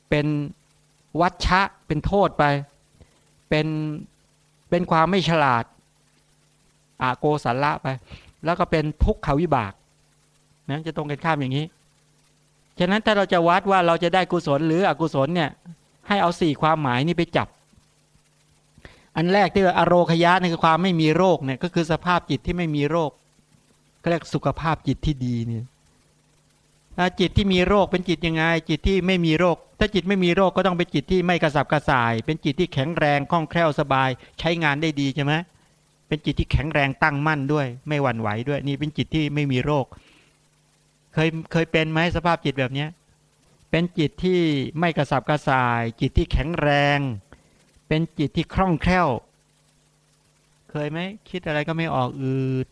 เป็น วัชชะเป็นโทษไป เป็นเป็นความไม่ฉลาดอาโกสัลละไป แล้วก็เป็นทุกขวิบากนะจะตรงกันข้ามอย่างนี้ฉะนั้นถ้าเราจะวัดว่าเราจะได้กุศลหรืออกุศลเนี่ย ให้เอาสี่ความหมายนี้ไปจับ อันแรกที่อโรคยะนี่คือความไม่มีโรคเนี่ยก็คือสภาพจิตที่ไม่มีโรคก็เรียกสุขภาพจิตที่ดีเนี่ย จิตที่มีโรคเป็นจิตยังไง จิตที่ไม่มีโรค ถ้าจิตไม่มีโรคก็ต้องเป็นจิตที่ไม่กระสับกระส่าย เป็นจิตที่แข็งแรงคล่องแคล่วสบาย ใช้งานได้ดีใช่ไหมเป็นจิตที่แข็งแรงตั้งมั่นด้วย ไม่หวั่นไหวด้วย นี่เป็นจิตที่ไม่มีโรค เคยเคยเป็นไหมสภาพจิตแบบเนี้ยเป็นจิตที่ไม่กระสับกระส่าย จิตที่แข็งแรง เป็นจิตที่คล่องแคล่ว เคยไหมคิดอะไรก็ไม่ออกอืด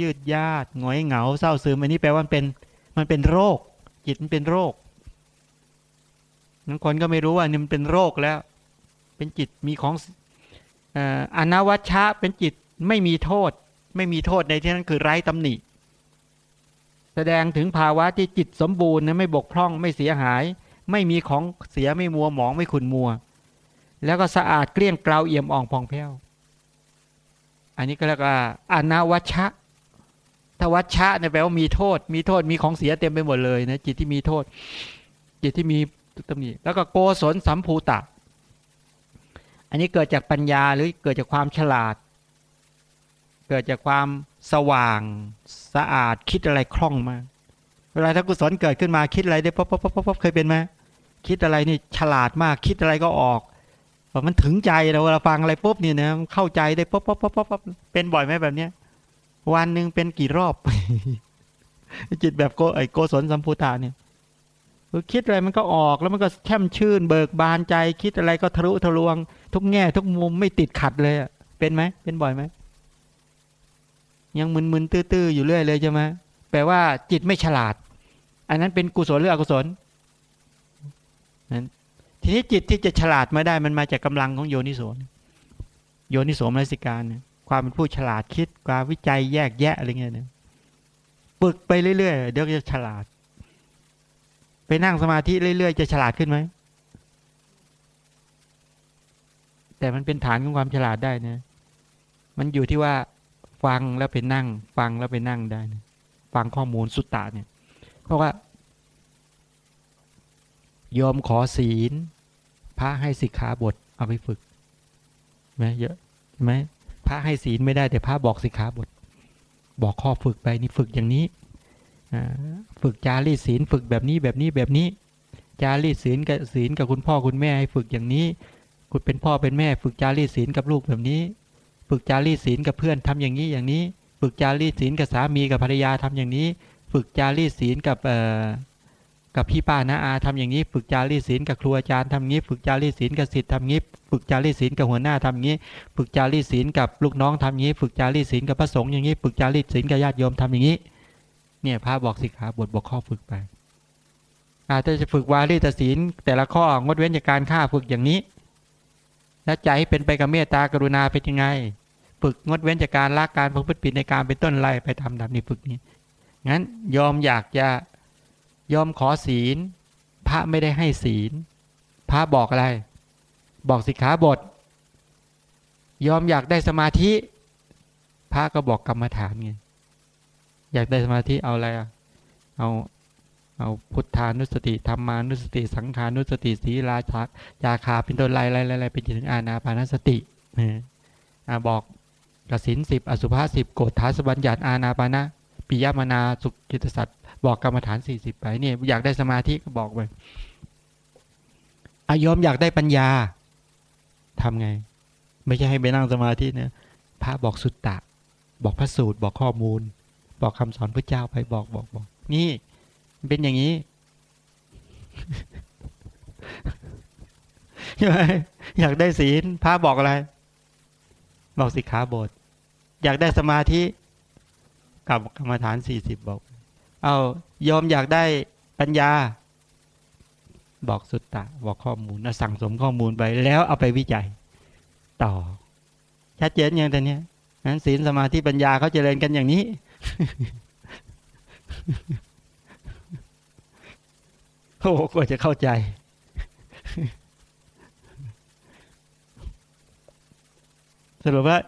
ยืดยาดหงอยเหงาเศร้าซึมอันนี้แปลว่าเป็น มันเป็นโรค จิตมันเป็นโรคบางคนก็ไม่รู้ว่านี่มันเป็นโรคแล้ว เป็นจิตมีของอนาวัชชะเป็นจิตไม่มีโทษ ไม่มีโทษในที่นั้นคือไร้ตำหนิ แสดงถึงภาวะที่จิตสมบูรณ์นะไม่บกพร่องไม่เสียหาย ไม่มีของเสียไม่มัวหมองไม่ขุนมัว แล้วก็สะอาดเกลี้ยงเกลาเอี่ยมอ่องพองแผ้วอันนี้ก็เรียกว่าอนาวัชชะ ถ้าวัชชะเนี่ยแปลว่ามีโทษ มีโทษมีของเสียเต็มไปหมดเลยนะจิตที่มีโทษ จิตที่มีตำหนิแล้วก็โกศลสัมภูตะ อันนี้เกิดจากปัญญาหรือเกิดจากความฉลาด เกิดจากความสว่างสะอาดคิดอะไรคล่องมาเวลาถ้ากุศลเกิดขึ้นมาคิดอะไรได้ป๊บป๊บป๊บป๊บเคยเป็นไหมคิดอะไรนี่ฉลาดมากคิดอะไรก็ออกมันถึงใจเราเวลาฟังอะไรปุ๊บเนี่ยนะเข้าใจได้ป๊บป๊บป๊บป๊บเป็นบ่อยไหมแบบเนี้ย วันหนึ่งเป็นกี่รอบ จิตแบบโกไอโกศลสัมพูตาเนี่ยคือคิดอะไรมันก็ออกแล้วมันก็แช่มชื่น เบิกบานใจ คิดอะไรก็ทะลุทะลวง ทุกแง่ทุกมุมไม่ติดขัดเลยเป็นไหมเป็นบ่อยไหมยังมึนๆตื้อๆอยู่เรื่อยเลยใช่ไหมแปลว่าจิตไม่ฉลาด อันนั้นเป็นกุศลหรืออกุศลนั้นทีนี้จิตที่จะฉลาดมาได้มันมาจากกำลังของโยนิโสโยนิโสมนสิการเนี่ย ความเป็นผู้ฉลาดคิดความวิจัยแยกแยะอะไรเงี้ยเนี่ยฝึกไปเรื่อยๆเดี๋ยวจะฉลาด ไปนั่งสมาธิเรื่อยๆจะฉลาดขึ้นไหมแต่มันเป็นฐานของความฉลาดได้นะมันอยู่ที่ว่าฟังแล้วไปนั่ง ฟังแล้วไปนั่งได้นะฟังข้อมูลสุตตะเนี่ย เพราะว่ายอมขอศีล พระให้สิกขาบทเอาไปฝึกไหมเยอะไหม พระให้ศีลไม่ได้แต่พระบอกสิกขาบท บอกข้อฝึกไปนี่ฝึกอย่างนี้ฝึกจารีศีลฝึกแบบนี้แบบนี้แบบนี้ จารีศีลกับศีลกับคุณพ่อคุณแม่ให้ฝึกอย่างนี้ คุณเป็นพ่อเป็นแม่ ฝึกจารีศีลกับลูกแบบนี้ ฝึกจารีศีลกับเพื่อนทำอย่างนี้อย่างนี้ ฝึกจารีศีลกับสามีกับภรรยาทำอย่างนี้ ฝึกจารีศีลกับเอ่อ กับพี่ป้านาอาทำอย่างนี้ฝึกจารีศีลกับครูอาจารย์ทำงี้ ฝึกจารีศีลกับศิษย์ทำงี้ ฝึกจารีศีลกับหัวหน้าทำงี้ ฝึกจารีศีลกับลูกน้องทำงี้ ฝึกจารีศีลกับพระสงฆ์อย่างนี้ ฝึกจารีศีลกับญาติโยมทำอย่างนี้ เนี่ยพระบอกสิกขาบทบอกข้อฝึกไปอาจจะฝึกวารีตศีลแต่ละข้องดเว้นจากการฆ่าฝึกอย่างนี้แล้วใจเป็นไปกับเมตตากรุณาเป็นยังไง ฝึกงดเว้นจากการละการประพฤติผิดในการเป็นต้นไล่ไปทำดับนี้ฝึกนี้งั้นยอมอยากจะ ยอมขอศีล พระไม่ได้ให้ศีล พระบอกอะไร บอกสิกขาบท ยอมอยากได้สมาธิ พระก็บอกกรรมฐานไง อยากได้สมาธิเอาอะไรอะเอาเอาพุทธานุสติธรรมานุสติ สังขานุสติสีราชายาคาเป็นต้นไล่ไล่ไล่ไปจนถึงอาณาปานสตินะบอกกสินสิบอสุภาสิบโกฏฐาสบัญญัติอาณาปานะปิยมนาสุกิตสัต บอกกรรมฐานสี่สิบไปเนี่ยอยากได้สมาธิก็บอกไปอายอมอยากได้ปัญญาทำไง ไม่ใช่ให้ไปนั่งสมาธินะพระบอกสุตตะ บอกพระสูตร บอกข้อมูล บอกคำสอนพระเจ้าไปบอกบอกบอก นี่เป็นอย่างนี้ใช่ไหมอยากได้ศีลพระบอกอะไร บอกสิกขาบท อยากได้สมาธิกับกรรมฐานสี่สิบบอก เอายอมอยากได้ปัญญา บอกสุตตะบอกข้อมูลนะสั่งสมข้อมูลไปแล้วเอาไปวิจัย ต่อ ชัดเจนอย่างตอนนี้นั้นศีลสมาธิปัญญาเขาเจริญกันอย่างนี้โอ้ก็จะเข้าใจ สรุปว่า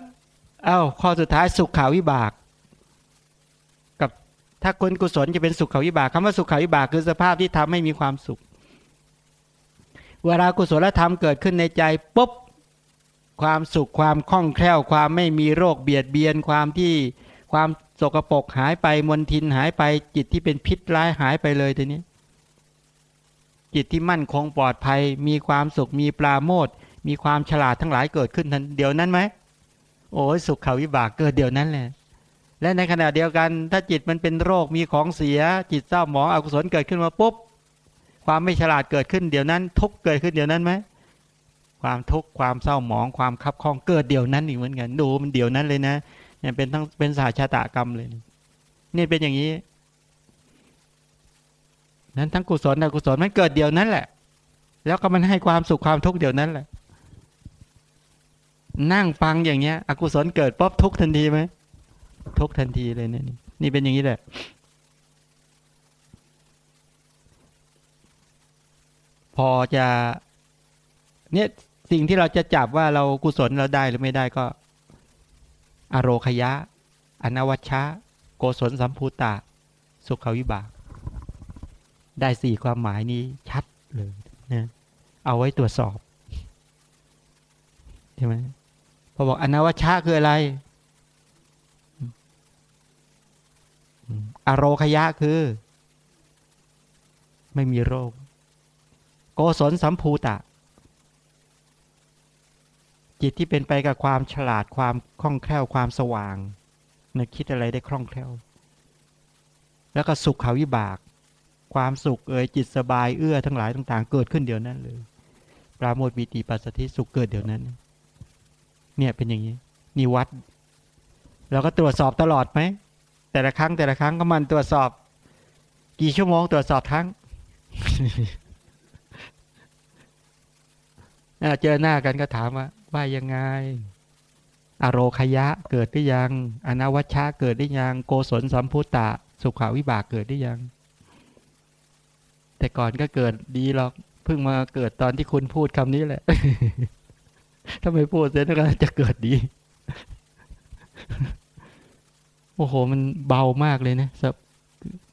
เอา้า ข้อสุดท้ายสุขขาวิบาก ถ้าคนกุศลจะเป็นสุขขาวิบากคำว่าสุขขาวิบากคือสภาพที่ทำให้มีความสุข เวลากุศลธรรมเกิดขึ้นในใจปุ๊บความสุขความคล่องแคล่ว ความไม่มีโรคเบียดเบียนความที่ความสกปรกหายไปมนทินหายไปจิตที่เป็นพิษร้ายหายไปเลยทีนี้ จิตที่มั่นคงปลอดภัย มีความสุขมีปลาโมดมีความฉลาดทั้งหลายเกิดขึ้นทันเดียวนั้นไหมโอ้ยสุขขาวิบากเกิดเดียวนั้นแหละ และในขณะเดียวกัน ถ้าจิตมันเป็นโรคมีของเสีย จิตเศร้าหมองอกุศลเกิดขึ้นมาปุ๊บ ความไม่ฉลาดเกิดขึ้นเดี๋ยวนั้น ทุกเกิดขึ้นเดี๋ยวนั้นไหมความทุกข์ความเศร้าหมองความคับคล้องเกิดเดี๋ยวนั้นอีกเหมือนกันดูมันเดี๋ยวนั้นเลยนะเนี่ยเป็นทั้งเป็นสาชาตากรรมเลยนี่เป็นอย่างนี้ นั้นทั้งกุศลอกุศลมันเกิดเดี๋ยวนั้นแหละ แล้วก็มันให้ความสุขความทุกข์เดี๋ยวนั้นแหละ นั่งฟังอย่างเงี้ย อกุศลเกิดป๊อบทุกทันทีไหม ทุกทันทีเลยเนี่ยนี่เป็นอย่างนี้แหละ พอจะ เนี่ยสิ่งที่เราจะจับว่าเรากุศลเราได้หรือไม่ได้ก็ อโรคยะ อนวัชชะ โกศลสัมภูตะ สุขวิบาก ได้สี่ความหมายนี้ชัดเลยนะเอาไว้ตรวจสอบใช่ไหมพอบอกอนวัชชะคืออะไร อโรคยะคือ ไม่มีโรค โกศลสัมภูตะ จิตที่เป็นไปกับความฉลาดความคล่องแคล่วความสว่างนึกคิดอะไรได้คล่องแคล่ว แล้วก็สุขขาวิบาก ความสุขเอ่ยจิตสบายเอื้อทั้งหลายต่าง ๆ เกิดขึ้นเดี๋ยวนั้นเลย ปราโมทวิติปัสสติสุขเกิดเดี๋ยวนั้น เนี่ยเป็นอย่างนี้ นี่วัด เราก็ตรวจสอบตลอดไหม แต่ละครั้งแต่ละครั้งก็มันตรวจสอบ กี่ชั่วโมงตรวจสอบครั้งเจอหน้ากันก็ถามว่าว่ายังไง อโรคยะเกิดได้ยัง อนวัชชะเกิดได้ยัง โกศลสัมพุตตะ สุขาวิบากเกิดได้ยัง แต่ก่อนก็เกิดดีหรอกเพิ่งมาเกิดตอนที่คุณพูดคำนี้แหละถ้าไม่พูดเสร็จก็จะเกิดดี โอ้โห มันเบามากเลยนะ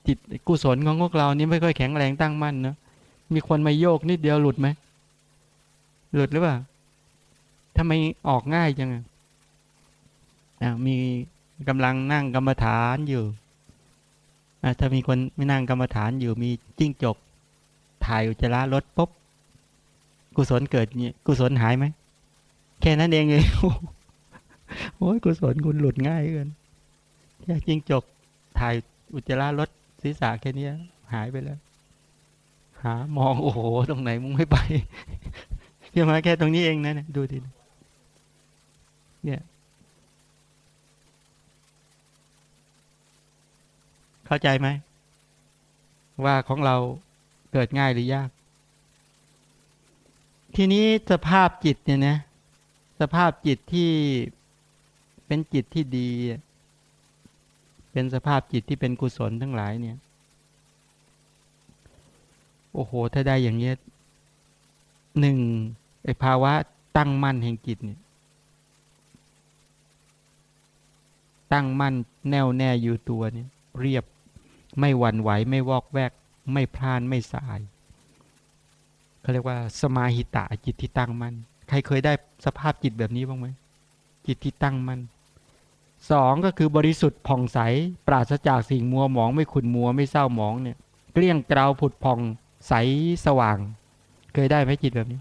จิตกุศลของพวกเรานี่ไม่ค่อยแข็งแรงตั้งมั่นเนาะมีคนมาโยกนิดเดียวหลุดไหมหลุดหรือเปล่าทำไมออกง่ายจังอะมีกำลังนั่งกรรมฐานอยู่อะถ้ามีคนไม่นั่งกรรมฐานอยู่มีจิ้งจก ถ่ายอุจจาระรถปุ๊บกุศลเกิดเนี่ยกุศลหายไหมแค่นั้นเองเลยโอ้ยกุศลคุณหลุดง่ายเกิน แค่จิ้งจกถ่ายอุจจาระรถศีรษะแค่นี้หายไปแล้ว หามองโอ้โหตรงไหนมึงไม่ไปเพียงมาแค่ตรงนี้เองนะเนี่ยดูดิเนี่ยเข้าใจไหมว่าของเราเกิดง่ายหรือยาก ทีนี้สภาพจิตเนี่ยนะ สภาพจิตที่เป็นจิตที่ดี เป็นสภาพจิตที่เป็นกุศลทั้งหลายเนี่ย โอ้โห ถ้าได้อย่างเงี้ยหนึ่งไอภาวะตั้งมั่นแห่งจิตเนี่ย ตั้งมั่นแน่วแน่อยู่ตัวเนี่ย เรียบไม่หวั่นไหวไม่วอกแวก ไม่พลานไม่สายเขาเรียกว่า สมาหิตะจิตที่ตั้งมั่นใครเคยได้สภาพจิตแบบนี้บ้างไหมจิตที่ตั้งมั่น สองก็คือบริสุทธิ์ผ่องใส ปราศจากสิ่งมัวหมองไม่ขุนมัวไม่เศร้าหมองเนี่ยเกลี้ยงเกลาผุดผ่องใสสว่าง เคยได้ไหมจิตแบบนี้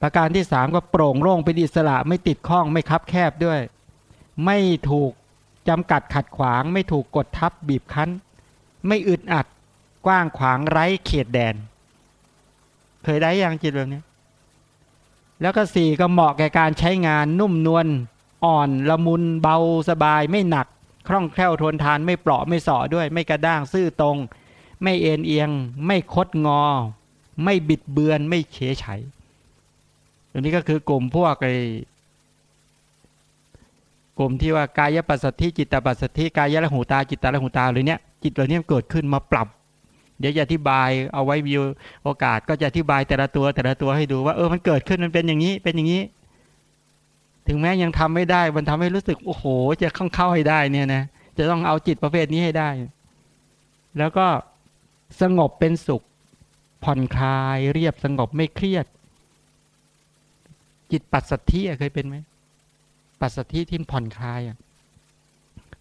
ประการที่สามก็โปร่งโล่งเป็นอิสระไม่ติดข้องไม่คับแคบด้วย ไม่ถูกจำกัดขัดขวาง ไม่ถูกกดทับบีบคั้น ไม่อึดอัด กว้างขวางไร้เขตแดน เคยได้ยังจิตแบบนี้ แล้วก็สี่ก็เหมาะแก่การใช้งานนุ่มนวล อ่อนละมุนเบาสบายไม่หนัก คล่องแคล่วทนทานไม่เปราะไม่สอด้วย ไม่กระด้างซื่อตรง ไม่เอ็นเอียง ไม่คดงอ ไม่บิดเบือนไม่เฉยไฉตัวนี้ก็คือกลุ่มพวกไอกลุ่มที่ว่ากายปัสสธิจิตตปัสสธิกายละหูตาจิตตละหูตาหรือเนี้ยจิตเหล่านี้เกิดขึ้นมาปรับ เดี๋ยวจะอธิบายเอาไว้วิวโอกาสก็จะอธิบายแต่ละตัวแต่ละตัวให้ดูว่าเออมันเกิดขึ้นมันเป็นอย่างนี้เป็นอย่างนี้ ถึงแม้ยังทำไม่ได้ มันทำให้รู้สึกโอ้โห จะเข้าเข้าให้ได้เนี่ยนะจะต้องเอาจิตประเภทนี้ให้ได้ แล้วก็สงบเป็นสุข ผ่อนคลายเรียบสงบไม่เครียด จิตปัสสัทธิเคยเป็นไหมปัสสธิที่ผ่อนคลายอะ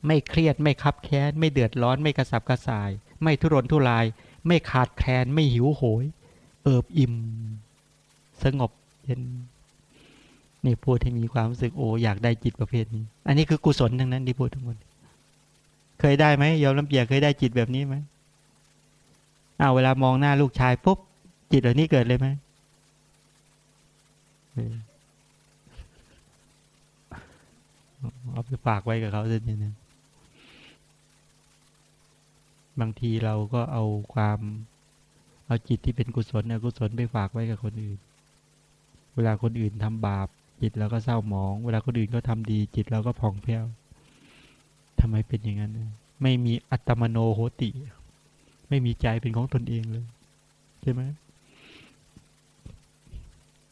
ไม่เครียดไม่คับแค้น ไม่เดือดร้อนไม่กระสับกระส่าย ไม่ทุรนทุราย ไม่ขาดแคลนไม่หิวโหย เอิบอิ่ม สงบเย็น นี่พูดให้มีความรู้สึกโอ้อยากได้จิตประเภทนี้ อันนี้คือกุศลทั้งนั้นที่พูดทั้งหมดเคยได้ไหมยอมลำเปียกเคยได้จิตแบบนี้ไหมอ้าวเวลามองหน้าลูกชายปุ๊บจิตเหล่านี้เกิดเลยไหมเอาไปฝากไว้กับเขาสิเนี่ยบางทีเราก็เอาความเอาจิตที่เป็นกุศลอกุศลไปฝากไว้กับคนอื่น เวลาคนอื่นทำบาป จิตเราก็เศร้าหมอง เวลาคนอื่นก็ทำดี จิตเราก็ผ่องแผ้วทำไมเป็นอย่างนั้น ไม่มีอัตมโนโหติ ไม่มีใจเป็นของตนเองเลยใช่ไหม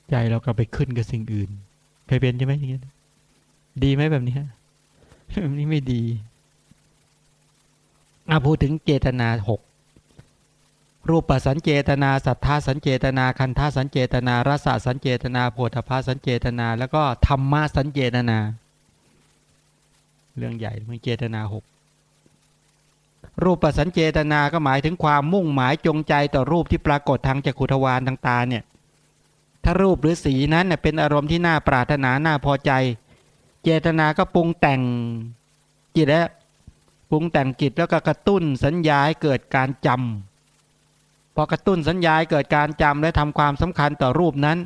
ใจเราก็ไปขึ้นกับสิ่งอื่นเคยเป็นใช่ไหมอย่างนี้ดีไหมแบบนี้แบบนี้ไม่ดีอาพูดถึงเจตนาหก รูปสัญเจตนาสัทธาสัญเจตนาคันธาสัญเจตนารสสัญเจตนาโพธพาสัญเจตนา แล้วก็ธรรมะสัญเจตนา เรื่องใหญ่เมื่อเจตนาหกรูปสัญเจตนาก็หมายถึงความมุ่งหมายจงใจต่อรูปที่ปรากฏทางจักขุทวารต่างๆเนี่ยถ้ารูปหรือสีนั้นเป็นอารมณ์ที่น่าปรารถนาน่าพอใจ เจตนาก็ปรุงแต่งจิตแล้วปรุงแต่งจิตแล้วก็กระตุ้นสัญญาให้เกิดการจำ พอกระตุ้นสัญญาเกิดการจำและทำความสำคัญต่อรูปนั้น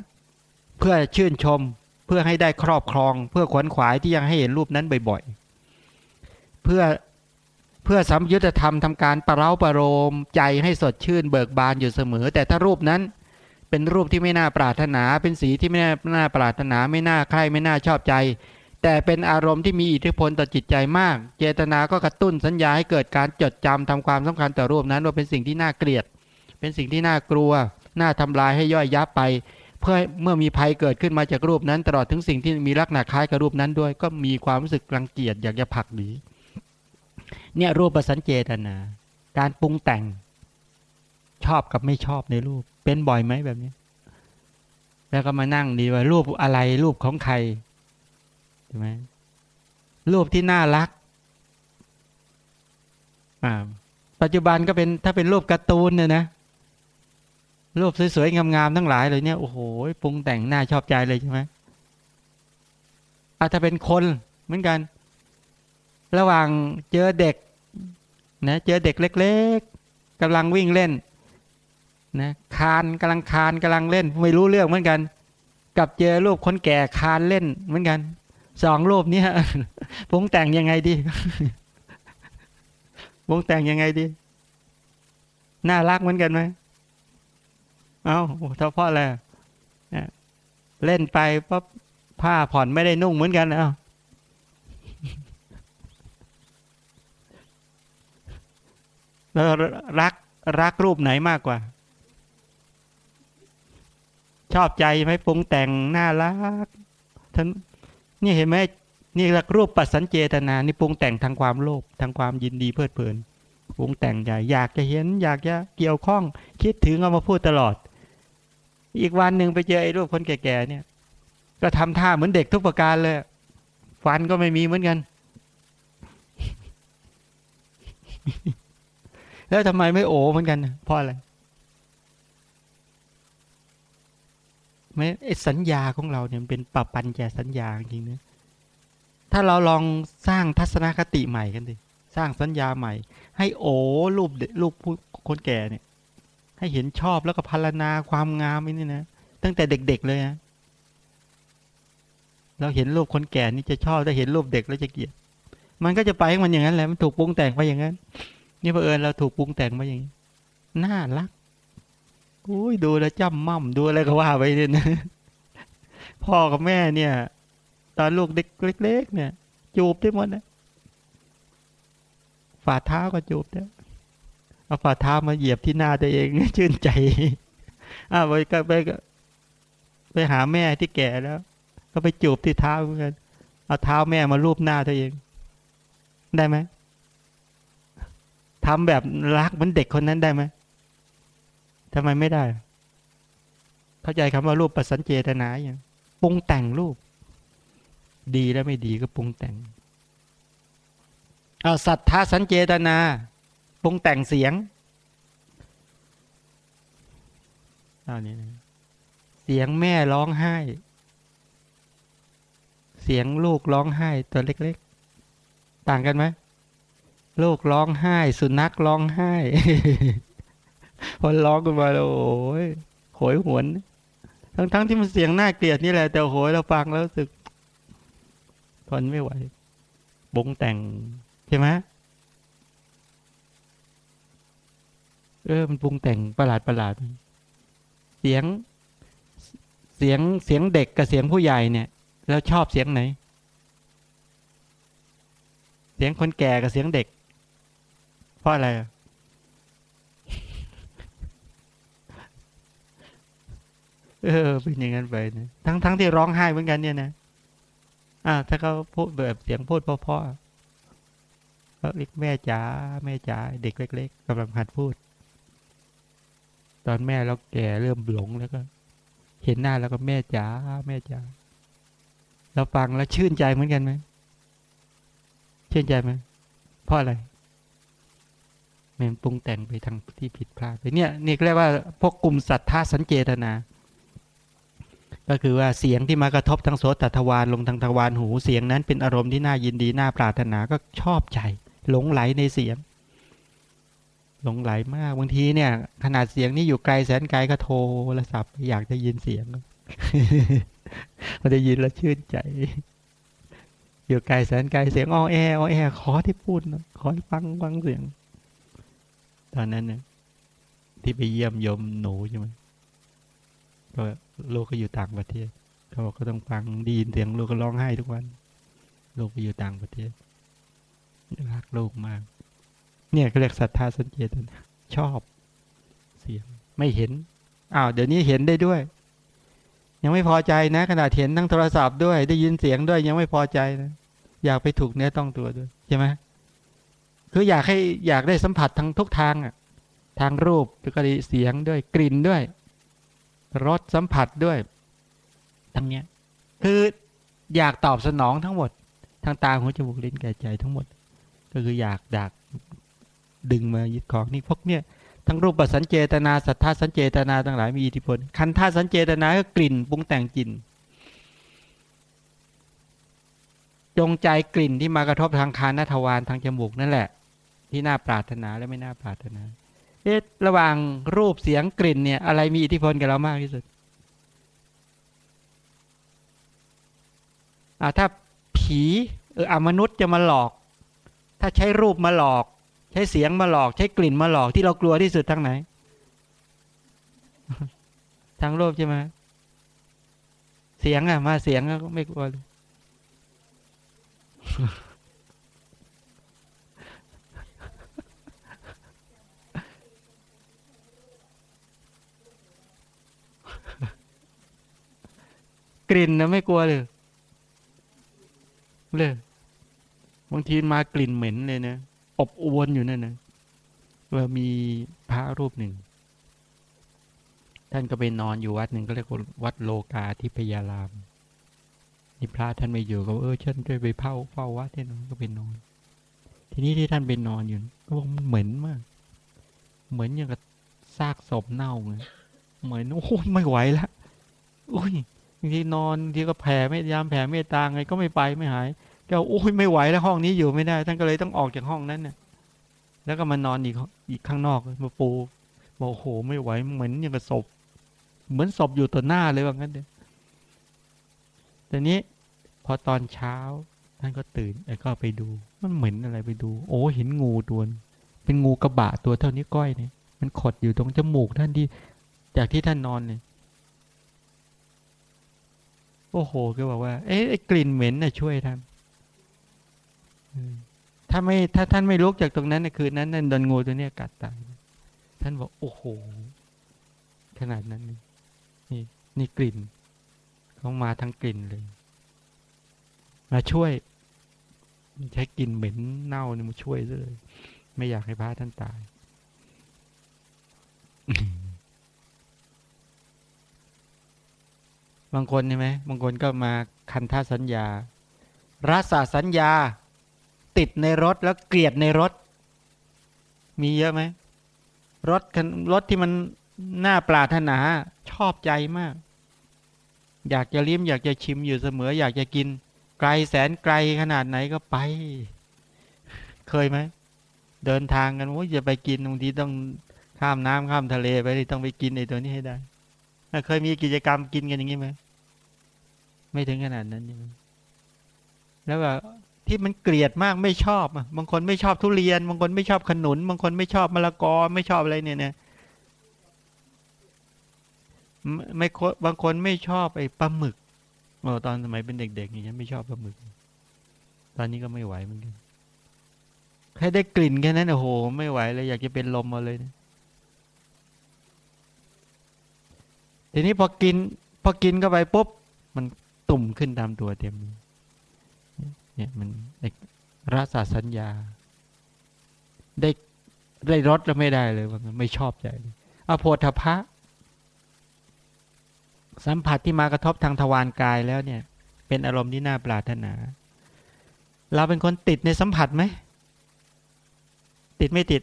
เพื่อชื่นชมเพื่อให้ได้ครอบครอง เพื่อขวนขวายที่ยังให้เห็นรูปนั้นบ่อยๆ เพื่อเพื่อสัมยุทธธรรมทำการประเร้าประโลมใจให้สดชื่นเบิกบานอยู่เสมอ แต่ถ้ารูปนั้นเป็นรูปที่ไม่น่าปรารถนา เป็นสีที่ไม่น่าปรารถนาไม่น่าใคร่ไม่น่าชอบใจ แต่เป็นอารมณ์ที่มีอิทธิพลต่อจิตใจมาก เจตนาก็กระตุ้นสัญญาให้เกิดการจดจำทำความสำคัญต่อรูปนั้นว่าเป็นสิ่งที่น่าเกลียด เป็นสิ่งที่น่ากลัว น่าทำลายให้ย่อยยับไป เพื่อเมื่อมีภัยเกิดขึ้นมาจากรูปนั้น ตลอดถึงสิ่งที่มีลักษณะคล้ายกับรูปนั้นด้วย ก็มีความรู้สึกรังเกียจอยากจะผลักหนีเนี่ยรูปประสัญเจตนา การปรุงแต่ง ชอบกับไม่ชอบในรูป เป็นบ่อยไหมแบบนี้ แล้วก็มานั่งดีว่า รูปอะไรรูปของใครใช่ไหมรูปที่น่ารักอ่าปัจจุบันก็เป็นถ้าเป็นรูปการ์ตูนเนี่ยนะ รูปสวยๆงามๆทั้งหลายเลยเนี่ยโอ้โหปรุงแต่งหน้าชอบใจเลยใช่ไหมอาจจะเป็นคนเหมือนกัน ระหว่างเจอเด็กนะเจอเด็กเล็ก ๆกำลังวิ่งเล่นนะคานกำลังคานกำลังเล่น ไม่รู้เรื่องเหมือนกัน กับเจอรูปคนแก่คานเล่นเหมือนกันสองรูปนี้ปรุงแต่งยังไงดีปรุงแต่งยังไงดี น่ารักเหมือนกันไหม เอาเท่าเพราะอะไรเล่นไปปั๊บผ้าผ่อนไม่ได้นุ่งเหมือนกันเอาแล้วรักรักรูปไหนมากกว่า ชอบใจไหมปรุงแต่งน่ารักท่านนี่เห็นไหมนี่รักรูปปัสสันเจตนา นี่ปรุงแต่งทางความโลภทางความยินดีเพลิดเพลินปรุงแต่งใหญ่อยากจะเห็น อยากจะเกี่ยวข้อง คิดถึงเอามาพูดตลอด อีกวันหนึ่งไปเจอไอ้รูปคนแก่ๆเนี่ย ก็ทำท่าเหมือนเด็กทุกประการเลย ฟันก็ไม่มีเหมือนกัน แล้วทำไมไม่โอเหมือนกันเพราะอะไรไม่ไอ้สัญญาของเราเนี่ยเป็นปรับปันแก่สัญญาจริงนะถ้าเราลองสร้างทัศนคติใหม่กันดิสร้างสัญญาใหม่ ให้โอ้รูปรูปคนแก่เนี่ย ให้เห็นชอบแล้วก็พารณาความงามนี่นะตั้งแต่เด็กๆเลยนะเราเห็นรูปคนแก่นี่จะชอบถ้าเห็นรูปเด็กแล้วจะเกลียด มันก็จะไปมันอย่างนั้นแหละมันถูกปรุงแต่งไปอย่างนั้น นี่พอเอิญเราถูกปรุงแต่งมาอย่างนี้น่ารักอุ้ยดูแลจ้ำม่ำดูอะไรก็ว่าไปเนี่ยนะพ่อกับแม่เนี่ย ตอนลูกเด็กเล็ก ๆ เนี่ย จูบได้หมดนะฝ่าเท้าก็จูบได้ เอาฝ่าเท้ามาเหยียบที่หน้าตัวเองชื่นใจอ้าวไปก็ไปก็ไปหาแม่ที่แก่แล้ว ก็ไปจูบที่เท้าเหมือนกันเอาเท้าแม่มารูปหน้าตัวเอง ได้ไหมทำแบบรักเหมือนเด็กคนนั้นได้ไหมทำไมไม่ได้ เข้าใจคำว่ารูปปัสสันเจตนาอย่างปรุงแต่งรูป ดีแล้วไม่ดีก็ปรุงแต่งเอาสัทธาสันเจตนา รุงแต่งเสียงเอานี้เสียงแม่ร้องไห้ เสียงลูกร้องไห้ตัวเล็กๆ ต่างกันไหมลูกร้องไห้ สุนัขร้องไห้พอร้องกันมาแล้วโอ้ยโหยหวน ทั้งๆทที่มันเสียงน่าเกลียดนี่แหละแต่โหยเราฟังแล้วรู้สึกทนไม่ไหว บงแต่งใช่ไหม เออมันปรุงแต่งประหลาดประหลาดเสียงเสียงเสียงเด็กกับเสียงผู้ใหญ่เนี่ย แล้วชอบเสียงไหน เสียงคนแก่กับเสียงเด็ก เพราะอะไรเออเป็นอย่างนั้นไปนะทั้งทั้งที่ร้องไห้เหมือนกันเนี่ยนะอ่าถ้าเขาพูดแบบเสียงพูดเพราะๆเขาเรียกแม่จ๋าแม่จ๋าเด็กเล็ก ๆกำลังหัดพูด ตอนแม่เราแก่เริ่มหลงแล้วก็ เห็นหน้าแล้วก็แม่จ๋าแม่จ๋าเราฟังแล้วชื่นใจเหมือนกันไหมชื่นใจไหมเพราะอะไรมันปรุงแต่งไปทางที่ผิดพลาดไปเนี่ยนี่เรียกว่าพวกกลุ่มสัทธาสัญเจตนา ก็คือว่าเสียงที่มากระทบทางโสตทวารลงทางทวารหูเสียงนั้นเป็นอารมณ์ที่น่ายินดีน่าปรารถนาก็ชอบใจ หลงไหลในเสียง หลงไหลมากบางทีเนี่ย ขนาดเสียงนี้อยู่ไกลแสนไกลก็โทรศัพท์อยากจะยินเสียงพอได้ยินแล้วชื่นใจ อยู่ไกลแสนไกลเสียงอ้อแออ้อแอขอที่พูดขอฟังฟังเสียง ตอนนั้นเนี่ยที่ไปเยี่ยมยมหนูใช่ไหมก็ลูกก็อยู่ต่างประเทศเขาบอกก็ต้องฟังดีนเสียงลูกก็ร้องไห้ทุกวัน ลูกก็อยู่ต่างประเทศรักลูกมาก เนี่ยเรียกศรัทธาสัญเจตนะชอบเสียงไม่เห็นอ้าวเดี๋ยวนี้เห็นได้ด้วย ยังไม่พอใจนะขนาดเห็นทั้งโทรศัพท์ด้วย ได้ยินเสียงด้วยยังไม่พอใจนะอยากไปถูกเนื้อต้องตัวด้วยใช่ไหมคืออยากให้อยากได้สัมผัสทั้งทุกทางอะทางรูปแล้วก็เสียงด้วยกลิ่นด้วยรสสัมผัสด้วยทั้งเนี้ยคืออยากตอบสนองทั้งหมด ทางตาหูจมูกลิ้นกายใจทั้งหมด ก็คืออยากดัก ดึงมายึดของนี่พวกเนี้ยทั้งรูปสัญเจตนาสัทธาสัญเจตนาทั้งหลายมีอิทธิพลคันธาสัญเจตนาก็กลิ่นปรุงแต่งกลิ่นจงใจกลิ่นที่มากระทบทางคานทวารทางจมูกนั่นแหละ ที่น่าปรารถนาและไม่น่าปรารถนาเอ๊ะระหว่างรูปเสียงกลิ่นเนี่ย อะไรมีอิทธิพลกับเรามากที่สุดอ่าถ้าผีเอออมนุษย์จะมาหลอก ถ้าใช้รูปมาหลอก ช้เสียงมาหลอก ใช้กลิ่นมาหลอกที่เรากลัวที่สุดทั้งไหน ทางรูปใช่ไหมเสียงอะมาเสียงก็ไม่กลัวเลยกลิ่นนะไม่กลัวเลยเลยบางทีมากลิ่นเหม็นเลยนะ อบอวนอยู่นั่นนะว่ามีพระรูปหนึ่ง ท่านก็ไปนอนอยู่วัดหนึ่งก็เรียกวัดโลกาที่พยารามนี่พระท่านไม่อยู่ก็เออฉันจะไปเฝ้าเฝ้าวัดที่นอนก็ไปนอน ทีนี้ที่ท่านไปนอนอยู่ก็บอกเหม็นมาก เหมือนอย่างกับซากศพเน่าเลยเหมือนโอ้ยไม่ไหวแล้วอุ้ยบางทีนอนทีก็แผ่ไม่ยามแผ่เมตตาไงก็ไม่ไปไม่หาย ก็โอ้ยไม่ไหวแล้วห้องนี้อยู่ไม่ได้ ท่านก็เลยต้องออกจากห้องนั้นเนี่ยแล้วก็มานอนอีกอีกข้างนอกมาปูบอกโหไม่ไหวเหมือนอย่างกับศพ เหมือนศพอยู่ต่อหน้าเลยว่างั้นเดียแต่นี้พอตอนเช้า ท่านก็ตื่นแล้วก็ไปดู มันเหม็นอะไรไปดู โอ้เห็นงูตัวเป็นงูกระบะตัวเท่านี้ก้อยเนี่ยมันขดอยู่ตรงจมูกท่านที่ จากที่ท่านนอนเนี่ยโอ้โหก็บอกว่า เอ๊ะกลิ่นเหม็นน่ะช่วยท่าน ถ้าไม่ถ้าท่านไม่ลุกจากตรงนั้นในคืนนั้นนั่นโดนงูตัวเนี้ยกัดตายท่านบอกโอ้โห ขนาดนั้นนี่นี่กลิ่นเขามาทั้งกลิ่นเลย มาช่วยใช้กลิ่นเหม็นเน่านี่มาช่วยเลย ไม่อยากให้พระท่านตายบางคนใช่ไหมบางคนก็มาคันท่าสัญญารัศสัญญา ติดในรถแล้วเกลียดในรถ มีเยอะไหมรถรถที่มันน่าปรารถนาชอบใจมาก อยากจะลิ้มอยากจะชิมอยู่เสมอ อยากจะกิน ไกลแสนไกลขนาดไหนก็ไป เคยไหมเดินทางกันว่าจะไปกินบางทีต้องข้ามน้ำข้ามทะเลไปต้องไปกินไอ้ตัวนี้ให้ได้เคยมีกิจกรรมกินกันอย่างนี้ไหมไม่ถึงขนาดนั้นใช่ไหมแล้วแบบ ที่มันเกลียดมากไม่ชอบอะบางคนไม่ชอบทุเรียน บางคนไม่ชอบขนุน บางคนไม่ชอบมะละกอไม่ชอบอะไรเนี่ยเนี่ยไม่บางคนไม่ชอบไอ้ปลาหมึกโอ้ตอนสมัยเป็นเด็กๆอย่างนี้ไม่ชอบปลาหมึก ตอนนี้ก็ไม่ไหวเหมือนกันแค่ได้กลิ่นแค่นั้นโอ้โห ไม่ไหวเลยอยากจะเป็นลมมาเลยนะทีนี้พอกิน พอกินเข้าไปปุ๊บมันตุ่มขึ้นตามตัวเต็มเลย เนี่ยมันรัศสัญญา ได้ได้รสแล้วไม่ได้เลยว่าไม่ชอบใจอโพธพะ สัมผัสที่มากระทบทางทวารกายแล้วเนี่ย เป็นอารมณ์ที่น่าปรารถนา เราเป็นคนติดในสัมผัสไหม ติดไม่ติด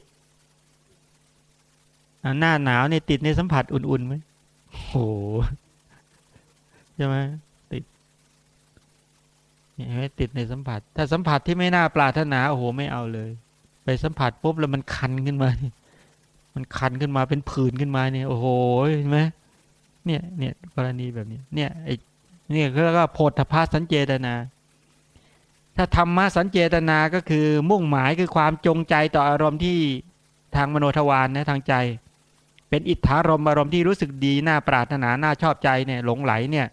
หน้าหนาวเนี่ยติดในสัมผัสอุ่นๆไหมโหใช่ไหม เนี่ยไม่ติดในสัมผัส ถ้าสัมผัสที่ไม่น่าปรารถนาโอ้โหไม่เอาเลย ไปสัมผัสปุ๊บแล้วมันคันขึ้นมานี่มันคันขึ้นมาเป็นผื่นขึ้นมาเนี่ย โอ้โหเห็นไหมเนี่ยเนี่ยกรณีแบบนี้ เนี่ยไอเนี่ยก็ก็โพธพาสัญเจตนา ถ้าธรรมะสัญเจตนาก็คือมุ่งหมายคือความจงใจต่ออารมณ์ที่ทางมโนทวารนนะทางใจ เป็นอิทธารมอารมณ์ที่รู้สึกดีน่าปรารถนาน่าชอบใจเนี่ยหลงไหลเนี่ย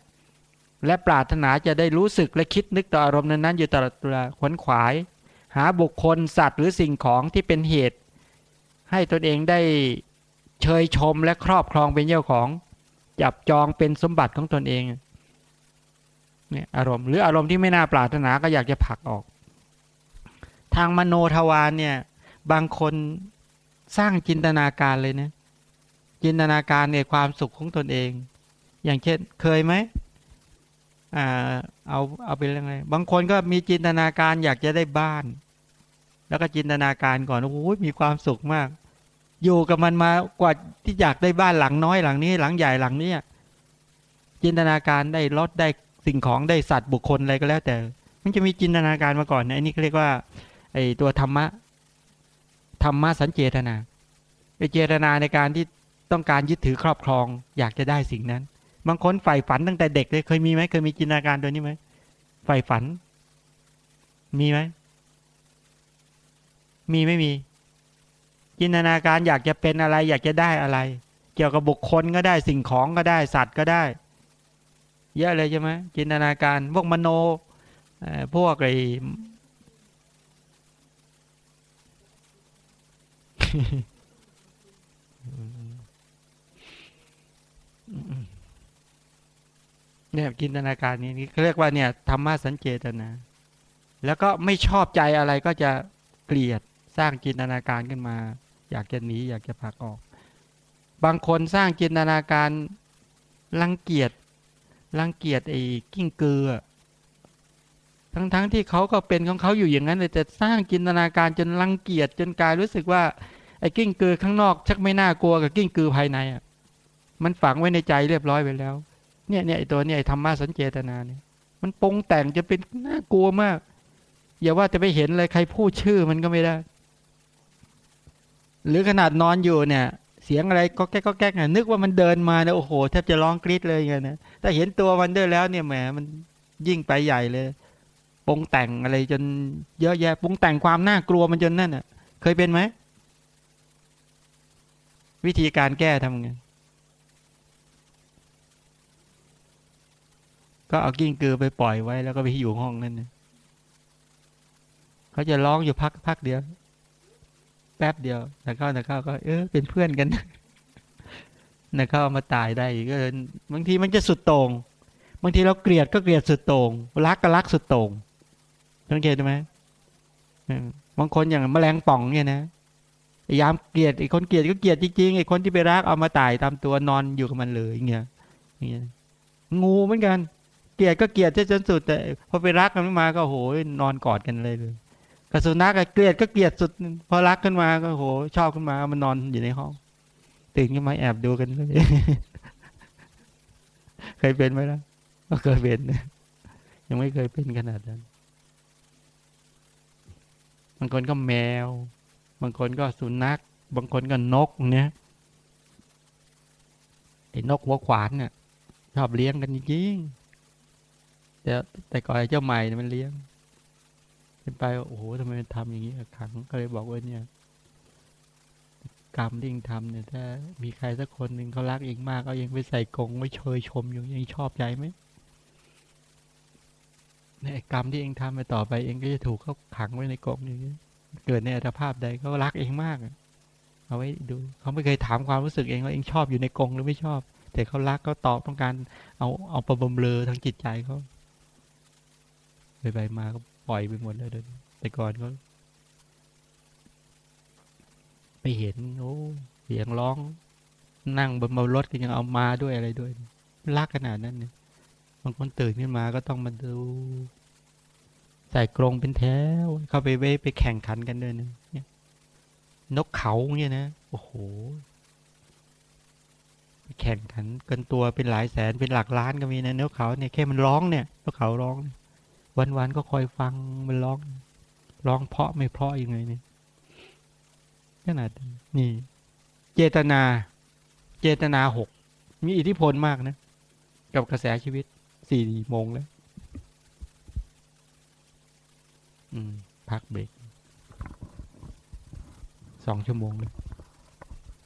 และปรารถนาจะได้รู้สึกและคิดนึกต่ออารมณ์นั้นๆอยู่ตลอดเวลาขวนขวาย หาบุคคลสัตว์หรือสิ่งของที่เป็นเหตุ ให้ตนเองได้เชยชมและครอบครองเป็นเจ้าของ จับจองเป็นสมบัติของตนเองเนี่ยอารมณ์หรืออารมณ์ที่ไม่น่าปรารถนาก็อยากจะผลักออก ทางมโนทวารเนี่ยบางคนสร้างจินตนาการเลยนะจินตนาการในความสุขของตนเอง อย่างเช่นเคยไหม อ่าเอาเอาเป็นยังไงบางคนก็มีจินตนาการอยากจะได้บ้าน แล้วก็จินตนาการก่อนโอ้โหมีความสุขมาก อยู่กับมันมากว่าที่อยากได้บ้านหลังน้อยหลังนี้ หลังใหญ่หลังนี้จินตนาการได้รถได้สิ่งของได้สัตว์บุคคลอะไรก็แล้วแต่ มันจะมีจินตนาการมาก่อนนะอันนี้เขาเรียกว่าไอ้ตัวธรรมะธรรมะสัญเจตนาไปเจตนาในการที่ต้องการยึดถือครอบครอง อยากจะได้สิ่งนั้น บางคนใฝ่ฝันตั้งแต่เด็กเลยเคยมีไหมเคยมีจินตนาการตัวนี้ไหมใฝ่ฝัน มีไหมมีไม่มี จินตนาการอยากจะเป็นอะไร อยากจะได้อะไร เกี่ยวกับบุคคลก็ได้สิ่งของก็ได้ สัตว์ก็ได้ เยอะเลยใช่ไหมจินตนาการ พวกมโนพวกไอ เนี่ยจินตนาการนี้เขาเรียกว่าเนี่ยธรรมะสัญเจตนา แล้วก็ไม่ชอบใจอะไรก็จะเกลียดสร้างจินตนาการขึ้นมา อยากจะหนีอยากจะผักออก บางคนสร้างจินตนาการรังเกียจรังเกียจไอ้กิ้งเกือทั้งๆทที่เขาก็เป็นของเขาอยู่อย่างนั้นเลยแต่สร้างจินตนาการจนรังเกียจจนกลายรู้สึกว่าไอ้กิ้งกือข้างนอก ชักไม่น่ากลัวกับกิ้งกือภายในอะ มันฝังไว้ในใจเรียบร้อยไปแล้ว เนี่ยเนี่ยไอตัวเนี่ยไอธรรมะสัญเจตนาเนี่ย มันปรุงแต่งจะเป็นน่ากลัวมาก อย่าว่าจะไปเห็นเลยใครพูดชื่อมันก็ไม่ได้ หรือขนาดนอนอยู่เนี่ย เสียงอะไรก็แก๊กก็แก๊กนึกว่ามันเดินมาเนี่ยโอ้โหแทบจะร้องกรี๊ดเลยไงนะแต่เห็นตัวมันเด้วยแล้วเนี่ยแหมมันยิ่งไปใหญ่เลยปรุงแต่งอะไรจนเยอะแยะปรุงแต่งความน่ากลัวมันจนนั่นอะ เคยเป็นไหมวิธีการแก้ทำไง ก็เอากิ้งกือไปปล่อยไว้ แล้วก็ไปอยู่ห้องนั่นนะเขาจะร้องอยู่พักพักเดียว แป๊บเดียวแต่เข้าแต่เข้าก็ เออเป็นเพื่อนกันนะเข้ามาตายได้ก็บางทีมันจะสุดโต่งบางทีเราเกลียดก็เกลียดสุดโต่งรักก็รักสุดโต่งสังเกตไหมบางคนอย่างแมลงป่องเนี่ยนะยามเกลียดไอ้คนเกลียดก็เกลียดจริงๆไอ้คนที่ไปรักเอามาตายตามตัวนอนอยู่กับมันเลยอย่างเงี้ยอย่างเงี้ยงูเหมือนกัน กลียดก็เกลียดจนสุด แต่พอไปรักกันมาก็โหยนอนกอดกันเลยเลยกระสุนัขเกลียดก็เกลียดสุด พอรักขึ้นมาก็โหชอบขึ้นมา มันนอนอยู่ในห้องตื่นขึ้นมาแอบดูกันเลยเคยเป็นไหมล่ะก็เคยเป็นยังไม่เคยเป็นขนาดนั้นบางคนก็แมว บางคนก็สุนัขบางคนก็นกเนี่ยไอ้นกหัวขวานเนี่ยชอบเลี้ยงกันจริงๆ แต่แต่ก่อนเจ้าใหม่เนี่ยมันเลี้ยงเป็นไปโอ้โหทำไมมันทำอย่างนี้ขังก็เลยบอกว่าเนี่ย กรรมที่เองทำเนี่ย ถ้า มีใครสักคนหนึ่งเขารักเองมากเอาเองไปใส่กงไว้เชยชมอยู่ยังชอบใจไหมในกรรมที่เองทำไปต่อไปเองก็จะถูกเขาขังไว้ในกงอย่างนี้เกิดในอัตภาพใดเขารักเองมากเอาไว้ดูเขาไม่เคยถามความรู้สึกเองว่าเองชอบอยู่ในกงหรือไม่ชอบ แต่เขารักเขาตอบต้องการเอาเอาประบมเลอทางจิตใจเขา ไปไปมาก็ปล่อยไปหมดเลยเดินแต่ก่อนก็ไปเห็นโอ้เสียงร้อง นั่งบนรถก็ยังเอามาด้วยอะไรด้วยรักขนาดนั้นเนี่ยบางคนตื่นขึ้นมาก็ต้องมาดูใส่กรงเป็นแถวเข้าไปเว้ไปแข่งขันกันด้วยนะเนี่ยนกเขาเนี่ยนะโอ้โหแข่งขันกันตัวเป็นหลายแสนเป็นหลักล้านก็มีนะนกเขาเนี่ยแค่มันร้องเนี่ยนกเขาร้อง วันๆก็คอยฟังมันร้องร้องเพาะไม่เพาะยังไงเนี่ยขนาดนี่ เจตนา เจตนาหกมีอิทธิพลมากนะ กับกระแสชีวิตสี่โมงแล้วพักเบรกสองชั่วโมงเลย